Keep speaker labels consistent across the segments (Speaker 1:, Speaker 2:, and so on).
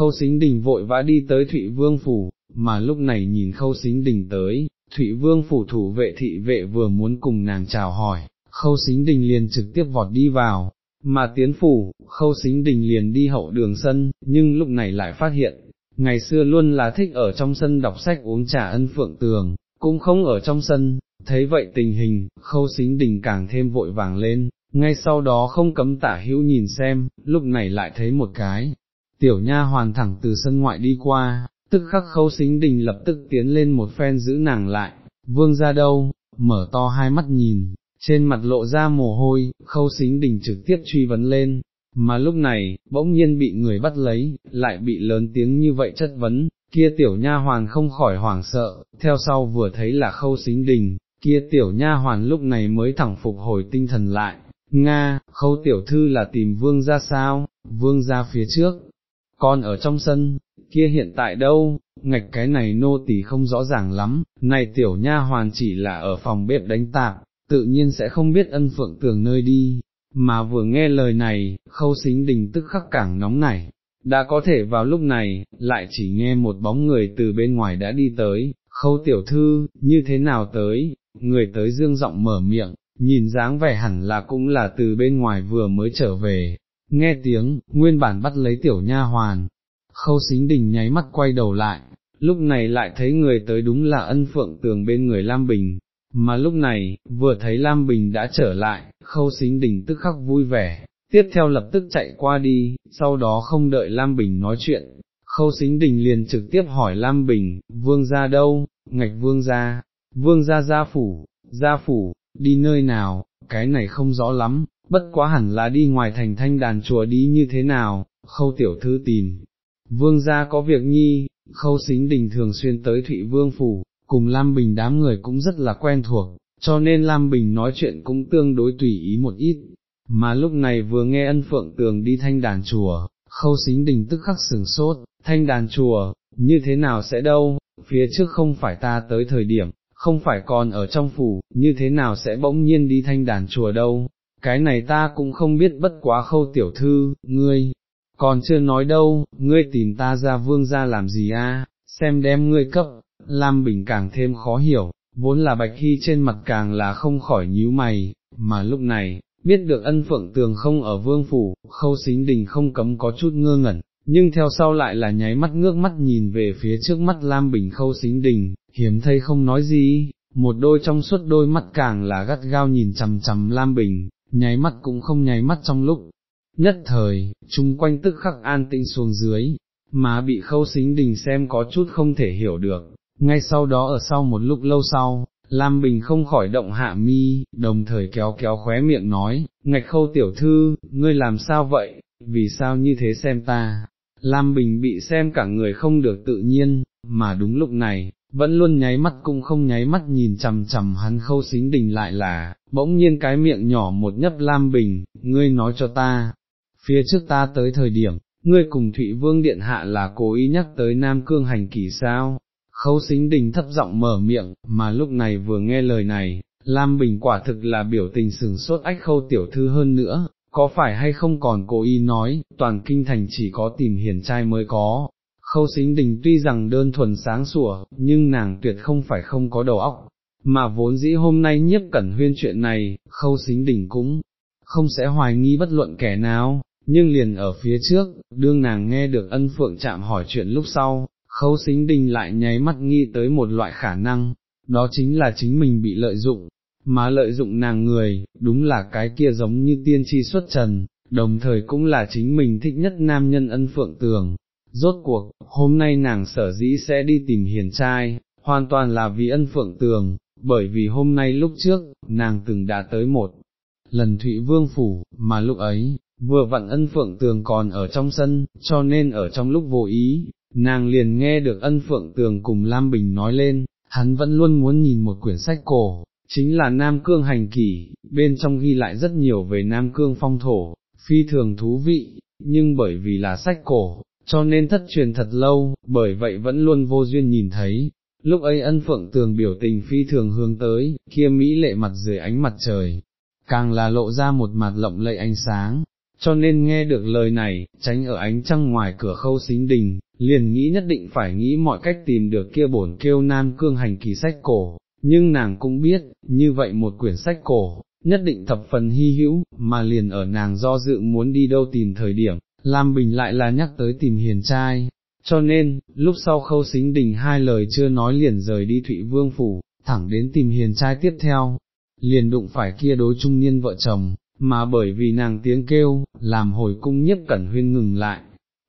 Speaker 1: khâu xính đình vội vã đi tới Thụy Vương Phủ, mà lúc này nhìn khâu xính đình tới, Thụy Vương Phủ thủ vệ thị vệ vừa muốn cùng nàng chào hỏi, khâu xính đình liền trực tiếp vọt đi vào, mà tiến phủ, khâu xính đình liền đi hậu đường sân, nhưng lúc này lại phát hiện, ngày xưa luôn là thích ở trong sân đọc sách uống trà ân phượng tường, cũng không ở trong sân, thấy vậy tình hình, khâu xính đình càng thêm vội vàng lên, ngay sau đó không cấm tả hữu nhìn xem, lúc này lại thấy một cái, tiểu nha hoàn thẳng từ sân ngoại đi qua, tức khắc khâu xính đình lập tức tiến lên một phen giữ nàng lại, vương ra đâu, mở to hai mắt nhìn, trên mặt lộ ra mồ hôi, khâu xính đình trực tiếp truy vấn lên, mà lúc này, bỗng nhiên bị người bắt lấy, lại bị lớn tiếng như vậy chất vấn, kia tiểu nha hoàn không khỏi hoảng sợ, theo sau vừa thấy là khâu xính đình, kia tiểu nha hoàn lúc này mới thẳng phục hồi tinh thần lại, Nga, khâu tiểu thư là tìm vương ra sao, vương ra phía trước, con ở trong sân, kia hiện tại đâu, ngạch cái này nô tỳ không rõ ràng lắm, này tiểu nha hoàn chỉ là ở phòng bếp đánh tạp, tự nhiên sẽ không biết ân phượng tường nơi đi, mà vừa nghe lời này, khâu xính đình tức khắc cảng nóng này đã có thể vào lúc này, lại chỉ nghe một bóng người từ bên ngoài đã đi tới, khâu tiểu thư, như thế nào tới, người tới dương giọng mở miệng, nhìn dáng vẻ hẳn là cũng là từ bên ngoài vừa mới trở về, nghe tiếng, nguyên bản bắt lấy tiểu nha hoàn, khâu xính đình nháy mắt quay đầu lại, lúc này lại thấy người tới đúng là ân phượng tường bên người Lam Bình, mà lúc này, vừa thấy Lam Bình đã trở lại, khâu xính đình tức khắc vui vẻ, tiếp theo lập tức chạy qua đi, sau đó không đợi Lam Bình nói chuyện, khâu xính đình liền trực tiếp hỏi Lam Bình, vương ra đâu, ngạch vương ra, vương ra gia phủ, gia phủ, đi nơi nào, cái này không rõ lắm, bất quá hẳn là đi ngoài thành thanh đàn chùa đi như thế nào, khâu tiểu thư tìm. Vương gia có việc nhi, khâu xính đình thường xuyên tới Thụy Vương Phủ, cùng Lam Bình đám người cũng rất là quen thuộc, cho nên Lam Bình nói chuyện cũng tương đối tùy ý một ít, mà lúc này vừa nghe ân phượng tường đi thanh đàn chùa, khâu xính đình tức khắc sừng sốt, thanh đàn chùa, như thế nào sẽ đâu, phía trước không phải ta tới thời điểm, không phải còn ở trong phủ, như thế nào sẽ bỗng nhiên đi thanh đàn chùa đâu, cái này ta cũng không biết bất quá khâu tiểu thư, ngươi, còn chưa nói đâu, ngươi tìm ta ra vương ra làm gì a? xem đem ngươi cấp, Lam Bình càng thêm khó hiểu, vốn là bạch hy trên mặt càng là không khỏi nhíu mày, mà lúc này, biết được ân phượng tường không ở vương phủ, khâu xính đình không cấm có chút ngơ ngẩn, nhưng theo sau lại là nháy mắt ngước mắt nhìn về phía trước mắt Lam Bình khâu xính đình, hiếm thấy không nói gì, một đôi trong suốt đôi mắt càng là gắt gao nhìn chằm chằm Lam Bình, nháy mắt cũng không nháy mắt trong lúc. Nhất thời, chung quanh tức khắc an tĩnh xuống dưới, mà bị khâu xính đình xem có chút không thể hiểu được, ngay sau đó ở sau một lúc lâu sau, Lam Bình không khỏi động hạ mi, đồng thời kéo kéo khóe miệng nói, ngạch khâu tiểu thư, ngươi làm sao vậy, vì sao như thế xem ta, Lam Bình bị xem cả người không được tự nhiên, mà đúng lúc này, vẫn luôn nháy mắt cũng không nháy mắt nhìn chằm chằm hắn khâu xính đình lại là, bỗng nhiên cái miệng nhỏ một nhấp Lam Bình, ngươi nói cho ta, phía trước ta tới thời điểm, ngươi cùng Thụy Vương Điện Hạ là cố ý nhắc tới Nam Cương hành kỳ sao, khâu xính đình thấp giọng mở miệng, mà lúc này vừa nghe lời này, Lam Bình quả thực là biểu tình sừng sốt ách khâu tiểu thư hơn nữa, có phải hay không còn cố ý nói, toàn kinh thành chỉ có tìm hiền trai mới có. Khâu xính đình tuy rằng đơn thuần sáng sủa, nhưng nàng tuyệt không phải không có đầu óc, mà vốn dĩ hôm nay nhiếp cẩn huyên chuyện này, khâu xính đình cũng không sẽ hoài nghi bất luận kẻ nào, nhưng liền ở phía trước, đương nàng nghe được ân phượng chạm hỏi chuyện lúc sau, khâu xính đình lại nháy mắt nghĩ tới một loại khả năng, đó chính là chính mình bị lợi dụng, mà lợi dụng nàng người, đúng là cái kia giống như tiên tri xuất trần, đồng thời cũng là chính mình thích nhất nam nhân ân phượng tường. Rốt cuộc, hôm nay nàng sở dĩ sẽ đi tìm hiền trai, hoàn toàn là vì ân phượng tường, bởi vì hôm nay lúc trước, nàng từng đã tới một lần Thụy Vương Phủ, mà lúc ấy, vừa vặn ân phượng tường còn ở trong sân, cho nên ở trong lúc vô ý, nàng liền nghe được ân phượng tường cùng Lam Bình nói lên, hắn vẫn luôn muốn nhìn một quyển sách cổ, chính là Nam Cương hành kỷ, bên trong ghi lại rất nhiều về Nam Cương phong thổ, phi thường thú vị, nhưng bởi vì là sách cổ, cho nên thất truyền thật lâu, bởi vậy vẫn luôn vô duyên nhìn thấy. Lúc ấy ân phượng tường biểu tình phi thường hướng tới, kia Mỹ lệ mặt dưới ánh mặt trời, càng là lộ ra một mặt lộng lẫy ánh sáng, cho nên nghe được lời này, tránh ở ánh trăng ngoài cửa khâu xính đình, liền nghĩ nhất định phải nghĩ mọi cách tìm được kia bổn kêu nam cương hành kỳ sách cổ, nhưng nàng cũng biết, như vậy một quyển sách cổ, nhất định thập phần hy hữu, mà liền ở nàng do dự muốn đi đâu tìm thời điểm, Lam Bình lại là nhắc tới tìm hiền trai, cho nên, lúc sau khâu xính đình hai lời chưa nói liền rời đi Thụy Vương Phủ, thẳng đến tìm hiền trai tiếp theo, liền đụng phải kia đối trung niên vợ chồng, mà bởi vì nàng tiếng kêu, làm hồi cung nhiếp cẩn huyên ngừng lại.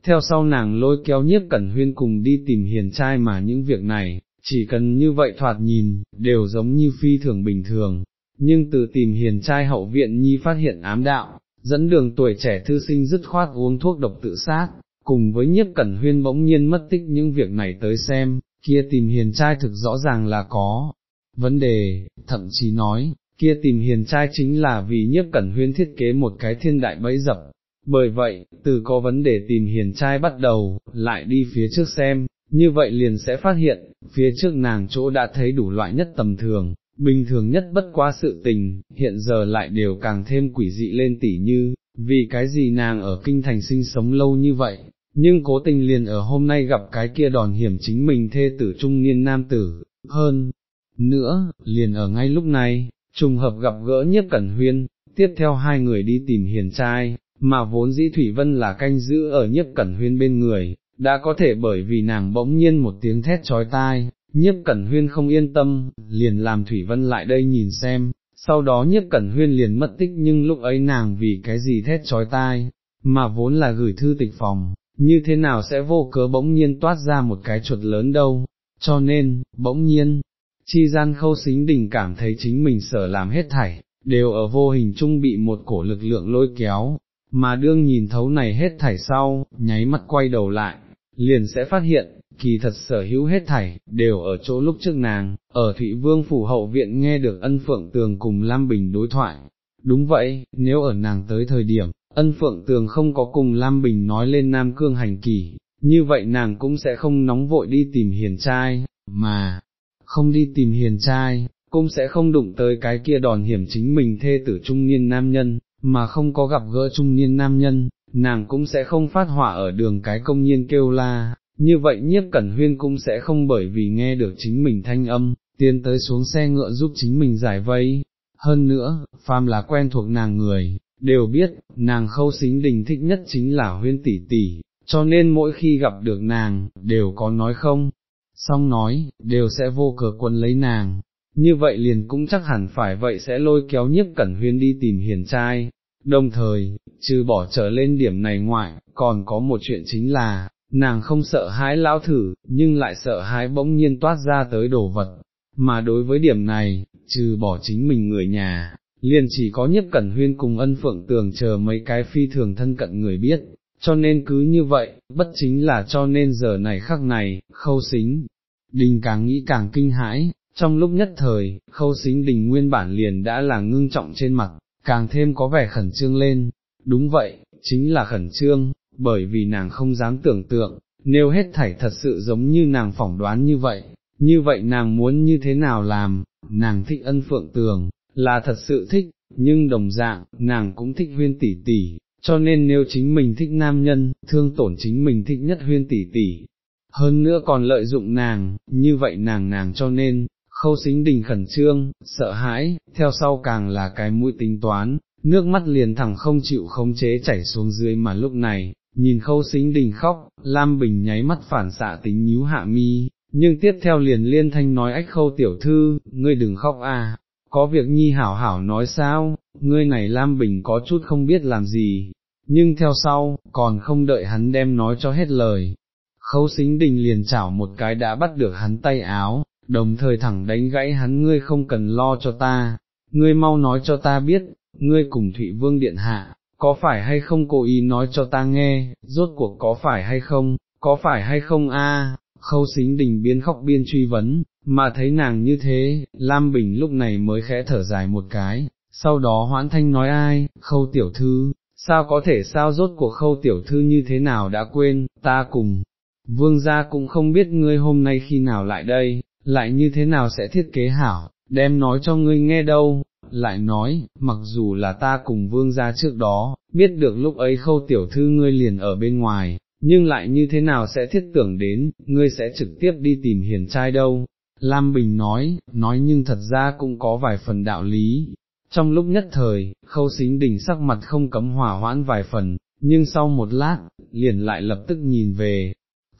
Speaker 1: Theo sau nàng lôi kéo nhiếp cẩn huyên cùng đi tìm hiền trai mà những việc này, chỉ cần như vậy thoạt nhìn, đều giống như phi thường bình thường, nhưng từ tìm hiền trai hậu viện nhi phát hiện ám đạo, dẫn đường tuổi trẻ thư sinh dứt khoát uống thuốc độc tự sát, cùng với nhiếp cẩn huyên bỗng nhiên mất tích những việc này tới xem, kia tìm hiền trai thực rõ ràng là có vấn đề, thậm chí nói, kia tìm hiền trai chính là vì nhiếp cẩn huyên thiết kế một cái thiên đại bẫy dập. Bởi vậy, từ có vấn đề tìm hiền trai bắt đầu, lại đi phía trước xem, như vậy liền sẽ phát hiện, phía trước nàng chỗ đã thấy đủ loại nhất tầm thường, bình thường nhất bất quá sự tình, hiện giờ lại đều càng thêm quỷ dị lên tỉ như, vì cái gì nàng ở kinh thành sinh sống lâu như vậy, nhưng cố tình liền ở hôm nay gặp cái kia đòn hiểm chính mình thê tử trung niên nam tử, hơn nữa, liền ở ngay lúc này, trùng hợp gặp gỡ nhất cẩn huyên, tiếp theo hai người đi tìm hiền trai, mà vốn dĩ Thủy Vân là canh giữ ở nhất cẩn huyên bên người, đã có thể bởi vì nàng bỗng nhiên một tiếng thét trói tai, nhiếp cẩn huyên không yên tâm, liền làm Thủy Vân lại đây nhìn xem, sau đó nhiếp cẩn huyên liền mất tích nhưng lúc ấy nàng vì cái gì thét trói tai, mà vốn là gửi thư tịch phòng, như thế nào sẽ vô cớ bỗng nhiên toát ra một cái chuột lớn đâu, cho nên, bỗng nhiên, chi gian khâu xính đình cảm thấy chính mình sở làm hết thảy, đều ở vô hình chung bị một cổ lực lượng lôi kéo, mà đương nhìn thấu này hết thảy sau, nháy mắt quay đầu lại, liền sẽ phát hiện, kỳ thật sở hữu hết thảy, đều ở chỗ lúc trước nàng, ở Thụy Vương Phủ Hậu Viện nghe được ân phượng tường cùng Lam Bình đối thoại. Đúng vậy, nếu ở nàng tới thời điểm, ân phượng tường không có cùng Lam Bình nói lên Nam Cương hành kỳ, như vậy nàng cũng sẽ không nóng vội đi tìm hiền trai, mà, không đi tìm hiền trai, cũng sẽ không đụng tới cái kia đòn hiểm chính mình thê tử trung niên nam nhân, mà không có gặp gỡ trung niên nam nhân, nàng cũng sẽ không phát hỏa ở đường cái công nhiên kêu la, như vậy nhiếp cẩn huyên cũng sẽ không bởi vì nghe được chính mình thanh âm, tiến tới xuống xe ngựa giúp chính mình giải vây. Hơn nữa, phàm là quen thuộc nàng người, đều biết, nàng khâu xính đình thích nhất chính là huyên tỷ tỷ, cho nên mỗi khi gặp được nàng, đều có nói không, xong nói, đều sẽ vô cờ quân lấy nàng, như vậy liền cũng chắc hẳn phải vậy sẽ lôi kéo nhiếp cẩn huyên đi tìm hiền trai, đồng thời, trừ bỏ trở lên điểm này ngoại, còn có một chuyện chính là, nàng không sợ hãi lão thử, nhưng lại sợ hãi bỗng nhiên toát ra tới đồ vật, mà đối với điểm này, trừ bỏ chính mình người nhà, liền chỉ có nhất cẩn huyên cùng ân phượng tường chờ mấy cái phi thường thân cận người biết, cho nên cứ như vậy, bất chính là cho nên giờ này khắc này, khâu xính, đình càng nghĩ càng kinh hãi, trong lúc nhất thời, khâu xính đình nguyên bản liền đã là ngưng trọng trên mặt, càng thêm có vẻ khẩn trương lên, đúng vậy, chính là khẩn trương, bởi vì nàng không dám tưởng tượng, nếu hết thảy thật sự giống như nàng phỏng đoán như vậy, như vậy nàng muốn như thế nào làm, nàng thích ân phượng tường, là thật sự thích, nhưng đồng dạng, nàng cũng thích huyên tỷ tỷ, cho nên nếu chính mình thích nam nhân, thương tổn chính mình thích nhất huyên tỷ tỷ, hơn nữa còn lợi dụng nàng, như vậy nàng nàng cho nên, khâu xính đình khẩn trương, sợ hãi, theo sau càng là cái mũi tính toán, nước mắt liền thẳng không chịu khống chế chảy xuống dưới mà lúc này, nhìn khâu xính đình khóc, Lam Bình nháy mắt phản xạ tính nhíu hạ mi, nhưng tiếp theo liền liên thanh nói ách khâu tiểu thư, ngươi đừng khóc à, có việc nhi hảo hảo nói sao, ngươi này Lam Bình có chút không biết làm gì, nhưng theo sau, còn không đợi hắn đem nói cho hết lời. Khâu xính đình liền chảo một cái đã bắt được hắn tay áo, đồng thời thẳng đánh gãy hắn ngươi không cần lo cho ta, ngươi mau nói cho ta biết, ngươi cùng Thụy Vương Điện Hạ, có phải hay không cố ý nói cho ta nghe, rốt cuộc có phải hay không, có phải hay không a? khâu xính đình biến khóc biên truy vấn, mà thấy nàng như thế, Lam Bình lúc này mới khẽ thở dài một cái, sau đó hoãn thanh nói ai, khâu tiểu thư, sao có thể sao rốt cuộc khâu tiểu thư như thế nào đã quên, ta cùng, vương gia cũng không biết ngươi hôm nay khi nào lại đây, lại như thế nào sẽ thiết kế hảo, đem nói cho ngươi nghe đâu, lại nói, mặc dù là ta cùng vương gia trước đó, biết được lúc ấy khâu tiểu thư ngươi liền ở bên ngoài, nhưng lại như thế nào sẽ thiết tưởng đến, ngươi sẽ trực tiếp đi tìm hiền trai đâu. Lam Bình nói, nói nhưng thật ra cũng có vài phần đạo lý. Trong lúc nhất thời, khâu xính đỉnh sắc mặt không cấm hỏa hoãn vài phần, nhưng sau một lát, liền lại lập tức nhìn về,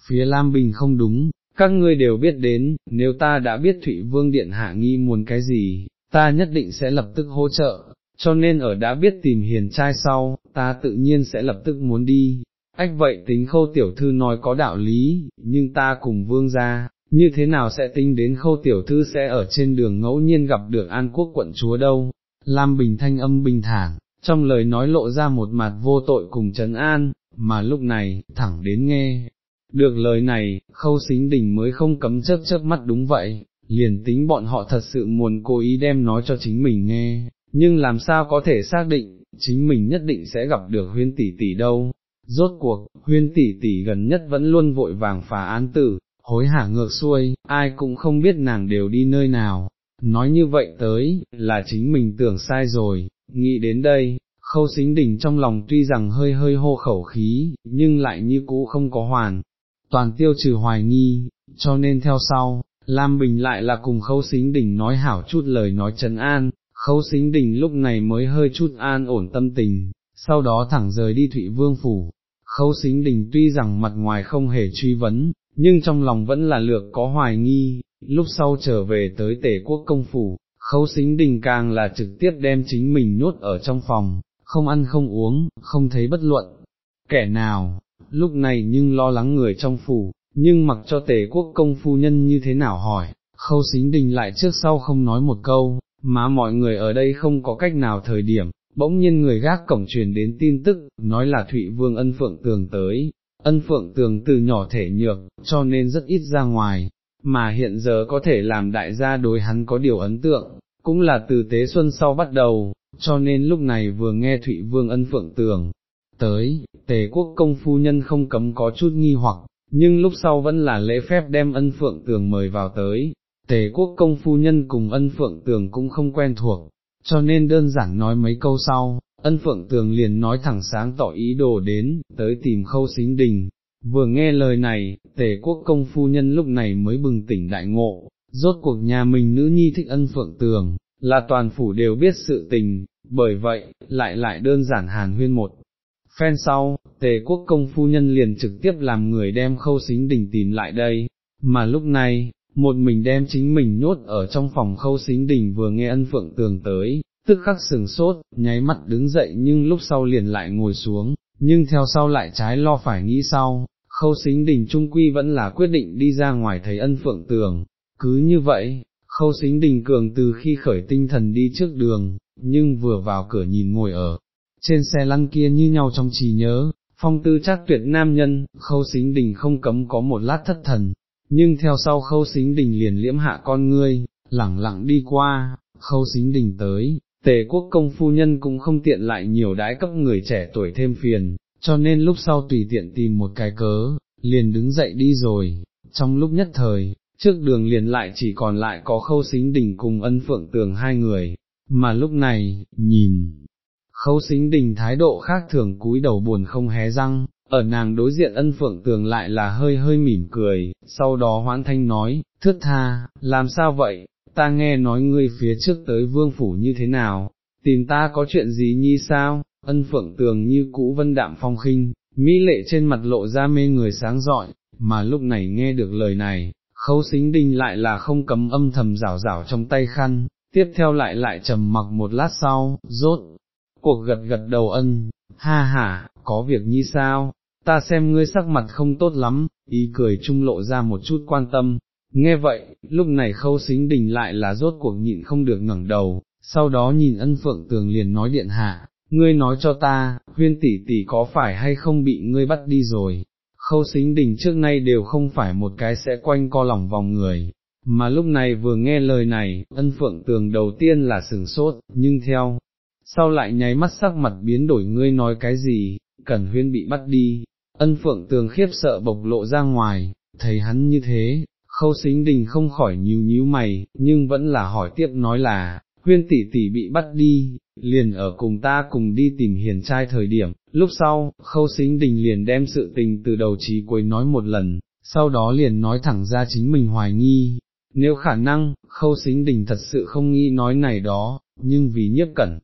Speaker 1: phía Lam Bình không đúng, các ngươi đều biết đến, nếu ta đã biết Thụy Vương Điện Hạ nghi muốn cái gì, ta nhất định sẽ lập tức hỗ trợ, cho nên ở đã biết tìm hiền trai sau, ta tự nhiên sẽ lập tức muốn đi. Ách vậy tính khâu tiểu thư nói có đạo lý, nhưng ta cùng vương ra, như thế nào sẽ tính đến khâu tiểu thư sẽ ở trên đường ngẫu nhiên gặp được an quốc quận chúa đâu. Lam Bình thanh âm bình thản, trong lời nói lộ ra một mặt vô tội cùng trấn an, mà lúc này, thẳng đến nghe. Được lời này, khâu xính đình mới không cấm chớp chớp mắt đúng vậy, liền tính bọn họ thật sự muốn cố ý đem nói cho chính mình nghe, nhưng làm sao có thể xác định, chính mình nhất định sẽ gặp được huyên tỷ tỷ đâu. Rốt cuộc, huyên tỷ tỷ gần nhất vẫn luôn vội vàng phá án tử, hối hả ngược xuôi, ai cũng không biết nàng đều đi nơi nào. Nói như vậy tới, là chính mình tưởng sai rồi, nghĩ đến đây, khâu xính đỉnh trong lòng tuy rằng hơi hơi hô khẩu khí, nhưng lại như cũ không có hoàn, toàn tiêu trừ hoài nghi, cho nên theo sau, Lam Bình lại là cùng khâu xính đỉnh nói hảo chút lời nói trấn an, khâu xính đỉnh lúc này mới hơi chút an ổn tâm tình, sau đó thẳng rời đi Thụy Vương Phủ. Khâu xính đỉnh tuy rằng mặt ngoài không hề truy vấn, nhưng trong lòng vẫn là lược có hoài nghi, lúc sau trở về tới tể quốc công phủ, khâu xính đình càng là trực tiếp đem chính mình nhốt ở trong phòng, không ăn không uống, không thấy bất luận. Kẻ nào, lúc này nhưng lo lắng người trong phủ, nhưng mặc cho tề quốc công phu nhân như thế nào hỏi, khâu xính đình lại trước sau không nói một câu, mà mọi người ở đây không có cách nào thời điểm, bỗng nhiên người gác cổng truyền đến tin tức, nói là Thụy Vương ân phượng tường tới, ân phượng tường từ nhỏ thể nhược, cho nên rất ít ra ngoài, mà hiện giờ có thể làm đại gia đối hắn có điều ấn tượng, cũng là từ tế xuân sau bắt đầu, cho nên lúc này vừa nghe Thụy Vương ân phượng tường, tới, tề quốc công phu nhân không cấm có chút nghi hoặc, nhưng lúc sau vẫn là lễ phép đem ân phượng tường mời vào tới, tề quốc công phu nhân cùng ân phượng tường cũng không quen thuộc, cho nên đơn giản nói mấy câu sau, ân phượng tường liền nói thẳng sáng tỏ ý đồ đến, tới tìm khâu xính đình. Vừa nghe lời này, tề quốc công phu nhân lúc này mới bừng tỉnh đại ngộ, rốt cuộc nhà mình nữ nhi thích ân phượng tường, là toàn phủ đều biết sự tình, bởi vậy, lại lại đơn giản hàn huyên một. Phen sau, tề quốc công phu nhân liền trực tiếp làm người đem khâu xính đình tìm lại đây, mà lúc này, một mình đem chính mình nhốt ở trong phòng khâu xính đình vừa nghe ân phượng tường tới, tức khắc sừng sốt, nháy mắt đứng dậy nhưng lúc sau liền lại ngồi xuống, nhưng theo sau lại trái lo phải nghĩ sau, khâu xính đình trung quy vẫn là quyết định đi ra ngoài thấy ân phượng tường, cứ như vậy, khâu xính đình cường từ khi khởi tinh thần đi trước đường, nhưng vừa vào cửa nhìn ngồi ở, trên xe lăn kia như nhau trong trí nhớ, phong tư chắc tuyệt nam nhân, khâu xính đình không cấm có một lát thất thần, nhưng theo sau khâu xính đình liền liễm hạ con ngươi, lẳng lặng đi qua, khâu xính đình tới, tề quốc công phu nhân cũng không tiện lại nhiều đái cấp người trẻ tuổi thêm phiền, cho nên lúc sau tùy tiện tìm một cái cớ, liền đứng dậy đi rồi, trong lúc nhất thời, trước đường liền lại chỉ còn lại có khâu xính đình cùng ân phượng tường hai người, mà lúc này, nhìn, khâu xính đình thái độ khác thường cúi đầu buồn không hé răng, ở nàng đối diện ân phượng tường lại là hơi hơi mỉm cười, sau đó hoãn thanh nói, thước tha, làm sao vậy, ta nghe nói ngươi phía trước tới vương phủ như thế nào, tìm ta có chuyện gì nhi sao, ân phượng tường như cũ vân đạm phong khinh, mỹ lệ trên mặt lộ ra mê người sáng rọi, mà lúc này nghe được lời này, khâu xính Đình lại là không cấm âm thầm rảo rảo trong tay khăn, tiếp theo lại lại trầm mặc một lát sau, rốt, cuộc gật gật đầu ân, ha ha, có việc như sao, ta xem ngươi sắc mặt không tốt lắm, ý cười trung lộ ra một chút quan tâm, nghe vậy, lúc này khâu xính đình lại là rốt cuộc nhịn không được ngẩng đầu, sau đó nhìn ân phượng tường liền nói điện hạ, ngươi nói cho ta, huyên tỷ tỷ có phải hay không bị ngươi bắt đi rồi, khâu xính đình trước nay đều không phải một cái sẽ quanh co lòng vòng người, mà lúc này vừa nghe lời này, ân phượng tường đầu tiên là sừng sốt, nhưng theo, sau lại nháy mắt sắc mặt biến đổi ngươi nói cái gì, cẩn huyên bị bắt đi, ân phượng tường khiếp sợ bộc lộ ra ngoài, thấy hắn như thế, khâu xính đình không khỏi nhíu nhíu mày, nhưng vẫn là hỏi tiếp nói là, huyên tỷ tỷ bị bắt đi, liền ở cùng ta cùng đi tìm hiền trai thời điểm, lúc sau, khâu xính đình liền đem sự tình từ đầu chí cuối nói một lần, sau đó liền nói thẳng ra chính mình hoài nghi, nếu khả năng, khâu xính đình thật sự không nghĩ nói này đó, nhưng vì nhiếp cẩn,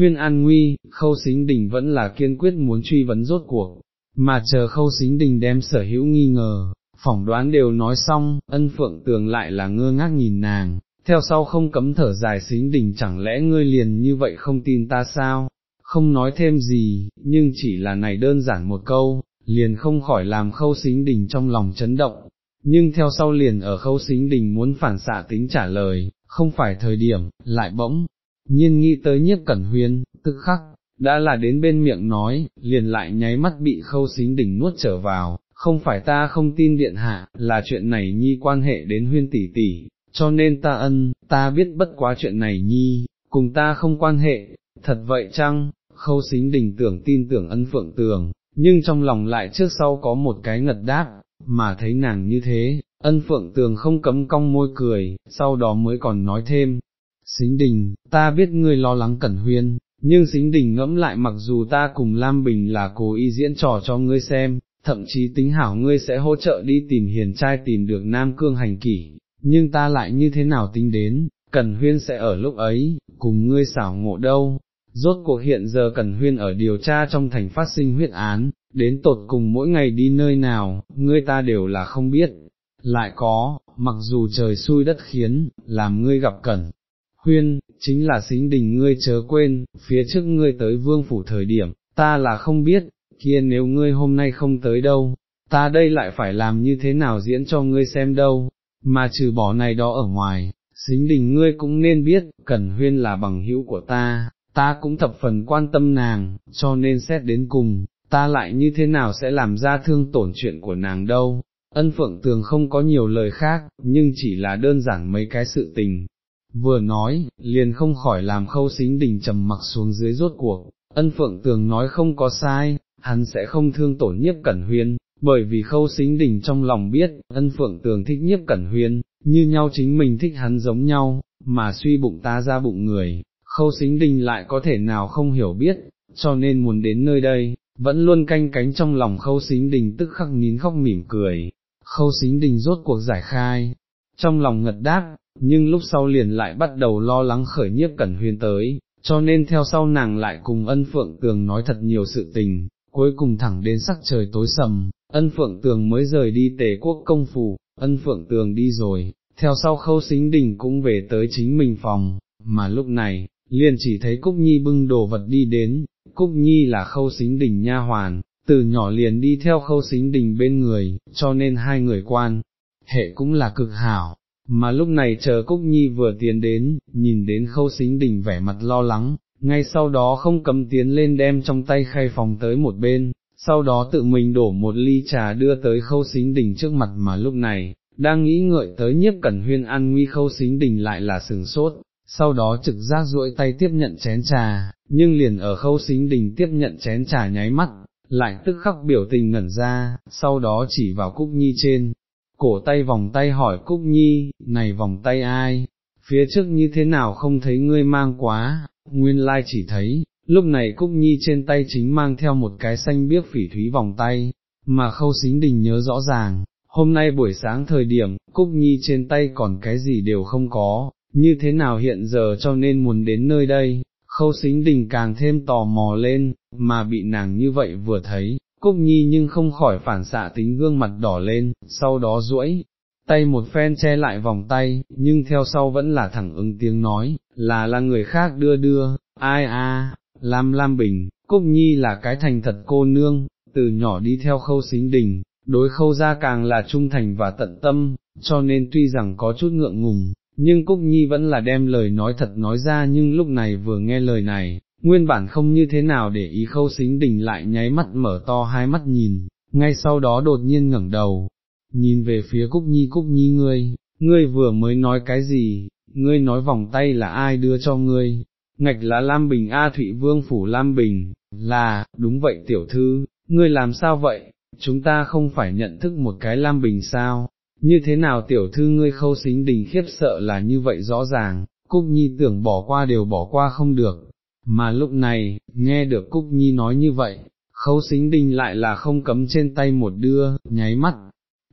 Speaker 1: huyên an nguy, khâu xính đình vẫn là kiên quyết muốn truy vấn rốt cuộc, mà chờ khâu xính đình đem sở hữu nghi ngờ, phỏng đoán đều nói xong, ân phượng tường lại là ngơ ngác nhìn nàng, theo sau không cấm thở dài xính đình chẳng lẽ ngươi liền như vậy không tin ta sao, không nói thêm gì, nhưng chỉ là này đơn giản một câu, liền không khỏi làm khâu xính đình trong lòng chấn động, nhưng theo sau liền ở khâu xính đình muốn phản xạ tính trả lời, không phải thời điểm, lại bỗng, nhiên nghĩ tới nhiếp cẩn huyên, tức khắc, đã là đến bên miệng nói, liền lại nháy mắt bị khâu xính đỉnh nuốt trở vào, không phải ta không tin điện hạ, là chuyện này nhi quan hệ đến huyên tỷ tỷ, cho nên ta ân, ta biết bất quá chuyện này nhi, cùng ta không quan hệ, thật vậy chăng, khâu xính đình tưởng tin tưởng ân phượng tường, nhưng trong lòng lại trước sau có một cái ngật đáp, mà thấy nàng như thế, ân phượng tường không cấm cong môi cười, sau đó mới còn nói thêm, xính đình, ta biết ngươi lo lắng cẩn huyên, nhưng xính đình ngẫm lại mặc dù ta cùng Lam Bình là cố ý diễn trò cho ngươi xem, thậm chí tính hảo ngươi sẽ hỗ trợ đi tìm hiền trai tìm được Nam Cương hành kỷ, nhưng ta lại như thế nào tính đến, Cẩn Huyên sẽ ở lúc ấy, cùng ngươi xảo ngộ đâu. Rốt cuộc hiện giờ Cẩn Huyên ở điều tra trong thành phát sinh huyết án, đến tột cùng mỗi ngày đi nơi nào, ngươi ta đều là không biết. Lại có, mặc dù trời xui đất khiến, làm ngươi gặp Cẩn Huyên, chính là xính đình ngươi chớ quên, phía trước ngươi tới vương phủ thời điểm, ta là không biết, kia nếu ngươi hôm nay không tới đâu, ta đây lại phải làm như thế nào diễn cho ngươi xem đâu, mà trừ bỏ này đó ở ngoài, xính đình ngươi cũng nên biết, Cẩn Huyên là bằng hữu của ta, ta cũng thập phần quan tâm nàng, cho nên xét đến cùng, ta lại như thế nào sẽ làm ra thương tổn chuyện của nàng đâu. Ân Phượng Tường không có nhiều lời khác, nhưng chỉ là đơn giản mấy cái sự tình. Vừa nói, liền không khỏi làm khâu xính đình trầm mặc xuống dưới rốt cuộc, ân Phượng Tường nói không có sai, hắn sẽ không thương tổn nhiếp cẩn huyên, bởi vì khâu xính đình trong lòng biết, ân phượng tường thích nhiếp cẩn huyên, như nhau chính mình thích hắn giống nhau, mà suy bụng ta ra bụng người, khâu xính đình lại có thể nào không hiểu biết, cho nên muốn đến nơi đây, vẫn luôn canh cánh trong lòng khâu xính đình tức khắc nín khóc mỉm cười, khâu xính đình rốt cuộc giải khai, trong lòng ngật đáp, nhưng lúc sau liền lại bắt đầu lo lắng khởi nhiếp cẩn huyên tới, cho nên theo sau nàng lại cùng ân phượng tường nói thật nhiều sự tình, cuối cùng thẳng đến sắc trời tối sầm, ân phượng tường mới rời đi tề quốc công phủ, ân phượng tường đi rồi, theo sau khâu xính đình cũng về tới chính mình phòng, mà lúc này, liền chỉ thấy Cúc Nhi bưng đồ vật đi đến, Cúc Nhi là khâu xính đình nha hoàn, từ nhỏ liền đi theo khâu xính đình bên người, cho nên hai người quan, hệ cũng là cực hảo. Mà lúc này chờ Cúc Nhi vừa tiến đến, nhìn đến khâu xính đình vẻ mặt lo lắng, ngay sau đó không cầm tiến lên đem trong tay khay phòng tới một bên, sau đó tự mình đổ một ly trà đưa tới khâu xính đình trước mặt mà lúc này, đang nghĩ ngợi tới nhiếp cẩn huyên an nguy khâu xính đình lại là sừng sốt, sau đó trực giác duỗi tay tiếp nhận chén trà, nhưng liền ở khâu xính đình tiếp nhận chén trà nháy mắt, lại tức khắc biểu tình ngẩn ra, sau đó chỉ vào Cúc Nhi trên, cổ tay vòng tay hỏi Cúc Nhi, này vòng tay ai, phía trước như thế nào không thấy ngươi mang quá, nguyên lai chỉ thấy, lúc này Cúc Nhi trên tay chính mang theo một cái xanh biếc phỉ thúy vòng tay, mà khâu xính đình nhớ rõ ràng, hôm nay buổi sáng thời điểm, Cúc Nhi trên tay còn cái gì đều không có, như thế nào hiện giờ cho nên muốn đến nơi đây, khâu xính đình càng thêm tò mò lên, mà bị nàng như vậy vừa thấy, Cúc Nhi nhưng không khỏi phản xạ tính gương mặt đỏ lên, sau đó duỗi tay một phen che lại vòng tay, nhưng theo sau vẫn là thẳng ứng tiếng nói, là là người khác đưa đưa, ai a, Lam Lam Bình, Cúc Nhi là cái thành thật cô nương, từ nhỏ đi theo khâu xính đình, đối khâu ra càng là trung thành và tận tâm, cho nên tuy rằng có chút ngượng ngùng, nhưng Cúc Nhi vẫn là đem lời nói thật nói ra nhưng lúc này vừa nghe lời này, nguyên bản không như thế nào để ý khâu xính đình lại nháy mắt mở to hai mắt nhìn, ngay sau đó đột nhiên ngẩng đầu, nhìn về phía Cúc Nhi Cúc Nhi ngươi, ngươi vừa mới nói cái gì, ngươi nói vòng tay là ai đưa cho ngươi, ngạch là Lam Bình A Thụy Vương Phủ Lam Bình, là, đúng vậy tiểu thư, ngươi làm sao vậy, chúng ta không phải nhận thức một cái Lam Bình sao, như thế nào tiểu thư ngươi khâu xính đình khiếp sợ là như vậy rõ ràng, Cúc Nhi tưởng bỏ qua đều bỏ qua không được, mà lúc này, nghe được Cúc Nhi nói như vậy, khâu xính đình lại là không cấm trên tay một đưa, nháy mắt,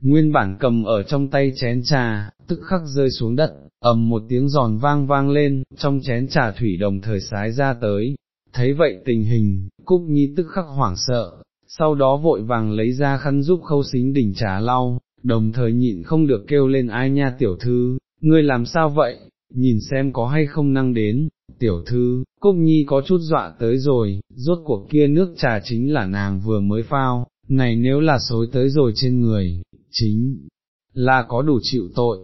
Speaker 1: nguyên bản cầm ở trong tay chén trà, tức khắc rơi xuống đất, ầm một tiếng giòn vang vang lên, trong chén trà thủy đồng thời sái ra tới, thấy vậy tình hình, Cúc Nhi tức khắc hoảng sợ, sau đó vội vàng lấy ra khăn giúp khâu xính đỉnh trà lau, đồng thời nhịn không được kêu lên ai nha tiểu thư, ngươi làm sao vậy, nhìn xem có hay không năng đến, tiểu thư, Cúc Nhi có chút dọa tới rồi, rốt cuộc kia nước trà chính là nàng vừa mới phao, này nếu là xối tới rồi trên người, chính là có đủ chịu tội,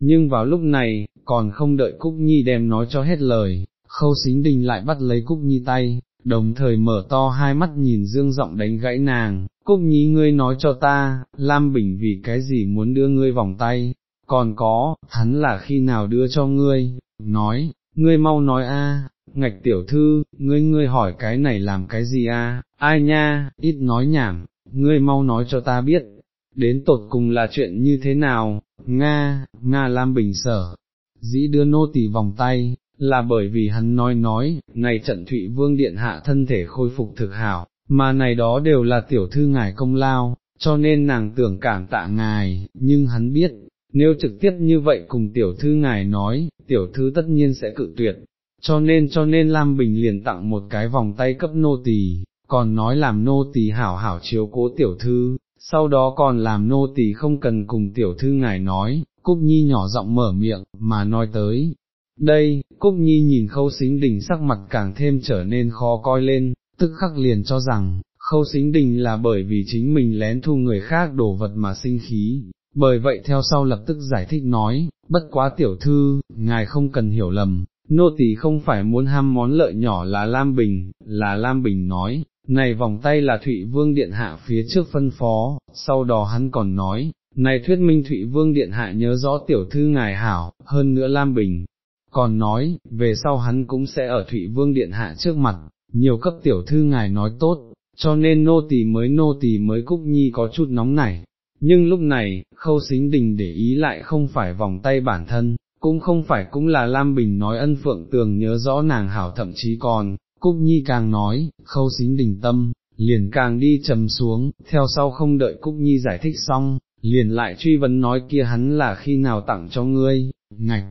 Speaker 1: nhưng vào lúc này, còn không đợi Cúc Nhi đem nói cho hết lời, khâu xính đình lại bắt lấy Cúc Nhi tay, đồng thời mở to hai mắt nhìn dương giọng đánh gãy nàng, Cúc Nhi ngươi nói cho ta, Lam Bình vì cái gì muốn đưa ngươi vòng tay, còn có, hắn là khi nào đưa cho ngươi, nói, ngươi mau nói a, ngạch tiểu thư, ngươi ngươi hỏi cái này làm cái gì a? ai nha, ít nói nhảm, ngươi mau nói cho ta biết, đến tột cùng là chuyện như thế nào, Nga, Nga Lam Bình sở, dĩ đưa nô tỳ vòng tay, là bởi vì hắn nói nói, này trận Thụy Vương Điện Hạ thân thể khôi phục thực hảo, mà này đó đều là tiểu thư ngài công lao, cho nên nàng tưởng cảm tạ ngài, nhưng hắn biết, nếu trực tiếp như vậy cùng tiểu thư ngài nói, tiểu thư tất nhiên sẽ cự tuyệt, cho nên cho nên Lam Bình liền tặng một cái vòng tay cấp nô tỳ, còn nói làm nô tỳ hảo hảo chiếu cố tiểu thư, sau đó còn làm nô tỳ không cần cùng tiểu thư ngài nói, Cúc Nhi nhỏ giọng mở miệng, mà nói tới. Đây, Cúc Nhi nhìn khâu xính đình sắc mặt càng thêm trở nên khó coi lên, tức khắc liền cho rằng, khâu xính đình là bởi vì chính mình lén thu người khác đổ vật mà sinh khí, bởi vậy theo sau lập tức giải thích nói, bất quá tiểu thư, ngài không cần hiểu lầm, nô tỳ không phải muốn ham món lợi nhỏ là Lam Bình, là Lam Bình nói, này vòng tay là Thụy Vương Điện Hạ phía trước phân phó, sau đó hắn còn nói, này thuyết minh Thụy Vương Điện Hạ nhớ rõ tiểu thư ngài hảo, hơn nữa Lam Bình, còn nói, về sau hắn cũng sẽ ở Thụy Vương Điện Hạ trước mặt, nhiều cấp tiểu thư ngài nói tốt, cho nên nô tỳ mới nô tỳ mới Cúc Nhi có chút nóng nảy. Nhưng lúc này, khâu xính đình để ý lại không phải vòng tay bản thân, cũng không phải cũng là Lam Bình nói ân phượng tường nhớ rõ nàng hảo thậm chí còn, Cúc Nhi càng nói, khâu xính đình tâm, liền càng đi trầm xuống, theo sau không đợi Cúc Nhi giải thích xong, liền lại truy vấn nói kia hắn là khi nào tặng cho ngươi, ngạch,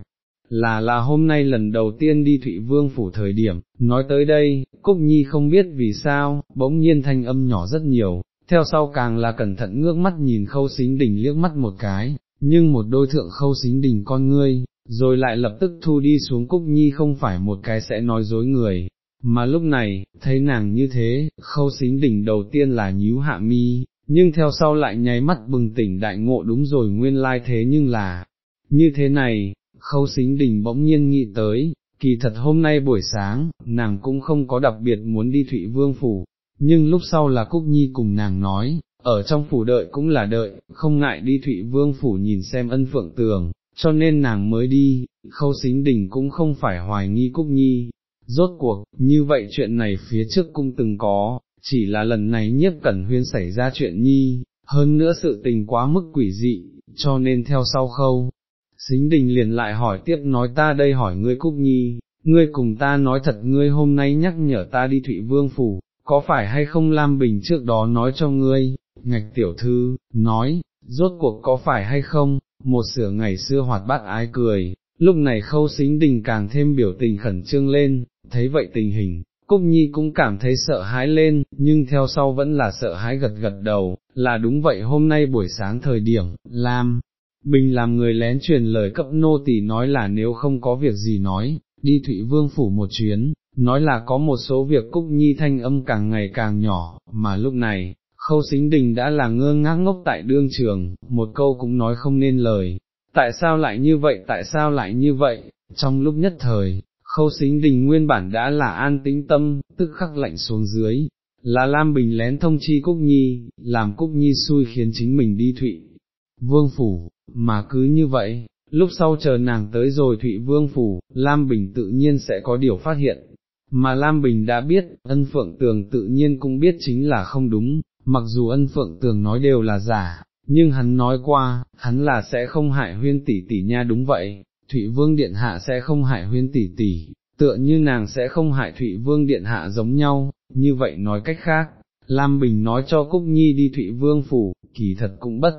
Speaker 1: là là hôm nay lần đầu tiên đi Thụy Vương phủ thời điểm, nói tới đây, Cúc Nhi không biết vì sao, bỗng nhiên thanh âm nhỏ rất nhiều, theo sau càng là cẩn thận ngước mắt nhìn khâu xính đỉnh liếc mắt một cái, nhưng một đôi thượng khâu xính đỉnh con ngươi, rồi lại lập tức thu đi xuống Cúc Nhi không phải một cái sẽ nói dối người, mà lúc này, thấy nàng như thế, khâu xính đỉnh đầu tiên là nhíu hạ mi, nhưng theo sau lại nháy mắt bừng tỉnh đại ngộ đúng rồi nguyên lai thế nhưng là, như thế này, khâu xính đỉnh bỗng nhiên nghĩ tới, kỳ thật hôm nay buổi sáng, nàng cũng không có đặc biệt muốn đi Thụy Vương Phủ, nhưng lúc sau là Cúc Nhi cùng nàng nói, ở trong phủ đợi cũng là đợi, không ngại đi Thụy Vương Phủ nhìn xem ân phượng tường, cho nên nàng mới đi, khâu xính đỉnh cũng không phải hoài nghi Cúc Nhi, Rốt cuộc, như vậy chuyện này phía trước cũng từng có, chỉ là lần này nhiếp cẩn huyên xảy ra chuyện nhi, hơn nữa sự tình quá mức quỷ dị, cho nên theo sau khâu. Xính đình liền lại hỏi tiếp nói ta đây hỏi ngươi Cúc Nhi, ngươi cùng ta nói thật ngươi hôm nay nhắc nhở ta đi Thụy Vương Phủ, có phải hay không Lam Bình trước đó nói cho ngươi, ngạch tiểu thư, nói, rốt cuộc có phải hay không, một sửa ngày xưa hoạt bát ái cười, lúc này khâu xính đình càng thêm biểu tình khẩn trương lên, thấy vậy tình hình, Cúc Nhi cũng cảm thấy sợ hãi lên, nhưng theo sau vẫn là sợ hãi gật gật đầu, là đúng vậy hôm nay buổi sáng thời điểm, Lam, Bình làm người lén truyền lời cấp nô tỳ nói là nếu không có việc gì nói, đi Thụy Vương Phủ một chuyến, nói là có một số việc Cúc Nhi thanh âm càng ngày càng nhỏ, mà lúc này, khâu xính đình đã là ngơ ngác ngốc tại đương trường, một câu cũng nói không nên lời, tại sao lại như vậy, tại sao lại như vậy, trong lúc nhất thời, khâu xính đình nguyên bản đã là an tĩnh tâm, tức khắc lạnh xuống dưới, là Lam Bình lén thông chi Cúc Nhi, làm Cúc Nhi xui khiến chính mình đi Thụy Vương Phủ, mà cứ như vậy, lúc sau chờ nàng tới rồi Thụy Vương Phủ, Lam Bình tự nhiên sẽ có điều phát hiện, mà Lam Bình đã biết, ân phượng tường tự nhiên cũng biết chính là không đúng, mặc dù ân phượng tường nói đều là giả, nhưng hắn nói qua, hắn là sẽ không hại huyên tỷ tỷ nha đúng vậy, Thụy Vương Điện Hạ sẽ không hại huyên tỷ tỷ, tựa như nàng sẽ không hại Thụy Vương Điện Hạ giống nhau, như vậy nói cách khác, Lam Bình nói cho Cúc Nhi đi Thụy Vương Phủ, kỳ thật cũng bất,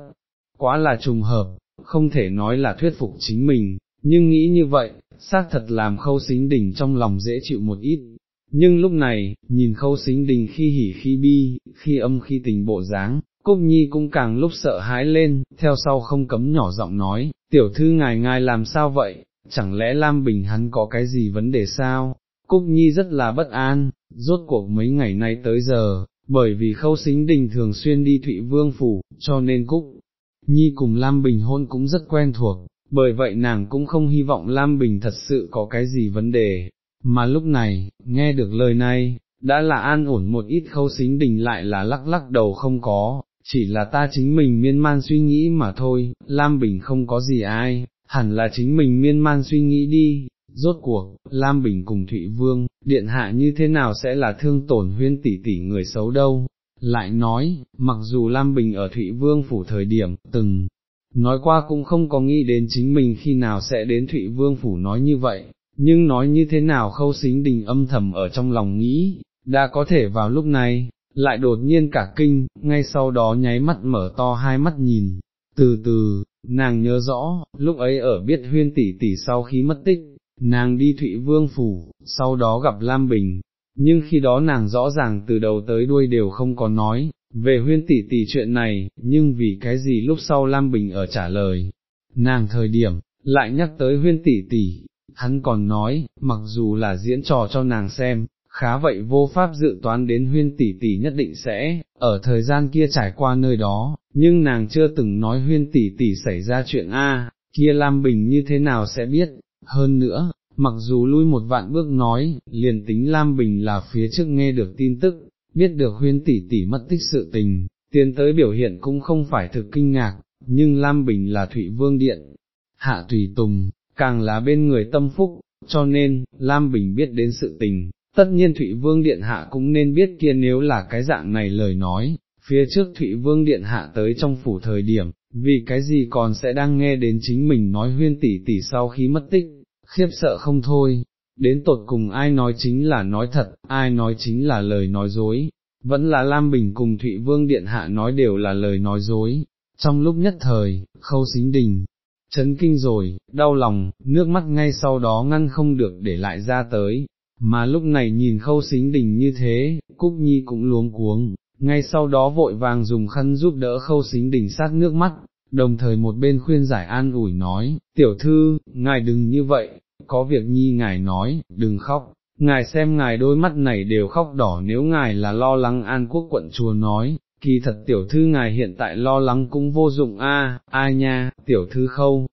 Speaker 1: quá là trùng hợp, không thể nói là thuyết phục chính mình, nhưng nghĩ như vậy, xác thật làm khâu xính đình trong lòng dễ chịu một ít. Nhưng lúc này, nhìn khâu xính đình khi hỉ khi bi, khi âm khi tình bộ dáng, Cúc Nhi cũng càng lúc sợ hãi lên, theo sau không cấm nhỏ giọng nói, tiểu thư ngài ngài làm sao vậy, chẳng lẽ Lam Bình hắn có cái gì vấn đề sao? Cúc Nhi rất là bất an, rốt cuộc mấy ngày nay tới giờ, bởi vì khâu xính đình thường xuyên đi Thụy Vương Phủ, cho nên Cúc Nhi cùng Lam Bình hôn cũng rất quen thuộc, bởi vậy nàng cũng không hy vọng Lam Bình thật sự có cái gì vấn đề, mà lúc này, nghe được lời này, đã là an ổn một ít khâu xính đình lại là lắc lắc đầu không có, chỉ là ta chính mình miên man suy nghĩ mà thôi, Lam Bình không có gì ai, hẳn là chính mình miên man suy nghĩ đi, rốt cuộc, Lam Bình cùng Thụy Vương, điện hạ như thế nào sẽ là thương tổn huyên tỷ tỷ người xấu đâu, lại nói, mặc dù Lam Bình ở Thụy Vương phủ thời điểm, từng, nói qua cũng không có nghĩ đến chính mình khi nào sẽ đến Thụy Vương phủ nói như vậy, nhưng nói như thế nào khâu xính đình âm thầm ở trong lòng nghĩ, đã có thể vào lúc này, lại đột nhiên cả kinh, ngay sau đó nháy mắt mở to hai mắt nhìn, từ từ, nàng nhớ rõ, lúc ấy ở biết huyên tỷ tỷ sau khi mất tích, nàng đi Thụy Vương Phủ, sau đó gặp Lam Bình, nhưng khi đó nàng rõ ràng từ đầu tới đuôi đều không có nói, về huyên tỷ tỷ chuyện này, nhưng vì cái gì lúc sau Lam Bình ở trả lời, nàng thời điểm, lại nhắc tới huyên tỷ tỷ, hắn còn nói, mặc dù là diễn trò cho nàng xem, khá vậy vô pháp dự toán đến huyên tỷ tỷ nhất định sẽ, ở thời gian kia trải qua nơi đó, nhưng nàng chưa từng nói huyên tỷ tỷ xảy ra chuyện A, kia Lam Bình như thế nào sẽ biết, hơn nữa, mặc dù lui một vạn bước nói, liền tính Lam Bình là phía trước nghe được tin tức, biết được huyên tỷ tỷ mất tích sự tình, tiến tới biểu hiện cũng không phải thực kinh ngạc, nhưng Lam Bình là Thụy Vương Điện, Hạ thủy Tùng, càng là bên người tâm phúc, cho nên, Lam Bình biết đến sự tình, tất nhiên Thụy Vương Điện Hạ cũng nên biết kia nếu là cái dạng này lời nói, phía trước Thụy Vương Điện Hạ tới trong phủ thời điểm, vì cái gì còn sẽ đang nghe đến chính mình nói huyên tỷ tỷ sau khi mất tích, khiếp sợ không thôi, đến tột cùng ai nói chính là nói thật, ai nói chính là lời nói dối, vẫn là Lam Bình cùng Thụy Vương Điện Hạ nói đều là lời nói dối, trong lúc nhất thời, khâu xính đình, chấn kinh rồi, đau lòng, nước mắt ngay sau đó ngăn không được để lại ra tới, mà lúc này nhìn khâu xính đình như thế, Cúc Nhi cũng luống cuống, ngay sau đó vội vàng dùng khăn giúp đỡ khâu xính đình sát nước mắt, đồng thời một bên khuyên giải an ủi nói, tiểu thư, ngài đừng như vậy, có việc nhi ngài nói, đừng khóc, ngài xem ngài đôi mắt này đều khóc đỏ nếu ngài là lo lắng an quốc quận chùa nói, kỳ thật tiểu thư ngài hiện tại lo lắng cũng vô dụng a, ai nha, tiểu thư khâu,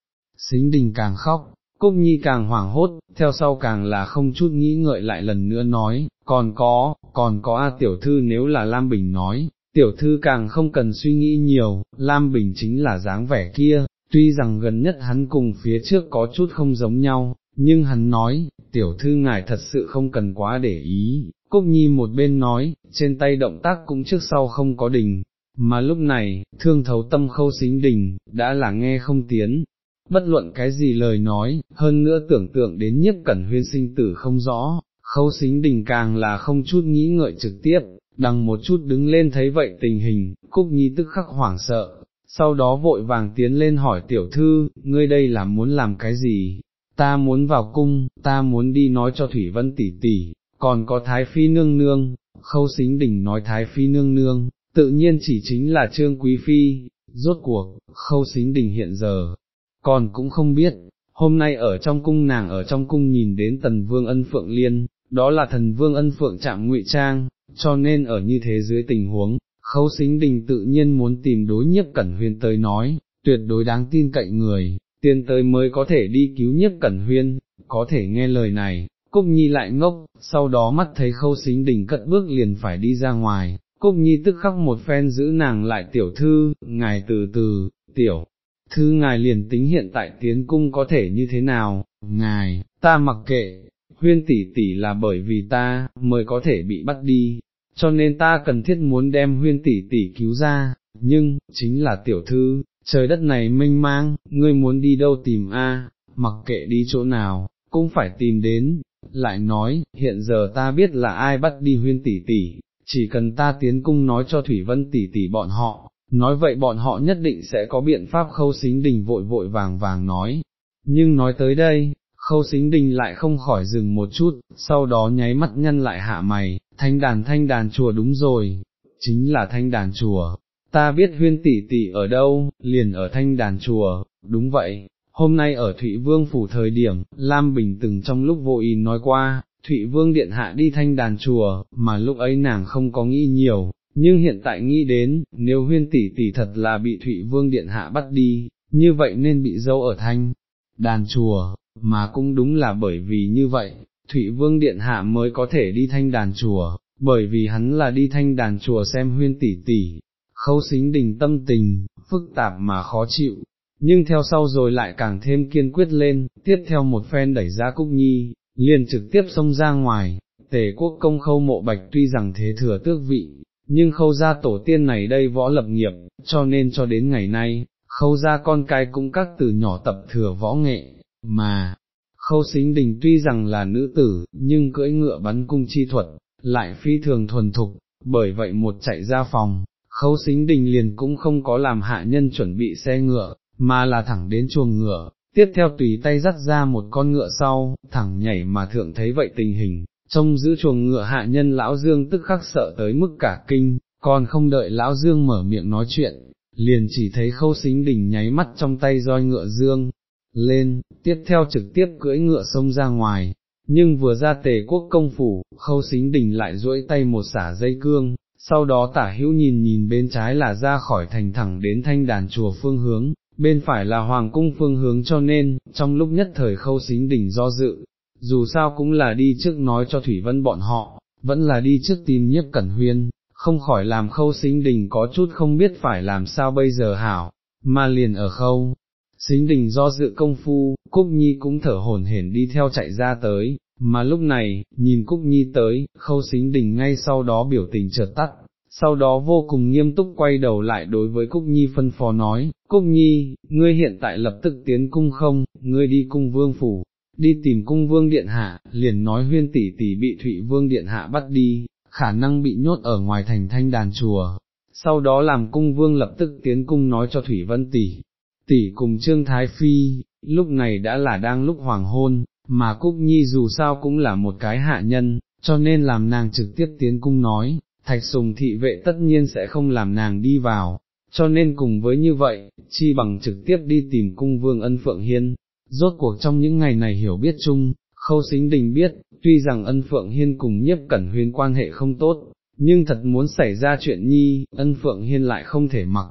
Speaker 1: xính đình càng khóc, Cúc Nhi càng hoảng hốt, theo sau càng là không chút nghĩ ngợi lại lần nữa nói, còn có, còn có A tiểu thư nếu là Lam Bình nói, tiểu thư càng không cần suy nghĩ nhiều, Lam Bình chính là dáng vẻ kia, tuy rằng gần nhất hắn cùng phía trước có chút không giống nhau, nhưng hắn nói, tiểu thư ngài thật sự không cần quá để ý, Cúc Nhi một bên nói, trên tay động tác cũng trước sau không có đình, mà lúc này, thương thấu tâm khâu xính đình, đã là nghe không tiến, bất luận cái gì lời nói, hơn nữa tưởng tượng đến nhiếp cẩn huyên sinh tử không rõ, khâu xính đình càng là không chút nghĩ ngợi trực tiếp, đằng một chút đứng lên thấy vậy tình hình, Cúc Nhi tức khắc hoảng sợ, sau đó vội vàng tiến lên hỏi tiểu thư, ngươi đây là muốn làm cái gì, ta muốn vào cung, ta muốn đi nói cho Thủy Vân tỷ tỷ, còn có Thái Phi nương nương, khâu xính đỉnh nói Thái Phi nương nương, tự nhiên chỉ chính là Trương Quý Phi, rốt cuộc, khâu xính đỉnh hiện giờ, còn cũng không biết, hôm nay ở trong cung nàng ở trong cung nhìn đến tần vương ân phượng liên, đó là thần vương ân phượng chạm ngụy trang, cho nên ở như thế dưới tình huống, khâu xính đình tự nhiên muốn tìm đối nhiếp cẩn huyền tới nói, tuyệt đối đáng tin cậy người, tiên tới mới có thể đi cứu nhất cẩn huyên, có thể nghe lời này, Cúc Nhi lại ngốc, sau đó mắt thấy khâu xính đỉnh cất bước liền phải đi ra ngoài, Cúc Nhi tức khắc một phen giữ nàng lại tiểu thư, ngài từ từ, tiểu, thư ngài liền tính hiện tại tiến cung có thể như thế nào, ngài, ta mặc kệ, huyên tỷ tỷ là bởi vì ta, mới có thể bị bắt đi, cho nên ta cần thiết muốn đem huyên tỷ tỷ cứu ra, nhưng, chính là tiểu thư, trời đất này mênh mang, ngươi muốn đi đâu tìm a, mặc kệ đi chỗ nào, cũng phải tìm đến, lại nói, hiện giờ ta biết là ai bắt đi huyên tỷ tỷ, chỉ cần ta tiến cung nói cho Thủy Vân tỷ tỷ bọn họ, nói vậy bọn họ nhất định sẽ có biện pháp khâu xính đình vội vội vàng vàng nói. Nhưng nói tới đây, khâu xính đình lại không khỏi dừng một chút, sau đó nháy mắt nhân lại hạ mày, thanh đàn thanh đàn chùa đúng rồi, chính là thanh đàn chùa, ta biết huyên tỷ tỷ ở đâu, liền ở thanh đàn chùa, đúng vậy, hôm nay ở Thụy Vương phủ thời điểm, Lam Bình từng trong lúc vô ý nói qua, Thụy Vương điện hạ đi thanh đàn chùa, mà lúc ấy nàng không có nghĩ nhiều, nhưng hiện tại nghĩ đến, nếu huyên tỷ tỷ thật là bị Thụy Vương điện hạ bắt đi, như vậy nên bị dâu ở thanh đàn chùa, mà cũng đúng là bởi vì như vậy, Thụy Vương điện hạ mới có thể đi thanh đàn chùa, bởi vì hắn là đi thanh đàn chùa xem huyên tỷ tỷ, khâu xính đình tâm tình, phức tạp mà khó chịu, nhưng theo sau rồi lại càng thêm kiên quyết lên, tiếp theo một phen đẩy ra Cúc Nhi, liền trực tiếp xông ra ngoài, tề quốc công khâu mộ bạch tuy rằng thế thừa tước vị, nhưng khâu gia tổ tiên này đây võ lập nghiệp, cho nên cho đến ngày nay, khâu gia con cái cũng các từ nhỏ tập thừa võ nghệ, mà, khâu xính đình tuy rằng là nữ tử, nhưng cưỡi ngựa bắn cung chi thuật, lại phi thường thuần thục, bởi vậy một chạy ra phòng, khâu xính đình liền cũng không có làm hạ nhân chuẩn bị xe ngựa, mà là thẳng đến chuồng ngựa, tiếp theo tùy tay dắt ra một con ngựa sau, thẳng nhảy mà thượng thấy vậy tình hình, trông giữ chuồng ngựa hạ nhân lão Dương tức khắc sợ tới mức cả kinh, còn không đợi lão Dương mở miệng nói chuyện, liền chỉ thấy khâu xính đình nháy mắt trong tay roi ngựa Dương, lên, tiếp theo trực tiếp cưỡi ngựa sông ra ngoài, nhưng vừa ra tề quốc công phủ, khâu xính đình lại duỗi tay một xả dây cương, sau đó tả hữu nhìn nhìn bên trái là ra khỏi thành thẳng đến thanh đàn chùa phương hướng, bên phải là hoàng cung phương hướng cho nên, trong lúc nhất thời khâu xính đỉnh do dự, dù sao cũng là đi trước nói cho Thủy Vân bọn họ, vẫn là đi trước tìm nhiếp cẩn huyên, không khỏi làm khâu xính đình có chút không biết phải làm sao bây giờ hảo, mà liền ở khâu. Xính đình do dự công phu, Cúc Nhi cũng thở hổn hển đi theo chạy ra tới, mà lúc này, nhìn Cúc Nhi tới, khâu xính đình ngay sau đó biểu tình chợt tắt, sau đó vô cùng nghiêm túc quay đầu lại đối với Cúc Nhi phân phó nói, Cúc Nhi, ngươi hiện tại lập tức tiến cung không, ngươi đi cung vương phủ, đi tìm cung vương điện hạ, liền nói huyên tỷ tỷ bị Thụy vương điện hạ bắt đi, khả năng bị nhốt ở ngoài thành thanh đàn chùa, sau đó làm cung vương lập tức tiến cung nói cho Thủy Vân tỷ, tỷ cùng Trương Thái Phi, lúc này đã là đang lúc hoàng hôn, mà Cúc Nhi dù sao cũng là một cái hạ nhân, cho nên làm nàng trực tiếp tiến cung nói, thạch sùng thị vệ tất nhiên sẽ không làm nàng đi vào, cho nên cùng với như vậy, chi bằng trực tiếp đi tìm cung vương ân phượng hiên, rốt cuộc trong những ngày này hiểu biết chung, khâu xính đình biết, tuy rằng ân phượng hiên cùng nhiếp cẩn huyên quan hệ không tốt, nhưng thật muốn xảy ra chuyện nhi, ân phượng hiên lại không thể mặc,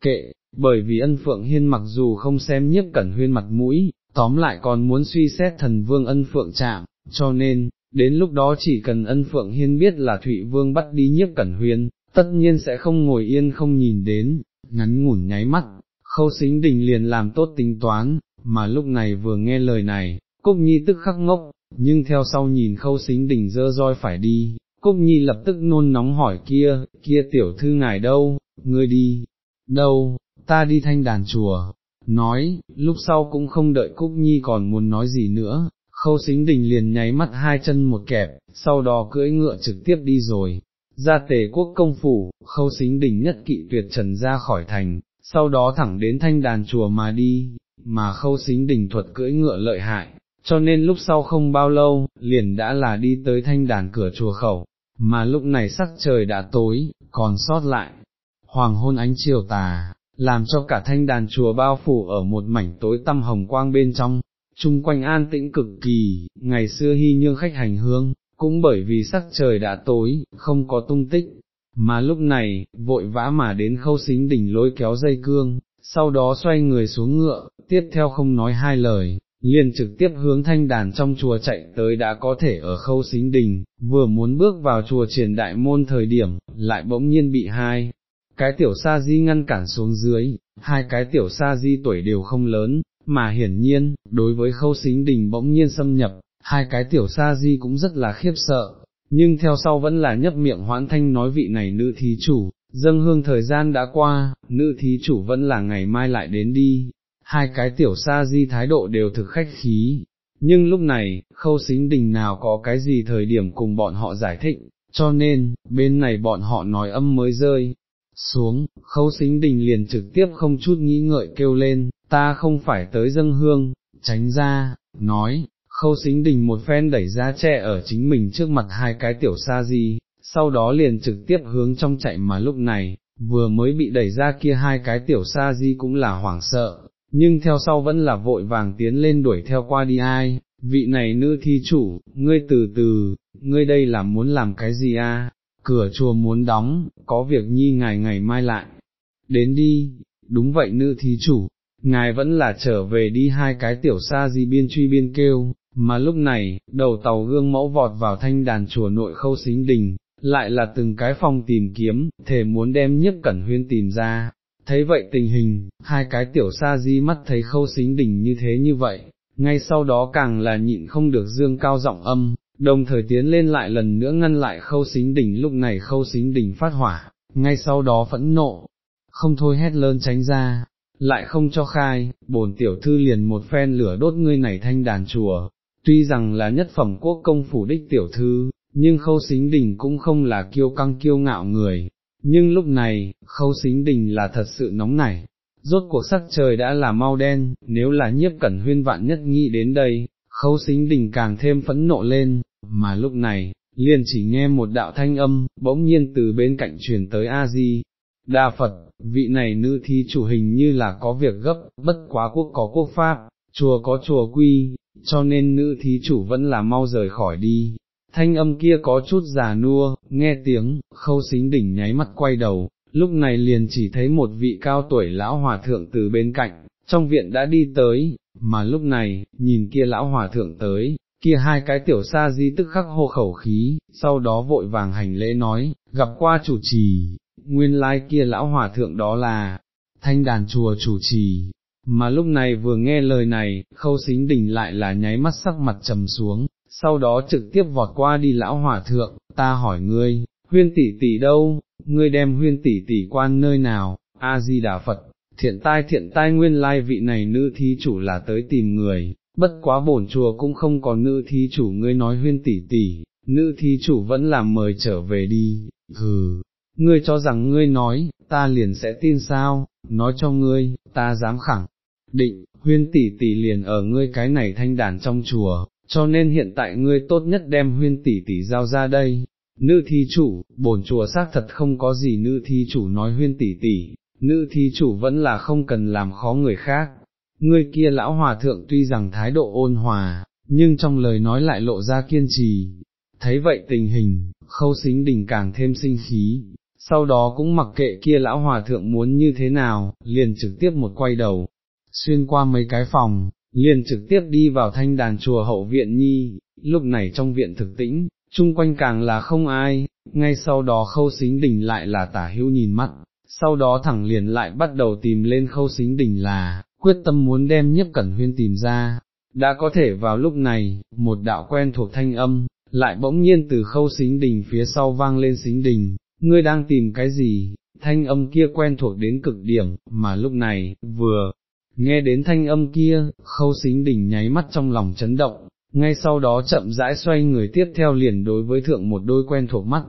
Speaker 1: kệ, bởi vì ân phượng hiên mặc dù không xem nhiếp cẩn huyên mặt mũi, tóm lại còn muốn suy xét thần vương ân phượng chạm, cho nên, đến lúc đó chỉ cần ân phượng hiên biết là Thụy Vương bắt đi nhiếp cẩn huyên, tất nhiên sẽ không ngồi yên không nhìn đến, ngắn ngủn nháy mắt, khâu xính đình liền làm tốt tính toán, mà lúc này vừa nghe lời này, Cúc Nhi tức khắc ngốc, nhưng theo sau nhìn khâu xính đình dơ roi phải đi, Cúc Nhi lập tức nôn nóng hỏi kia, kia tiểu thư ngài đâu, ngươi đi, đâu, ta đi thanh đàn chùa, nói, lúc sau cũng không đợi Cúc Nhi còn muốn nói gì nữa, khâu xính đình liền nháy mắt hai chân một kẹp, sau đó cưỡi ngựa trực tiếp đi rồi, ra tề quốc công phủ, khâu xính đình nhất kỵ tuyệt trần ra khỏi thành, sau đó thẳng đến thanh đàn chùa mà đi, mà khâu xính đình thuật cưỡi ngựa lợi hại, cho nên lúc sau không bao lâu, liền đã là đi tới thanh đàn cửa chùa khẩu, mà lúc này sắc trời đã tối, còn sót lại, hoàng hôn ánh chiều tà, làm cho cả thanh đàn chùa bao phủ ở một mảnh tối tăm hồng quang bên trong, chung quanh an tĩnh cực kỳ, ngày xưa hy nhương khách hành hương, cũng bởi vì sắc trời đã tối, không có tung tích, mà lúc này, vội vã mà đến khâu xính đỉnh lôi kéo dây cương, sau đó xoay người xuống ngựa, tiếp theo không nói hai lời, liền trực tiếp hướng thanh đàn trong chùa chạy tới đã có thể ở khâu xính đình, vừa muốn bước vào chùa triển đại môn thời điểm, lại bỗng nhiên bị hai. Cái tiểu sa di ngăn cản xuống dưới, hai cái tiểu sa di tuổi đều không lớn, mà hiển nhiên, đối với khâu xính đình bỗng nhiên xâm nhập, hai cái tiểu sa di cũng rất là khiếp sợ, nhưng theo sau vẫn là nhấp miệng hoãn thanh nói vị này nữ thí chủ, dâng hương thời gian đã qua, nữ thí chủ vẫn là ngày mai lại đến đi, hai cái tiểu sa di thái độ đều thực khách khí, nhưng lúc này, khâu xính đình nào có cái gì thời điểm cùng bọn họ giải thích, cho nên, bên này bọn họ nói âm mới rơi. Xuống, khâu xính đình liền trực tiếp không chút nghĩ ngợi kêu lên, ta không phải tới dâng hương, tránh ra, nói, khâu xính đình một phen đẩy ra che ở chính mình trước mặt hai cái tiểu sa di, sau đó liền trực tiếp hướng trong chạy mà lúc này, vừa mới bị đẩy ra kia hai cái tiểu sa di cũng là hoảng sợ, nhưng theo sau vẫn là vội vàng tiến lên đuổi theo qua đi ai, vị này nữ thi chủ, ngươi từ từ, ngươi đây là muốn làm cái gì a? Cửa chùa muốn đóng, có việc nhi ngài ngày mai lại, đến đi, đúng vậy nữ thí chủ, ngài vẫn là trở về đi hai cái tiểu sa di biên truy biên kêu, mà lúc này, đầu tàu gương mẫu vọt vào thanh đàn chùa nội khâu xính đình, lại là từng cái phòng tìm kiếm, thể muốn đem nhất cẩn huyên tìm ra. Thấy vậy tình hình, hai cái tiểu sa di mắt thấy khâu xính đình như thế như vậy, ngay sau đó càng là nhịn không được dương cao giọng âm, đồng thời tiến lên lại lần nữa ngăn lại khâu xính đỉnh lúc này khâu xính đỉnh phát hỏa, ngay sau đó phẫn nộ, không thôi hét lớn tránh ra, lại không cho khai, bổn tiểu thư liền một phen lửa đốt ngươi này thanh đàn chùa, tuy rằng là nhất phẩm quốc công phủ đích tiểu thư, nhưng khâu xính đình cũng không là kiêu căng kiêu ngạo người, nhưng lúc này, khâu xính đình là thật sự nóng nảy, rốt cuộc sắc trời đã là mau đen, nếu là nhiếp cẩn huyên vạn nhất nghĩ đến đây, khâu xính đình càng thêm phẫn nộ lên, mà lúc này, liền chỉ nghe một đạo thanh âm, bỗng nhiên từ bên cạnh truyền tới A-di. Đa Phật, vị này nữ thi chủ hình như là có việc gấp, bất quá quốc có quốc pháp, chùa có chùa quy, cho nên nữ thí chủ vẫn là mau rời khỏi đi. Thanh âm kia có chút già nua, nghe tiếng, khâu xính đỉnh nháy mắt quay đầu, lúc này liền chỉ thấy một vị cao tuổi lão hòa thượng từ bên cạnh, trong viện đã đi tới, mà lúc này, nhìn kia lão hòa thượng tới, kia hai cái tiểu sa di tức khắc hô khẩu khí, sau đó vội vàng hành lễ nói, gặp qua chủ trì, nguyên lai kia lão hòa thượng đó là, thanh đàn chùa chủ trì, mà lúc này vừa nghe lời này, khâu xính đỉnh lại là nháy mắt sắc mặt trầm xuống, sau đó trực tiếp vọt qua đi lão hòa thượng, ta hỏi ngươi, huyên tỷ tỷ đâu, ngươi đem huyên tỷ tỷ quan nơi nào, A-di-đà Phật, thiện tai thiện tai nguyên lai vị này nữ thí chủ là tới tìm người, bất quá bổn chùa cũng không có nữ thí chủ ngươi nói huyên tỷ tỷ, nữ thí chủ vẫn làm mời trở về đi, hừ, ngươi cho rằng ngươi nói, ta liền sẽ tin sao, nói cho ngươi, ta dám khẳng, định, huyên tỷ tỷ liền ở ngươi cái này thanh đàn trong chùa, cho nên hiện tại ngươi tốt nhất đem huyên tỷ tỷ giao ra đây. Nữ thi chủ, bổn chùa xác thật không có gì nữ thi chủ nói huyên tỷ tỷ, nữ thí chủ vẫn là không cần làm khó người khác. người kia lão hòa thượng tuy rằng thái độ ôn hòa, nhưng trong lời nói lại lộ ra kiên trì. Thấy vậy tình hình, khâu xính đình càng thêm sinh khí, sau đó cũng mặc kệ kia lão hòa thượng muốn như thế nào, liền trực tiếp một quay đầu, xuyên qua mấy cái phòng, liền trực tiếp đi vào thanh đàn chùa hậu viện nhi, lúc này trong viện thực tĩnh, chung quanh càng là không ai, ngay sau đó khâu xính đỉnh lại là tả hữu nhìn mắt, sau đó thẳng liền lại bắt đầu tìm lên khâu xính đỉnh là, quyết tâm muốn đem nhiếp cẩn huyên tìm ra, đã có thể vào lúc này, một đạo quen thuộc thanh âm, lại bỗng nhiên từ khâu xính đỉnh phía sau vang lên xính đỉnh, ngươi đang tìm cái gì, thanh âm kia quen thuộc đến cực điểm, mà lúc này, vừa, nghe đến thanh âm kia, khâu xính đỉnh nháy mắt trong lòng chấn động, ngay sau đó chậm rãi xoay người tiếp theo liền đối với thượng một đôi quen thuộc mắt,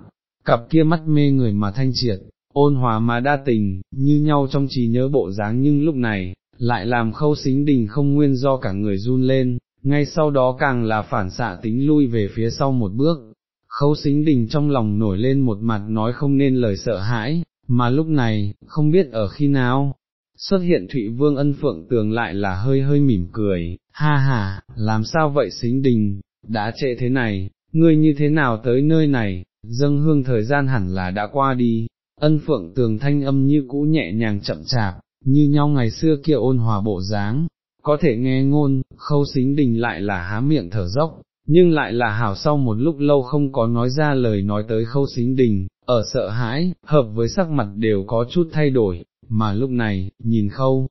Speaker 1: cặp kia mắt mê người mà thanh triệt, ôn hòa mà đa tình, như nhau trong trí nhớ bộ dáng nhưng lúc này, lại làm khâu xính đình không nguyên do cả người run lên, ngay sau đó càng là phản xạ tính lui về phía sau một bước. Khâu xính đình trong lòng nổi lên một mặt nói không nên lời sợ hãi, mà lúc này, không biết ở khi nào, xuất hiện Thụy Vương ân phượng tường lại là hơi hơi mỉm cười, ha ha, làm sao vậy xính đình, đã trễ thế này, ngươi như thế nào tới nơi này, dâng hương thời gian hẳn là đã qua đi, ân phượng tường thanh âm như cũ nhẹ nhàng chậm chạp, như nhau ngày xưa kia ôn hòa bộ dáng, có thể nghe ngôn, khâu xính đình lại là há miệng thở dốc, nhưng lại là hảo sau một lúc lâu không có nói ra lời nói tới khâu xính đình, ở sợ hãi, hợp với sắc mặt đều có chút thay đổi, mà lúc này, nhìn khâu,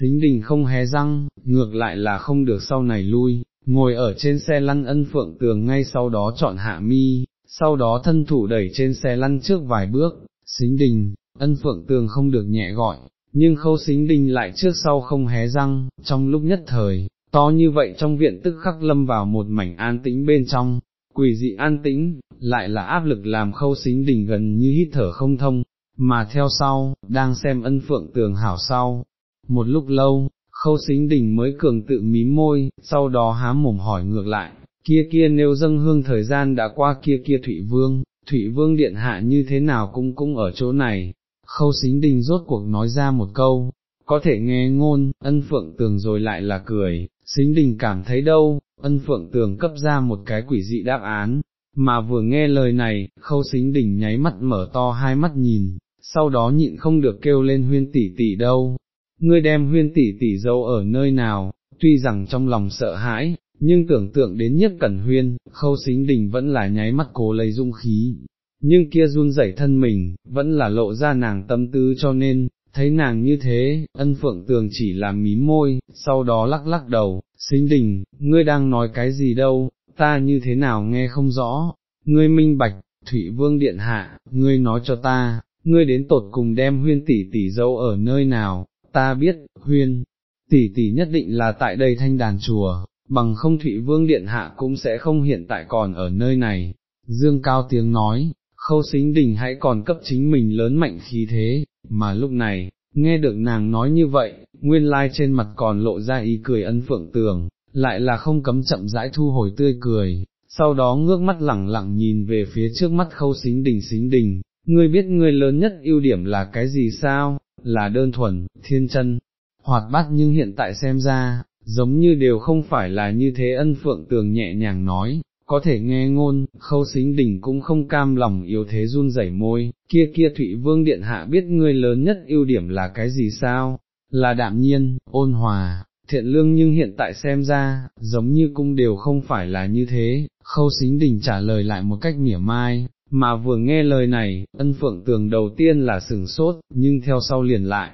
Speaker 1: xính đình không hé răng, ngược lại là không được sau này lui, ngồi ở trên xe lăn ân phượng tường ngay sau đó chọn hạ mi, sau đó thân thủ đẩy trên xe lăn trước vài bước, xính đình, ân phượng tường không được nhẹ gọi, nhưng khâu xính đình lại trước sau không hé răng, trong lúc nhất thời, to như vậy trong viện tức khắc lâm vào một mảnh an tĩnh bên trong, quỷ dị an tĩnh, lại là áp lực làm khâu xính đình gần như hít thở không thông, mà theo sau, đang xem ân phượng tường hảo sau. Một lúc lâu, khâu xính đình mới cường tự mím môi, sau đó há mồm hỏi ngược lại, kia kia nếu dâng hương thời gian đã qua kia kia Thụy Vương, Thụy Vương điện hạ như thế nào cũng cũng ở chỗ này, khâu xính đình rốt cuộc nói ra một câu, có thể nghe ngôn, ân phượng tường rồi lại là cười, xính đình cảm thấy đâu, ân phượng tường cấp ra một cái quỷ dị đáp án, mà vừa nghe lời này, khâu xính đình nháy mắt mở to hai mắt nhìn, sau đó nhịn không được kêu lên huyên tỷ tỷ đâu, ngươi đem huyên tỷ tỷ dâu ở nơi nào, tuy rằng trong lòng sợ hãi, nhưng tưởng tượng đến nhất cẩn huyên, khâu xính đình vẫn là nháy mắt cố lấy dung khí, nhưng kia run rẩy thân mình, vẫn là lộ ra nàng tâm tư cho nên, thấy nàng như thế, ân phượng tường chỉ làm mím môi, sau đó lắc lắc đầu, xính đình, ngươi đang nói cái gì đâu, ta như thế nào nghe không rõ, ngươi minh bạch, Thủy Vương Điện Hạ, ngươi nói cho ta, ngươi đến tột cùng đem huyên tỷ tỷ dâu ở nơi nào, ta biết, huyên, tỷ tỷ nhất định là tại đây thanh đàn chùa, bằng không Thụy Vương Điện Hạ cũng sẽ không hiện tại còn ở nơi này. Dương Cao tiếng nói, khâu xính đình hãy còn cấp chính mình lớn mạnh khí thế, mà lúc này, nghe được nàng nói như vậy, nguyên lai trên mặt còn lộ ra ý cười ân phượng tường, lại là không cấm chậm rãi thu hồi tươi cười, sau đó ngước mắt lẳng lặng nhìn về phía trước mắt khâu xính đình xính đình, ngươi biết ngươi lớn nhất ưu điểm là cái gì sao, là đơn thuần, thiên chân, hoạt bát nhưng hiện tại xem ra, giống như đều không phải là như thế ân phượng tường nhẹ nhàng nói, có thể nghe ngôn, khâu xính đỉnh cũng không cam lòng yếu thế run rẩy môi, kia kia Thụy Vương Điện Hạ biết ngươi lớn nhất ưu điểm là cái gì sao, là đạm nhiên, ôn hòa, thiện lương nhưng hiện tại xem ra, giống như cũng đều không phải là như thế, khâu xính đỉnh trả lời lại một cách mỉa mai, mà vừa nghe lời này, ân phượng tường đầu tiên là sừng sốt, nhưng theo sau liền lại,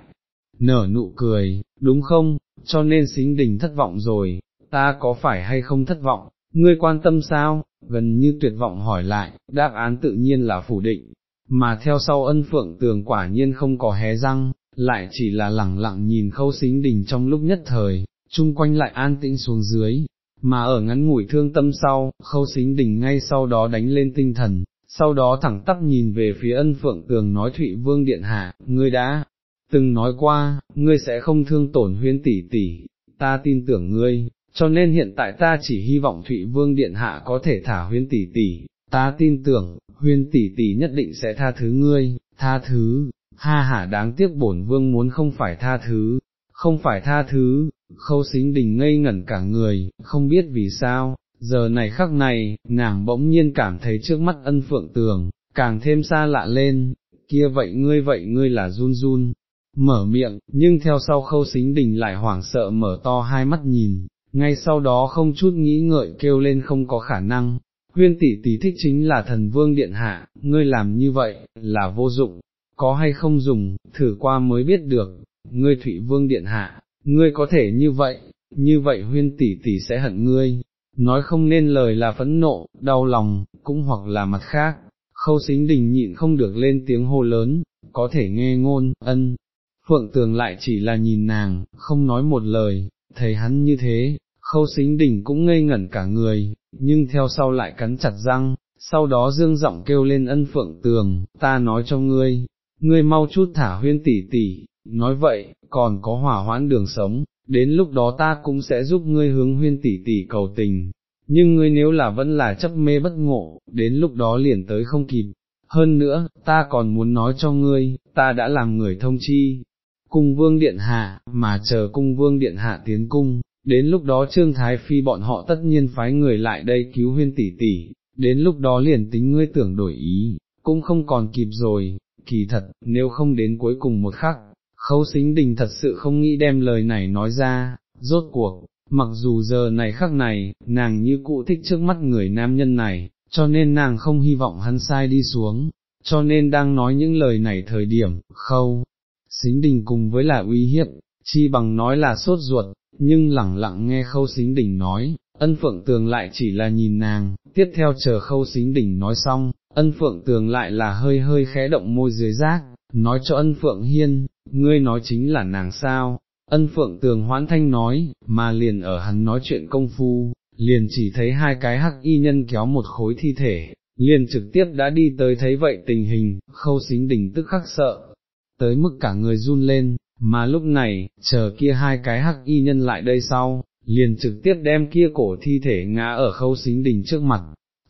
Speaker 1: nở nụ cười, đúng không, cho nên xính đình thất vọng rồi, ta có phải hay không thất vọng, ngươi quan tâm sao, gần như tuyệt vọng hỏi lại, đáp án tự nhiên là phủ định, mà theo sau ân phượng tường quả nhiên không có hé răng, lại chỉ là lẳng lặng nhìn khâu xính đình trong lúc nhất thời, chung quanh lại an tĩnh xuống dưới, mà ở ngắn ngủi thương tâm sau, khâu xính đình ngay sau đó đánh lên tinh thần, sau đó thẳng tắp nhìn về phía ân phượng tường nói Thụy Vương Điện Hạ, ngươi đã, từng nói qua, ngươi sẽ không thương tổn huyên tỷ tỷ, ta tin tưởng ngươi, cho nên hiện tại ta chỉ hy vọng Thụy Vương Điện Hạ có thể thả huyên tỷ tỷ, ta tin tưởng, huyên tỷ tỷ nhất định sẽ tha thứ ngươi, tha thứ, ha hả đáng tiếc bổn vương muốn không phải tha thứ, không phải tha thứ, khâu xính đình ngây ngẩn cả người, không biết vì sao, giờ này khắc này, nàng bỗng nhiên cảm thấy trước mắt ân phượng tường, càng thêm xa lạ lên, kia vậy ngươi vậy ngươi là run run, mở miệng, nhưng theo sau khâu xính đình lại hoảng sợ mở to hai mắt nhìn, ngay sau đó không chút nghĩ ngợi kêu lên không có khả năng, huyên tỷ tỷ thích chính là thần vương điện hạ, ngươi làm như vậy, là vô dụng, có hay không dùng, thử qua mới biết được, ngươi thủy vương điện hạ, ngươi có thể như vậy, như vậy huyên tỷ tỷ sẽ hận ngươi, nói không nên lời là phẫn nộ, đau lòng, cũng hoặc là mặt khác, khâu xính đình nhịn không được lên tiếng hô lớn, có thể nghe ngôn, ân. Phượng tường lại chỉ là nhìn nàng, không nói một lời, thấy hắn như thế, khâu xính Đỉnh cũng ngây ngẩn cả người, nhưng theo sau lại cắn chặt răng, sau đó dương giọng kêu lên ân phượng tường, ta nói cho ngươi, ngươi mau chút thả huyên tỷ tỷ, nói vậy, còn có hỏa hoãn đường sống, đến lúc đó ta cũng sẽ giúp ngươi hướng huyên tỷ tỷ cầu tình, nhưng ngươi nếu là vẫn là chấp mê bất ngộ, đến lúc đó liền tới không kịp. Hơn nữa, ta còn muốn nói cho ngươi, ta đã làm người thông chi, cung vương điện hạ, mà chờ cung vương điện hạ tiến cung, đến lúc đó Trương Thái Phi bọn họ tất nhiên phái người lại đây cứu huyên tỷ tỷ, đến lúc đó liền tính ngươi tưởng đổi ý, cũng không còn kịp rồi, kỳ thật, nếu không đến cuối cùng một khắc, khâu xính đình thật sự không nghĩ đem lời này nói ra, rốt cuộc, mặc dù giờ này khắc này, nàng như cụ thích trước mắt người nam nhân này, cho nên nàng không hy vọng hắn sai đi xuống, cho nên đang nói những lời này thời điểm, khâu, xính đình cùng với là uy hiếp, chi bằng nói là sốt ruột, nhưng lẳng lặng nghe khâu xính đỉnh nói, ân phượng tường lại chỉ là nhìn nàng, tiếp theo chờ khâu xính đỉnh nói xong, ân phượng tường lại là hơi hơi khẽ động môi dưới rác, nói cho ân phượng hiên, ngươi nói chính là nàng sao, ân phượng tường hoãn thanh nói, mà liền ở hắn nói chuyện công phu, liền chỉ thấy hai cái hắc y nhân kéo một khối thi thể, liền trực tiếp đã đi tới thấy vậy tình hình, khâu xính đỉnh tức khắc sợ, tới mức cả người run lên, mà lúc này, chờ kia hai cái hắc y nhân lại đây sau, liền trực tiếp đem kia cổ thi thể ngã ở khâu xính đỉnh trước mặt,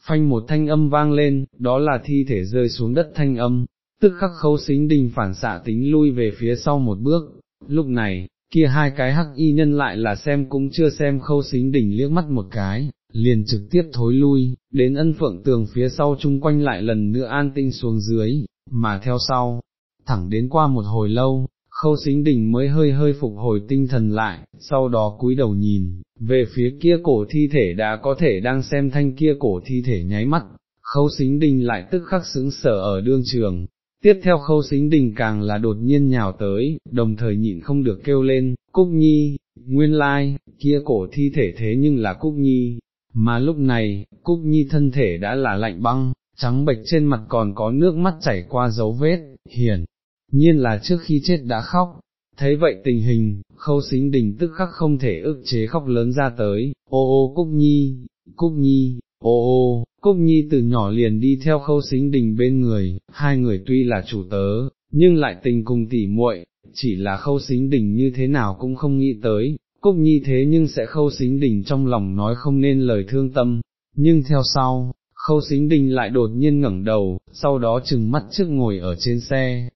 Speaker 1: phanh một thanh âm vang lên, đó là thi thể rơi xuống đất thanh âm, tức khắc khâu xính đình phản xạ tính lui về phía sau một bước, lúc này, kia hai cái hắc y nhân lại là xem cũng chưa xem khâu xính đỉnh liếc mắt một cái, liền trực tiếp thối lui, đến ân phượng tường phía sau chung quanh lại lần nữa an tinh xuống dưới, mà theo sau, thẳng đến qua một hồi lâu, khâu xính đỉnh mới hơi hơi phục hồi tinh thần lại, sau đó cúi đầu nhìn, về phía kia cổ thi thể đã có thể đang xem thanh kia cổ thi thể nháy mắt, khâu xính đình lại tức khắc xứng sở ở đương trường. Tiếp theo khâu xính đình càng là đột nhiên nhào tới, đồng thời nhịn không được kêu lên, Cúc Nhi, nguyên lai, kia cổ thi thể thế nhưng là Cúc Nhi, mà lúc này, Cúc Nhi thân thể đã là lạnh băng, trắng bệch trên mặt còn có nước mắt chảy qua dấu vết, hiển, nhiên là trước khi chết đã khóc, thấy vậy tình hình, khâu xính đình tức khắc không thể ức chế khóc lớn ra tới, ô ô Cúc Nhi, Cúc Nhi, ô ô, Cúc Nhi từ nhỏ liền đi theo khâu xính đình bên người, hai người tuy là chủ tớ, nhưng lại tình cùng tỉ muội, chỉ là khâu xính đình như thế nào cũng không nghĩ tới, Cúc Nhi thế nhưng sẽ khâu xính đình trong lòng nói không nên lời thương tâm, nhưng theo sau, khâu xính đình lại đột nhiên ngẩng đầu, sau đó chừng mắt trước ngồi ở trên xe,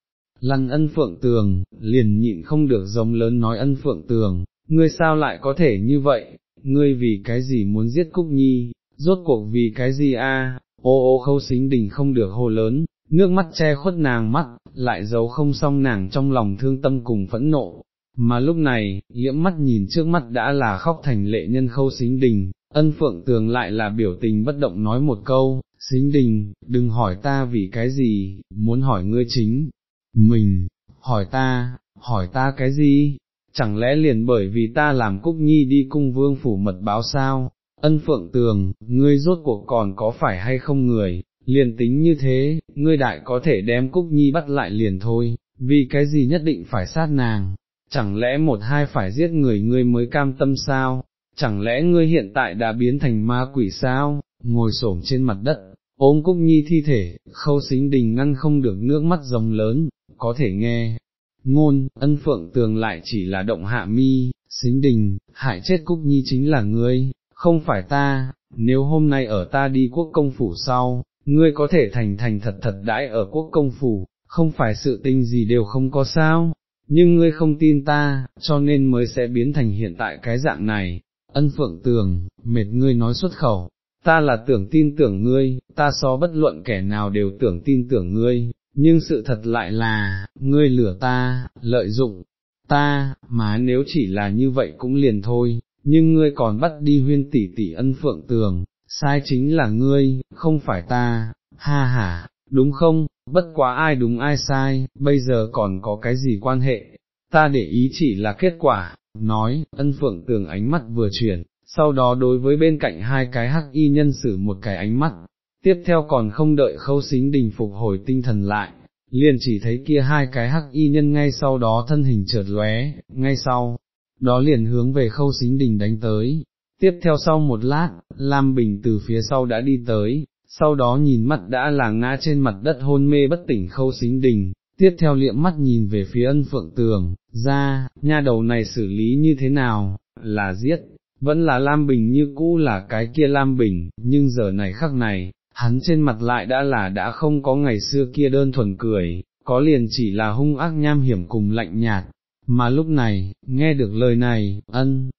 Speaker 1: lăn ân phượng tường, liền nhịn không được giống lớn nói ân phượng tường, ngươi sao lại có thể như vậy, ngươi vì cái gì muốn giết Cúc Nhi, rốt cuộc vì cái gì a? ô ô khâu xính đình không được hô lớn, nước mắt che khuất nàng mắt, lại giấu không xong nàng trong lòng thương tâm cùng phẫn nộ. Mà lúc này, liễm mắt nhìn trước mắt đã là khóc thành lệ nhân khâu xính đình, ân phượng tường lại là biểu tình bất động nói một câu, xính đình, đừng hỏi ta vì cái gì, muốn hỏi ngươi chính, mình, hỏi ta, hỏi ta cái gì, chẳng lẽ liền bởi vì ta làm Cúc Nhi đi cung vương phủ mật báo sao, ân phượng tường, ngươi rốt cuộc còn có phải hay không người, liền tính như thế, ngươi đại có thể đem Cúc Nhi bắt lại liền thôi, vì cái gì nhất định phải sát nàng, chẳng lẽ một hai phải giết người ngươi mới cam tâm sao, chẳng lẽ ngươi hiện tại đã biến thành ma quỷ sao, ngồi xổm trên mặt đất, ôm Cúc Nhi thi thể, khâu xính đình ngăn không được nước mắt rồng lớn, có thể nghe. Ngôn, ân phượng tường lại chỉ là động hạ mi, xính đình, hại chết Cúc Nhi chính là ngươi, không phải ta, nếu hôm nay ở ta đi quốc công phủ sau, ngươi có thể thành thành thật thật đãi ở quốc công phủ, không phải sự tình gì đều không có sao, nhưng ngươi không tin ta, cho nên mới sẽ biến thành hiện tại cái dạng này, ân phượng tường, mệt ngươi nói xuất khẩu, ta là tưởng tin tưởng ngươi, ta so bất luận kẻ nào đều tưởng tin tưởng ngươi, nhưng sự thật lại là, ngươi lửa ta, lợi dụng ta, mà nếu chỉ là như vậy cũng liền thôi, nhưng ngươi còn bắt đi huyên tỷ tỷ ân phượng tường, sai chính là ngươi, không phải ta, ha ha, đúng không, bất quá ai đúng ai sai, bây giờ còn có cái gì quan hệ, ta để ý chỉ là kết quả, nói, ân phượng tường ánh mắt vừa chuyển, sau đó đối với bên cạnh hai cái hắc y nhân sử một cái ánh mắt, tiếp theo còn không đợi khâu xính đình phục hồi tinh thần lại, liền chỉ thấy kia hai cái hắc y nhân ngay sau đó thân hình chợt lóe, ngay sau, đó liền hướng về khâu xính đình đánh tới. Tiếp theo sau một lát, Lam Bình từ phía sau đã đi tới, sau đó nhìn mắt đã là ngã trên mặt đất hôn mê bất tỉnh khâu xính đình, tiếp theo liệm mắt nhìn về phía ân phượng tường, ra, nha đầu này xử lý như thế nào, là giết, vẫn là Lam Bình như cũ là cái kia Lam Bình, nhưng giờ này khắc này, hắn trên mặt lại đã là đã không có ngày xưa kia đơn thuần cười, có liền chỉ là hung ác nham hiểm cùng lạnh nhạt, mà lúc này, nghe được lời này, ân,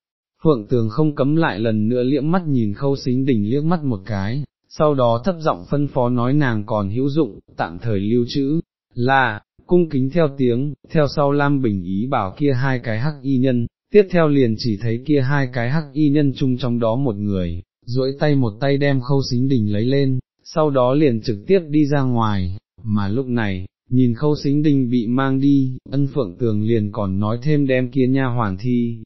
Speaker 1: Phượng Tường không cấm lại lần nữa liễm mắt nhìn khâu xính đỉnh liếc mắt một cái, sau đó thấp giọng phân phó nói nàng còn hữu dụng, tạm thời lưu trữ, là, cung kính theo tiếng, theo sau Lam Bình ý bảo kia hai cái hắc y nhân, tiếp theo liền chỉ thấy kia hai cái hắc y nhân chung trong đó một người, duỗi tay một tay đem khâu xính đỉnh lấy lên, sau đó liền trực tiếp đi ra ngoài, mà lúc này, nhìn khâu xính đình bị mang đi, ân phượng tường liền còn nói thêm đem kia nha hoàn thi,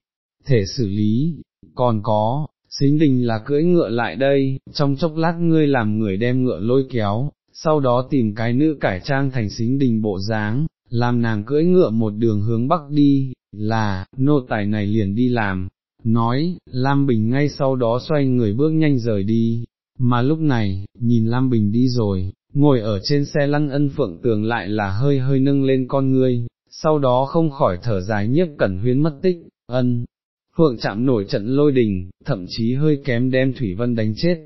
Speaker 1: thể xử lý, còn có, xính đình là cưỡi ngựa lại đây, trong chốc lát ngươi làm người đem ngựa lôi kéo, sau đó tìm cái nữ cải trang thành xính đình bộ dáng, làm nàng cưỡi ngựa một đường hướng bắc đi, là, nô tài này liền đi làm, nói, Lam Bình ngay sau đó xoay người bước nhanh rời đi, mà lúc này, nhìn Lam Bình đi rồi, ngồi ở trên xe lăn ân phượng tường lại là hơi hơi nâng lên con ngươi, sau đó không khỏi thở dài nhiếp cẩn huyến mất tích, ân. Phượng chạm nổi trận lôi đình, thậm chí hơi kém đem Thủy Vân đánh chết,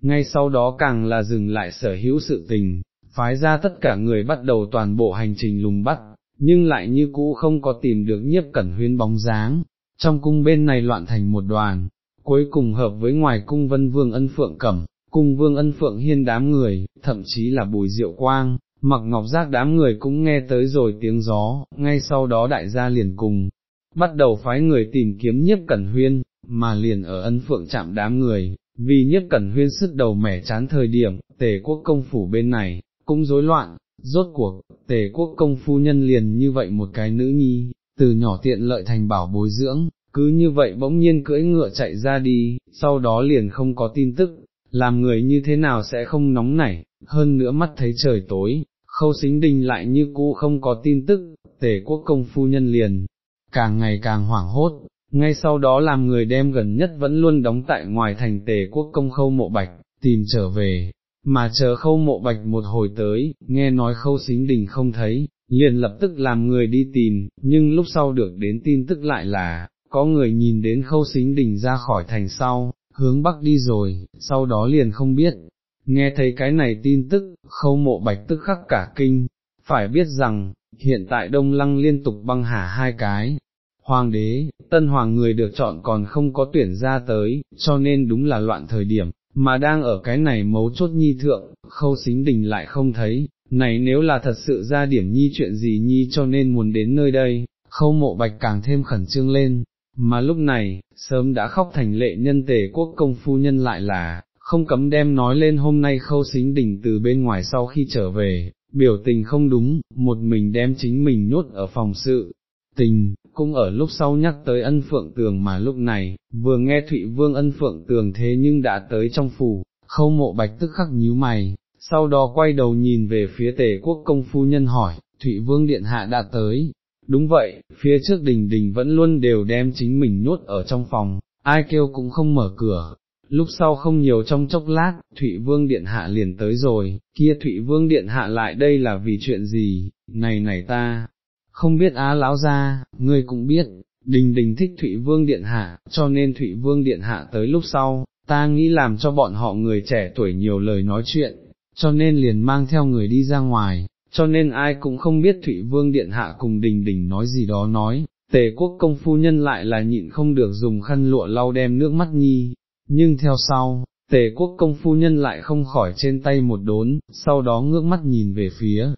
Speaker 1: ngay sau đó càng là dừng lại sở hữu sự tình, phái ra tất cả người bắt đầu toàn bộ hành trình lùng bắt, nhưng lại như cũ không có tìm được nhiếp cẩn huyên bóng dáng, trong cung bên này loạn thành một đoàn, cuối cùng hợp với ngoài cung vân vương ân phượng cẩm, cung vương ân phượng hiên đám người, thậm chí là bùi diệu quang, mặc ngọc giác đám người cũng nghe tới rồi tiếng gió, ngay sau đó đại gia liền cùng, bắt đầu phái người tìm kiếm nhiếp cẩn huyên, mà liền ở ân phượng chạm đám người, vì nhiếp cẩn huyên sức đầu mẻ chán thời điểm, tề quốc công phủ bên này, cũng rối loạn, rốt cuộc, tề quốc công phu nhân liền như vậy một cái nữ nhi, từ nhỏ tiện lợi thành bảo bối dưỡng, cứ như vậy bỗng nhiên cưỡi ngựa chạy ra đi, sau đó liền không có tin tức, làm người như thế nào sẽ không nóng nảy, hơn nữa mắt thấy trời tối, khâu xính đình lại như cũ không có tin tức, tề quốc công phu nhân liền, càng ngày càng hoảng hốt, ngay sau đó làm người đem gần nhất vẫn luôn đóng tại ngoài thành tề quốc công khâu mộ bạch, tìm trở về, mà chờ khâu mộ bạch một hồi tới, nghe nói khâu xính đình không thấy, liền lập tức làm người đi tìm, nhưng lúc sau được đến tin tức lại là, có người nhìn đến khâu xính đình ra khỏi thành sau, hướng bắc đi rồi, sau đó liền không biết, nghe thấy cái này tin tức, khâu mộ bạch tức khắc cả kinh, phải biết rằng, hiện tại Đông Lăng liên tục băng hà hai cái, hoàng đế, tân hoàng người được chọn còn không có tuyển ra tới, cho nên đúng là loạn thời điểm, mà đang ở cái này mấu chốt nhi thượng, khâu xính đình lại không thấy, này nếu là thật sự ra điểm nhi chuyện gì nhi cho nên muốn đến nơi đây, khâu mộ bạch càng thêm khẩn trương lên, mà lúc này, sớm đã khóc thành lệ nhân tề quốc công phu nhân lại là, không cấm đem nói lên hôm nay khâu xính đỉnh từ bên ngoài sau khi trở về, biểu tình không đúng, một mình đem chính mình nhốt ở phòng sự, tình, cũng ở lúc sau nhắc tới ân phượng tường mà lúc này, vừa nghe Thụy Vương ân phượng tường thế nhưng đã tới trong phủ, khâu mộ bạch tức khắc nhíu mày, sau đó quay đầu nhìn về phía tề quốc công phu nhân hỏi, Thụy Vương Điện Hạ đã tới. Đúng vậy, phía trước đình đình vẫn luôn đều đem chính mình nuốt ở trong phòng, ai kêu cũng không mở cửa, lúc sau không nhiều trong chốc lát, Thụy Vương Điện Hạ liền tới rồi, kia Thụy Vương Điện Hạ lại đây là vì chuyện gì, này này ta, không biết á lão ra, ngươi cũng biết, đình đình thích Thụy Vương Điện Hạ, cho nên Thụy Vương Điện Hạ tới lúc sau, ta nghĩ làm cho bọn họ người trẻ tuổi nhiều lời nói chuyện, cho nên liền mang theo người đi ra ngoài, cho nên ai cũng không biết Thụy Vương Điện Hạ cùng đình đình nói gì đó nói, tề quốc công phu nhân lại là nhịn không được dùng khăn lụa lau đem nước mắt nhi, nhưng theo sau, tề quốc công phu nhân lại không khỏi trên tay một đốn, sau đó ngước mắt nhìn về phía,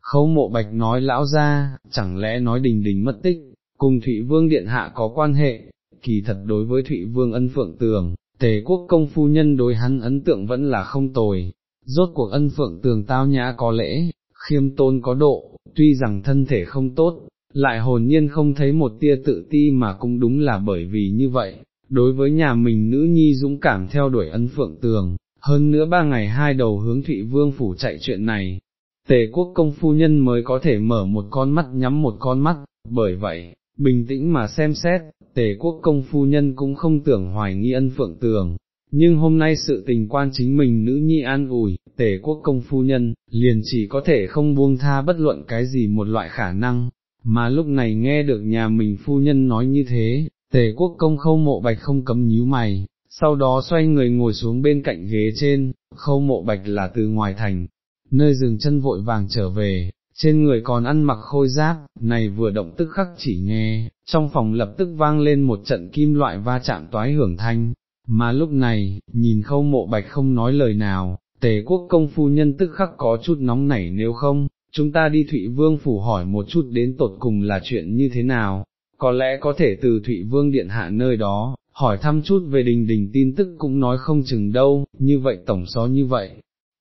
Speaker 1: khấu mộ bạch nói lão ra, chẳng lẽ nói đình đình mất tích, cùng Thụy Vương Điện Hạ có quan hệ, kỳ thật đối với Thụy Vương ân phượng tường, tề quốc công phu nhân đối hắn ấn tượng vẫn là không tồi, rốt cuộc ân phượng tường tao nhã có lễ, khiêm tôn có độ, tuy rằng thân thể không tốt, lại hồn nhiên không thấy một tia tự ti mà cũng đúng là bởi vì như vậy, đối với nhà mình nữ nhi dũng cảm theo đuổi ân phượng tường, hơn nữa ba ngày hai đầu hướng Thụy Vương phủ chạy chuyện này, tề quốc công phu nhân mới có thể mở một con mắt nhắm một con mắt, bởi vậy, bình tĩnh mà xem xét, tề quốc công phu nhân cũng không tưởng hoài nghi ân phượng tường. Nhưng hôm nay sự tình quan chính mình nữ nhi an ủi, tể quốc công phu nhân, liền chỉ có thể không buông tha bất luận cái gì một loại khả năng, mà lúc này nghe được nhà mình phu nhân nói như thế, tề quốc công khâu mộ bạch không cấm nhíu mày, sau đó xoay người ngồi xuống bên cạnh ghế trên, khâu mộ bạch là từ ngoài thành, nơi dừng chân vội vàng trở về, trên người còn ăn mặc khôi giáp, này vừa động tức khắc chỉ nghe, trong phòng lập tức vang lên một trận kim loại va chạm toái hưởng thanh, mà lúc này, nhìn khâu mộ bạch không nói lời nào, tề quốc công phu nhân tức khắc có chút nóng nảy nếu không, chúng ta đi Thụy Vương phủ hỏi một chút đến tột cùng là chuyện như thế nào, có lẽ có thể từ Thụy Vương Điện Hạ nơi đó, hỏi thăm chút về đình đình tin tức cũng nói không chừng đâu, như vậy tổng số như vậy,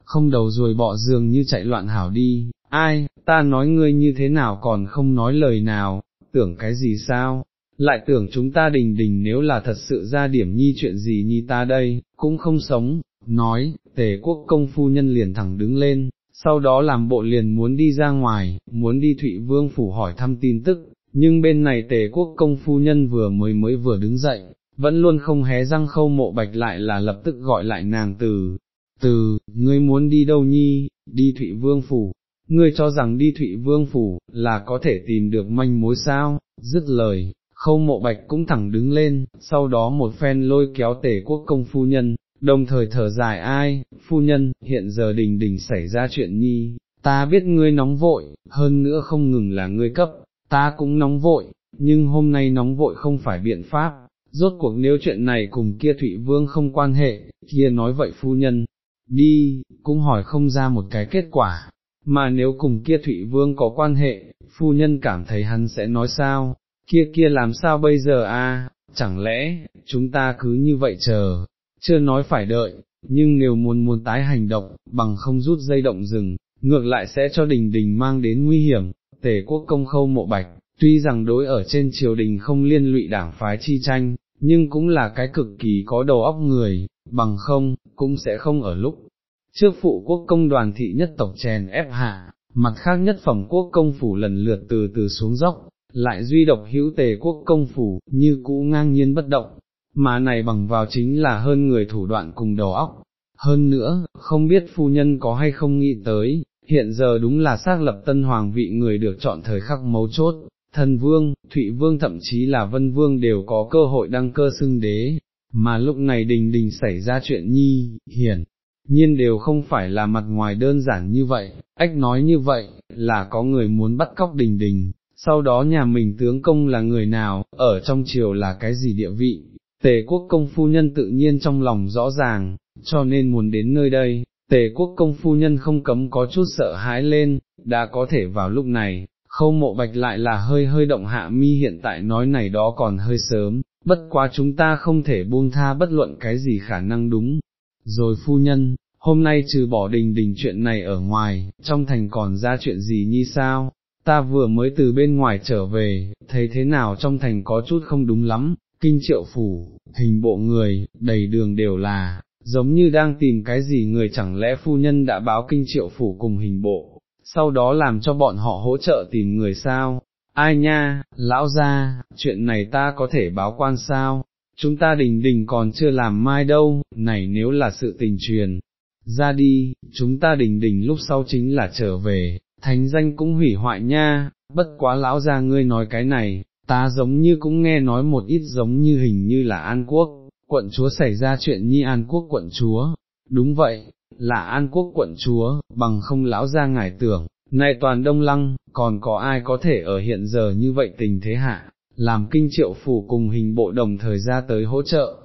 Speaker 1: không đầu ruồi bọ giường như chạy loạn hảo đi, ai, ta nói ngươi như thế nào còn không nói lời nào, tưởng cái gì sao, lại tưởng chúng ta đình đình nếu là thật sự ra điểm nhi chuyện gì nhi ta đây, cũng không sống, nói, tề quốc công phu nhân liền thẳng đứng lên, sau đó làm bộ liền muốn đi ra ngoài, muốn đi Thụy Vương phủ hỏi thăm tin tức, nhưng bên này tề quốc công phu nhân vừa mới mới vừa đứng dậy, vẫn luôn không hé răng khâu mộ bạch lại là lập tức gọi lại nàng từ, từ, ngươi muốn đi đâu nhi, đi Thụy Vương Phủ, ngươi cho rằng đi Thụy Vương Phủ, là có thể tìm được manh mối sao, dứt lời, khâu mộ bạch cũng thẳng đứng lên, sau đó một phen lôi kéo tể quốc công phu nhân, đồng thời thở dài ai, phu nhân, hiện giờ đình đình xảy ra chuyện nhi, ta biết ngươi nóng vội, hơn nữa không ngừng là ngươi cấp, ta cũng nóng vội, nhưng hôm nay nóng vội không phải biện pháp, rốt cuộc nếu chuyện này cùng kia Thụy Vương không quan hệ, kia nói vậy phu nhân, đi, cũng hỏi không ra một cái kết quả, mà nếu cùng kia Thụy Vương có quan hệ, phu nhân cảm thấy hắn sẽ nói sao, kia kia làm sao bây giờ a? chẳng lẽ, chúng ta cứ như vậy chờ, chưa nói phải đợi, nhưng nếu muốn muốn tái hành động, bằng không rút dây động rừng, ngược lại sẽ cho đình đình mang đến nguy hiểm, tề quốc công khâu mộ bạch, tuy rằng đối ở trên triều đình không liên lụy đảng phái chi tranh, nhưng cũng là cái cực kỳ có đầu óc người, bằng không, cũng sẽ không ở lúc. Trước phụ quốc công đoàn thị nhất tộc chèn ép hạ, mặt khác nhất phẩm quốc công phủ lần lượt từ từ xuống dốc, lại duy độc hữu tề quốc công phủ, như cũ ngang nhiên bất động, mà này bằng vào chính là hơn người thủ đoạn cùng đầu óc. Hơn nữa, không biết phu nhân có hay không nghĩ tới, hiện giờ đúng là xác lập tân hoàng vị người được chọn thời khắc mấu chốt, thần vương, thụy vương thậm chí là vân vương đều có cơ hội đăng cơ xưng đế, mà lúc này đình đình xảy ra chuyện nhi, hiển, nhiên đều không phải là mặt ngoài đơn giản như vậy, ách nói như vậy, là có người muốn bắt cóc đình đình, sau đó nhà mình tướng công là người nào, ở trong triều là cái gì địa vị, tề quốc công phu nhân tự nhiên trong lòng rõ ràng, cho nên muốn đến nơi đây, tề quốc công phu nhân không cấm có chút sợ hãi lên, đã có thể vào lúc này, khâu mộ bạch lại là hơi hơi động hạ mi hiện tại nói này đó còn hơi sớm, bất quá chúng ta không thể buông tha bất luận cái gì khả năng đúng. Rồi phu nhân, hôm nay trừ bỏ đình đình chuyện này ở ngoài, trong thành còn ra chuyện gì như sao, ta vừa mới từ bên ngoài trở về, thấy thế nào trong thành có chút không đúng lắm, kinh triệu phủ, hình bộ người, đầy đường đều là, giống như đang tìm cái gì người chẳng lẽ phu nhân đã báo kinh triệu phủ cùng hình bộ, sau đó làm cho bọn họ hỗ trợ tìm người sao, ai nha, lão ra, chuyện này ta có thể báo quan sao, chúng ta đình đình còn chưa làm mai đâu, này nếu là sự tình truyền, ra đi, chúng ta đình đình lúc sau chính là trở về, thánh danh cũng hủy hoại nha, bất quá lão ra ngươi nói cái này, ta giống như cũng nghe nói một ít giống như hình như là An Quốc, quận chúa xảy ra chuyện như An Quốc quận chúa, đúng vậy, là An Quốc quận chúa, bằng không lão ra ngài tưởng, này toàn đông lăng, còn có ai có thể ở hiện giờ như vậy tình thế hạ, làm kinh triệu phủ cùng hình bộ đồng thời ra tới hỗ trợ.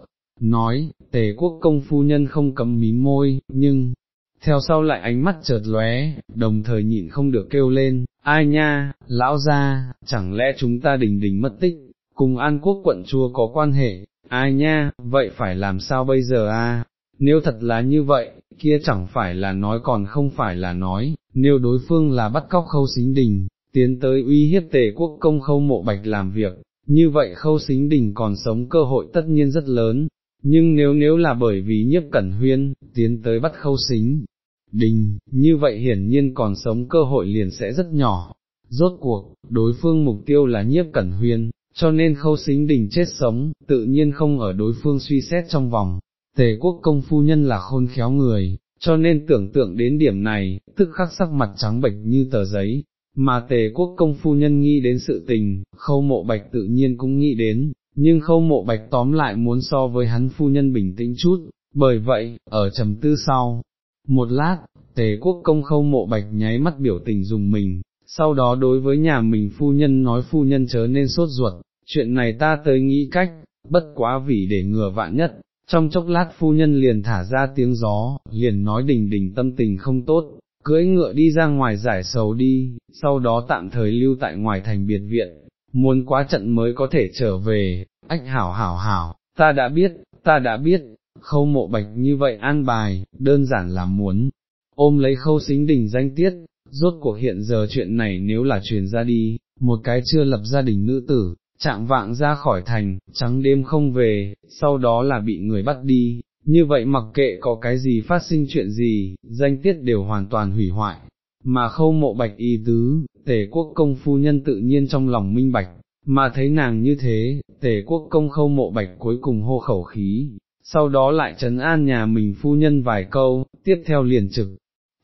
Speaker 1: Nói, tề quốc công phu nhân không cấm mím môi, nhưng, theo sau lại ánh mắt chợt lóe, đồng thời nhịn không được kêu lên, ai nha, lão gia, chẳng lẽ chúng ta đình đình mất tích, cùng an quốc quận chúa có quan hệ, ai nha, vậy phải làm sao bây giờ a? Nếu thật là như vậy, kia chẳng phải là nói còn không phải là nói, nếu đối phương là bắt cóc khâu xính đình, tiến tới uy hiếp tề quốc công khâu mộ bạch làm việc, như vậy khâu xính đình còn sống cơ hội tất nhiên rất lớn, nhưng nếu nếu là bởi vì nhiếp cẩn huyên, tiến tới bắt khâu xính, đình, như vậy hiển nhiên còn sống cơ hội liền sẽ rất nhỏ. Rốt cuộc, đối phương mục tiêu là nhiếp cẩn huyên, cho nên khâu xính đình chết sống, tự nhiên không ở đối phương suy xét trong vòng. Tề quốc công phu nhân là khôn khéo người, cho nên tưởng tượng đến điểm này, tức khắc sắc mặt trắng bệch như tờ giấy, mà tề quốc công phu nhân nghĩ đến sự tình, khâu mộ bạch tự nhiên cũng nghĩ đến, nhưng khâu mộ bạch tóm lại muốn so với hắn phu nhân bình tĩnh chút, bởi vậy, ở trầm tư sau, một lát, tề quốc công khâu mộ bạch nháy mắt biểu tình dùng mình, sau đó đối với nhà mình phu nhân nói phu nhân chớ nên sốt ruột, chuyện này ta tới nghĩ cách, bất quá vì để ngừa vạn nhất, trong chốc lát phu nhân liền thả ra tiếng gió, liền nói đình đình tâm tình không tốt, cưỡi ngựa đi ra ngoài giải sầu đi, sau đó tạm thời lưu tại ngoài thành biệt viện, muốn quá trận mới có thể trở về, ách hảo hảo hảo, ta đã biết, ta đã biết, khâu mộ bạch như vậy an bài, đơn giản là muốn, ôm lấy khâu xính đình danh tiết, rốt cuộc hiện giờ chuyện này nếu là truyền ra đi, một cái chưa lập gia đình nữ tử, chạng vạng ra khỏi thành, trắng đêm không về, sau đó là bị người bắt đi, như vậy mặc kệ có cái gì phát sinh chuyện gì, danh tiết đều hoàn toàn hủy hoại, mà khâu mộ bạch y tứ, tề quốc công phu nhân tự nhiên trong lòng minh bạch, mà thấy nàng như thế, tề quốc công khâu mộ bạch cuối cùng hô khẩu khí, sau đó lại trấn an nhà mình phu nhân vài câu, tiếp theo liền trực,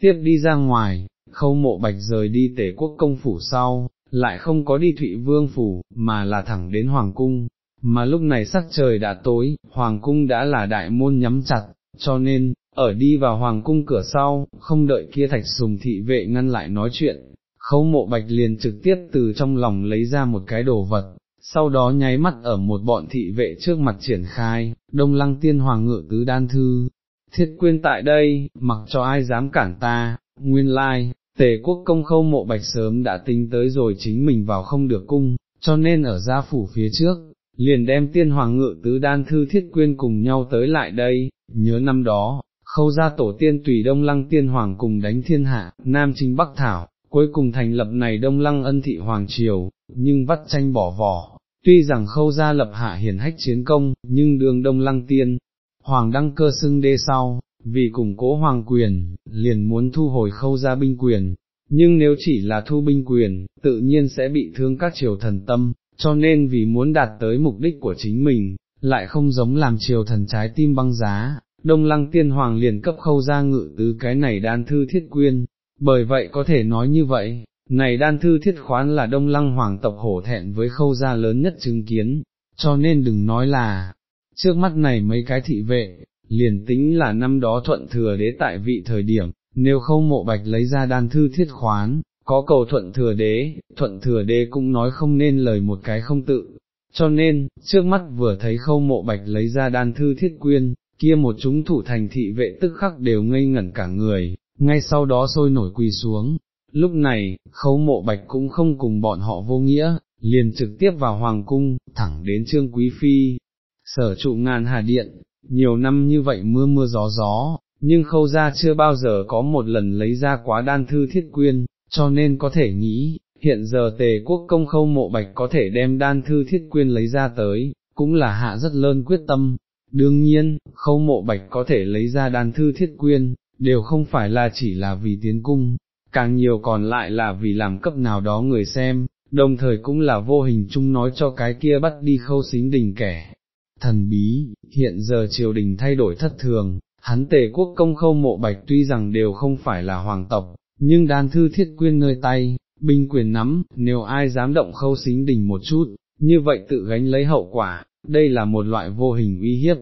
Speaker 1: tiếp đi ra ngoài, khâu mộ bạch rời đi Tể quốc công phủ sau, lại không có đi thụy vương phủ, mà là thẳng đến hoàng cung, mà lúc này sắc trời đã tối, hoàng cung đã là đại môn nhắm chặt, cho nên, ở đi vào hoàng cung cửa sau, không đợi kia thạch sùng thị vệ ngăn lại nói chuyện, khấu mộ bạch liền trực tiếp từ trong lòng lấy ra một cái đồ vật, sau đó nháy mắt ở một bọn thị vệ trước mặt triển khai, đông lăng tiên hoàng ngự tứ đan thư, thiết quyên tại đây, mặc cho ai dám cản ta, nguyên lai, tề quốc công khâu mộ bạch sớm đã tính tới rồi chính mình vào không được cung, cho nên ở gia phủ phía trước, liền đem tiên hoàng ngự tứ đan thư thiết quyên cùng nhau tới lại đây, nhớ năm đó, khâu gia tổ tiên tùy đông lăng tiên hoàng cùng đánh thiên hạ, nam chính bắc thảo, cuối cùng thành lập này đông lăng ân thị hoàng triều, nhưng vắt tranh bỏ vỏ, tuy rằng khâu gia lập hạ hiển hách chiến công, nhưng đường đông lăng tiên, hoàng đăng cơ xưng đê sau, vì củng cố hoàng quyền, liền muốn thu hồi khâu gia binh quyền, nhưng nếu chỉ là thu binh quyền, tự nhiên sẽ bị thương các triều thần tâm, cho nên vì muốn đạt tới mục đích của chính mình, lại không giống làm triều thần trái tim băng giá, đông lăng tiên hoàng liền cấp khâu gia ngự tứ cái này đan thư thiết quyên, bởi vậy có thể nói như vậy, này đan thư thiết khoán là đông lăng hoàng tộc hổ thẹn với khâu gia lớn nhất chứng kiến, cho nên đừng nói là, trước mắt này mấy cái thị vệ, liền tính là năm đó thuận thừa đế tại vị thời điểm, nếu khâu mộ bạch lấy ra đan thư thiết khoán, có cầu thuận thừa đế, thuận thừa đế cũng nói không nên lời một cái không tự, cho nên, trước mắt vừa thấy khâu mộ bạch lấy ra đan thư thiết quyên, kia một chúng thủ thành thị vệ tức khắc đều ngây ngẩn cả người, ngay sau đó sôi nổi quỳ xuống. Lúc này, khâu mộ bạch cũng không cùng bọn họ vô nghĩa, liền trực tiếp vào hoàng cung, thẳng đến trương quý phi, sở trụ ngàn hà điện, nhiều năm như vậy mưa mưa gió gió, nhưng khâu ra chưa bao giờ có một lần lấy ra quá đan thư thiết quyên, cho nên có thể nghĩ, hiện giờ tề quốc công khâu mộ bạch có thể đem đan thư thiết quyên lấy ra tới, cũng là hạ rất lớn quyết tâm. Đương nhiên, khâu mộ bạch có thể lấy ra đan thư thiết quyên, đều không phải là chỉ là vì tiến cung, càng nhiều còn lại là vì làm cấp nào đó người xem, đồng thời cũng là vô hình chung nói cho cái kia bắt đi khâu xính đình kẻ. Thần bí, hiện giờ triều đình thay đổi thất thường, hắn tề quốc công khâu mộ bạch tuy rằng đều không phải là hoàng tộc, nhưng đan thư thiết quyên nơi tay, binh quyền nắm, nếu ai dám động khâu xính đình một chút, như vậy tự gánh lấy hậu quả, đây là một loại vô hình uy hiếp,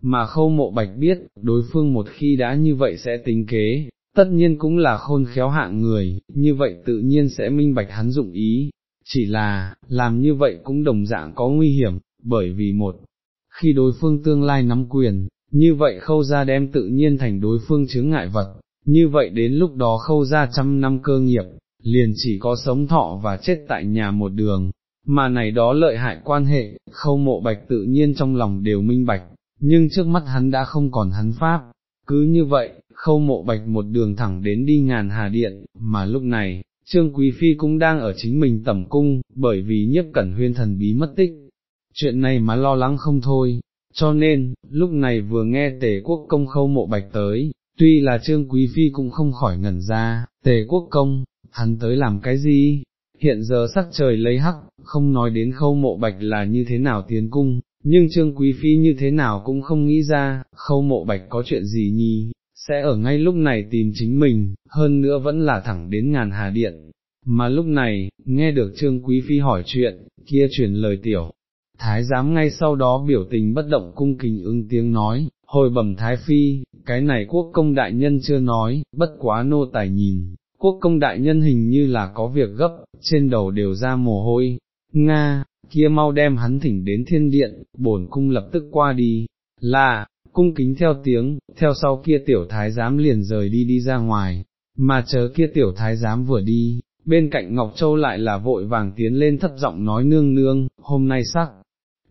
Speaker 1: mà khâu mộ bạch biết, đối phương một khi đã như vậy sẽ tính kế, tất nhiên cũng là khôn khéo hạng người, như vậy tự nhiên sẽ minh bạch hắn dụng ý, chỉ là, làm như vậy cũng đồng dạng có nguy hiểm, bởi vì một, khi đối phương tương lai nắm quyền, như vậy khâu ra đem tự nhiên thành đối phương chướng ngại vật, như vậy đến lúc đó khâu ra trăm năm cơ nghiệp, liền chỉ có sống thọ và chết tại nhà một đường, mà này đó lợi hại quan hệ, khâu mộ bạch tự nhiên trong lòng đều minh bạch, nhưng trước mắt hắn đã không còn hắn pháp, cứ như vậy, khâu mộ bạch một đường thẳng đến đi ngàn hà điện, mà lúc này, Trương Quý Phi cũng đang ở chính mình tẩm cung, bởi vì nhiếp cẩn huyên thần bí mất tích, chuyện này mà lo lắng không thôi, cho nên, lúc này vừa nghe tề quốc công khâu mộ bạch tới, tuy là Trương Quý Phi cũng không khỏi ngẩn ra, tề quốc công, hắn tới làm cái gì? Hiện giờ sắc trời lấy hắc, không nói đến khâu mộ bạch là như thế nào tiến cung, nhưng Trương Quý Phi như thế nào cũng không nghĩ ra, khâu mộ bạch có chuyện gì nhì sẽ ở ngay lúc này tìm chính mình, hơn nữa vẫn là thẳng đến ngàn hà điện. Mà lúc này, nghe được Trương Quý Phi hỏi chuyện, kia truyền lời tiểu, Thái giám ngay sau đó biểu tình bất động cung kính ưng tiếng nói, hồi bẩm Thái Phi, cái này quốc công đại nhân chưa nói, bất quá nô tài nhìn, quốc công đại nhân hình như là có việc gấp, trên đầu đều ra mồ hôi, Nga, kia mau đem hắn thỉnh đến thiên điện, bổn cung lập tức qua đi, là, cung kính theo tiếng, theo sau kia tiểu thái giám liền rời đi đi ra ngoài, mà chờ kia tiểu thái giám vừa đi, bên cạnh Ngọc Châu lại là vội vàng tiến lên thấp giọng nói nương nương, hôm nay sắc,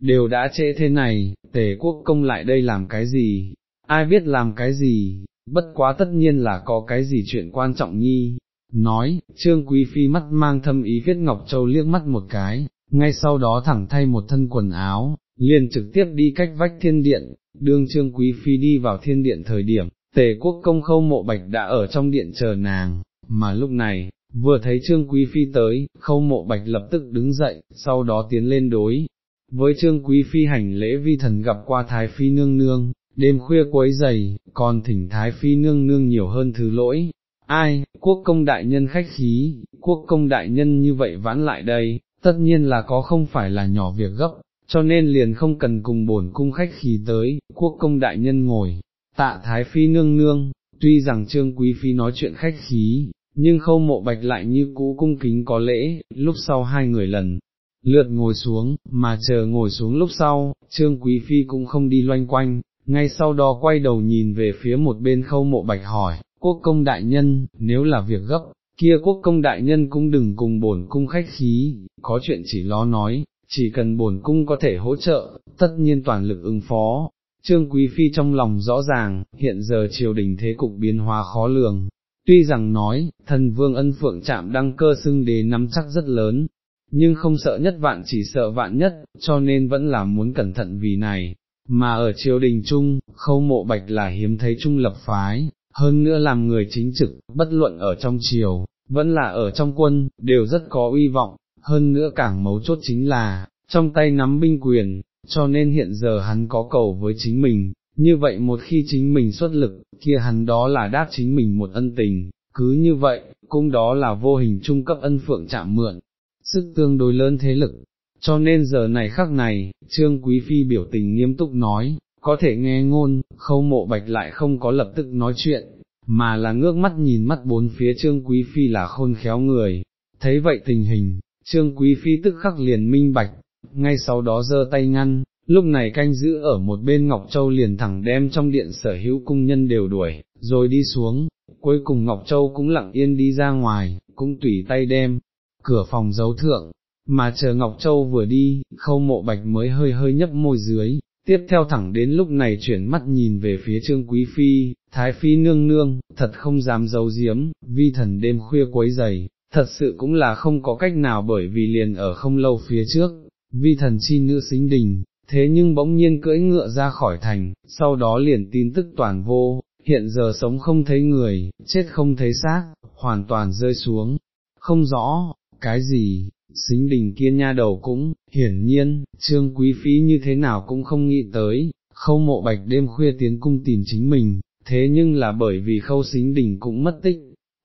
Speaker 1: đều đã trễ thế này, tề quốc công lại đây làm cái gì, ai biết làm cái gì, bất quá tất nhiên là có cái gì chuyện quan trọng nhi. Nói, Trương Quý Phi mắt mang thâm ý viết Ngọc Châu liếc mắt một cái, ngay sau đó thẳng thay một thân quần áo, liền trực tiếp đi cách vách thiên điện, đương Trương Quý Phi đi vào thiên điện thời điểm, tề quốc công khâu mộ bạch đã ở trong điện chờ nàng, mà lúc này, vừa thấy Trương Quý Phi tới, khâu mộ bạch lập tức đứng dậy, sau đó tiến lên đối. Với Trương Quý Phi hành lễ vi thần gặp qua Thái Phi nương nương, đêm khuya quấy dày, còn thỉnh Thái Phi nương nương nhiều hơn thứ lỗi. Ai, quốc công đại nhân khách khí, quốc công đại nhân như vậy vãn lại đây, tất nhiên là có không phải là nhỏ việc gấp, cho nên liền không cần cùng bổn cung khách khí tới, quốc công đại nhân ngồi, tạ Thái Phi nương nương, tuy rằng Trương Quý Phi nói chuyện khách khí, nhưng khâu mộ bạch lại như cũ cung kính có lễ, lúc sau hai người lần, lượt ngồi xuống, mà chờ ngồi xuống lúc sau, Trương Quý Phi cũng không đi loanh quanh, ngay sau đó quay đầu nhìn về phía một bên khâu mộ bạch hỏi, quốc công đại nhân, nếu là việc gấp, kia quốc công đại nhân cũng đừng cùng bổn cung khách khí, có chuyện chỉ lo nói, chỉ cần bổn cung có thể hỗ trợ, tất nhiên toàn lực ứng phó. Trương Quý Phi trong lòng rõ ràng, hiện giờ triều đình thế cục biến hóa khó lường, tuy rằng nói, thần vương ân phượng chạm đăng cơ xưng đế nắm chắc rất lớn, nhưng không sợ nhất vạn chỉ sợ vạn nhất, cho nên vẫn là muốn cẩn thận vì này, mà ở triều đình chung, khâu mộ bạch là hiếm thấy trung lập phái, hơn nữa làm người chính trực, bất luận ở trong triều, vẫn là ở trong quân, đều rất có uy vọng, hơn nữa càng mấu chốt chính là, trong tay nắm binh quyền, cho nên hiện giờ hắn có cầu với chính mình, như vậy một khi chính mình xuất lực, kia hắn đó là đáp chính mình một ân tình, cứ như vậy, cũng đó là vô hình trung cấp ân phượng chạm mượn, sức tương đối lớn thế lực. Cho nên giờ này khắc này, Trương Quý Phi biểu tình nghiêm túc nói, có thể nghe ngôn, khâu mộ bạch lại không có lập tức nói chuyện, mà là ngước mắt nhìn mắt bốn phía Trương Quý Phi là khôn khéo người, thấy vậy tình hình, Trương Quý Phi tức khắc liền minh bạch, ngay sau đó giơ tay ngăn, lúc này canh giữ ở một bên Ngọc Châu liền thẳng đem trong điện sở hữu cung nhân đều đuổi, rồi đi xuống, cuối cùng Ngọc Châu cũng lặng yên đi ra ngoài, cũng tùy tay đem, cửa phòng giấu thượng, mà chờ Ngọc Châu vừa đi, khâu mộ bạch mới hơi hơi nhấp môi dưới, tiếp theo thẳng đến lúc này chuyển mắt nhìn về phía Trương Quý Phi, Thái Phi nương nương, thật không dám giấu giếm, vi thần đêm khuya quấy giày, thật sự cũng là không có cách nào bởi vì liền ở không lâu phía trước, vi thần chi nữ xính đình, thế nhưng bỗng nhiên cưỡi ngựa ra khỏi thành, sau đó liền tin tức toàn vô, hiện giờ sống không thấy người, chết không thấy xác, hoàn toàn rơi xuống, không rõ, cái gì, xính đình kia nha đầu cũng, hiển nhiên, trương quý phí như thế nào cũng không nghĩ tới, khâu mộ bạch đêm khuya tiến cung tìm chính mình, thế nhưng là bởi vì khâu xính đình cũng mất tích,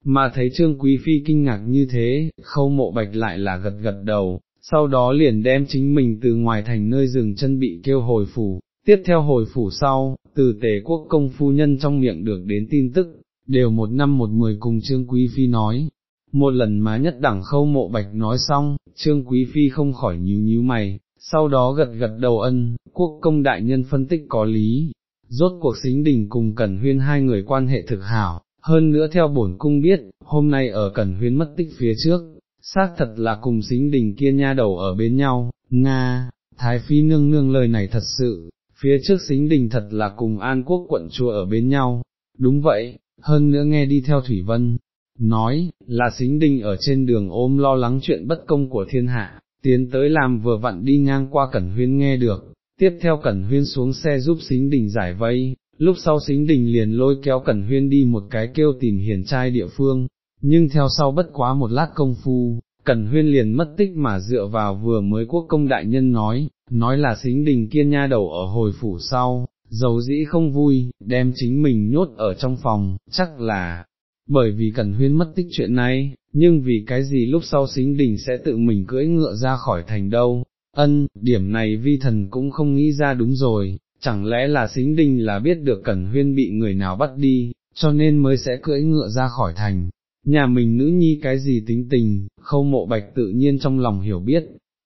Speaker 1: mà thấy trương quý phi kinh ngạc như thế, khâu mộ bạch lại là gật gật đầu, sau đó liền đem chính mình từ ngoài thành nơi rừng chân bị kêu hồi phủ, tiếp theo hồi phủ sau, từ tề quốc công phu nhân trong miệng được đến tin tức, đều một năm một mười cùng Trương Quý Phi nói. Một lần má nhất đẳng khâu mộ bạch nói xong, Trương Quý Phi không khỏi nhíu nhíu mày, sau đó gật gật đầu ân, quốc công đại nhân phân tích có lý, rốt cuộc xính đình cùng Cẩn Huyên hai người quan hệ thực hảo, hơn nữa theo bổn cung biết, hôm nay ở Cẩn Huyên mất tích phía trước, xác thật là cùng xính đình kia nha đầu ở bên nhau, Nga, Thái Phi nương nương lời này thật sự, phía trước xính đình thật là cùng An Quốc quận chùa ở bên nhau, đúng vậy, hơn nữa nghe đi theo Thủy Vân, nói, là xính đình ở trên đường ôm lo lắng chuyện bất công của thiên hạ, tiến tới làm vừa vặn đi ngang qua Cẩn Huyên nghe được, tiếp theo Cẩn Huyên xuống xe giúp xính đình giải vây, lúc sau xính đình liền lôi kéo Cẩn Huyên đi một cái kêu tìm hiền trai địa phương, nhưng theo sau bất quá một lát công phu, Cẩn Huyên liền mất tích mà dựa vào vừa mới quốc công đại nhân nói, nói là xính đình kiên nha đầu ở hồi phủ sau, dầu dĩ không vui, đem chính mình nhốt ở trong phòng, chắc là, bởi vì Cẩn Huyên mất tích chuyện này, nhưng vì cái gì lúc sau xính đình sẽ tự mình cưỡi ngựa ra khỏi thành đâu, ân, điểm này vi thần cũng không nghĩ ra đúng rồi, chẳng lẽ là xính đình là biết được Cẩn Huyên bị người nào bắt đi, cho nên mới sẽ cưỡi ngựa ra khỏi thành, nhà mình nữ nhi cái gì tính tình, khâu mộ bạch tự nhiên trong lòng hiểu biết,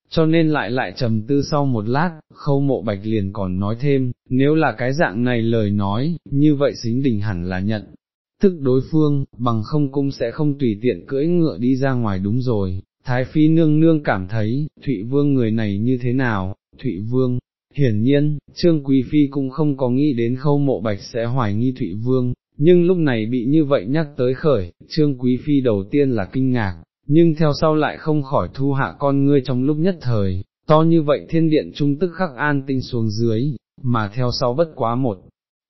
Speaker 1: cho nên lại lại trầm tư sau một lát, khâu mộ bạch liền còn nói thêm, nếu là cái dạng này lời nói, như vậy xính đình hẳn là nhận, thức đối phương, bằng không cũng sẽ không tùy tiện cưỡi ngựa đi ra ngoài đúng rồi. Thái Phi nương nương cảm thấy, Thụy Vương người này như thế nào, Thụy Vương, hiển nhiên, Trương Quý Phi cũng không có nghĩ đến khâu mộ bạch sẽ hoài nghi Thụy Vương, nhưng lúc này bị như vậy nhắc tới khởi, Trương Quý Phi đầu tiên là kinh ngạc, nhưng theo sau lại không khỏi thu hạ con ngươi trong lúc nhất thời, to như vậy thiên điện trung tức khắc an tinh xuống dưới, mà theo sau bất quá một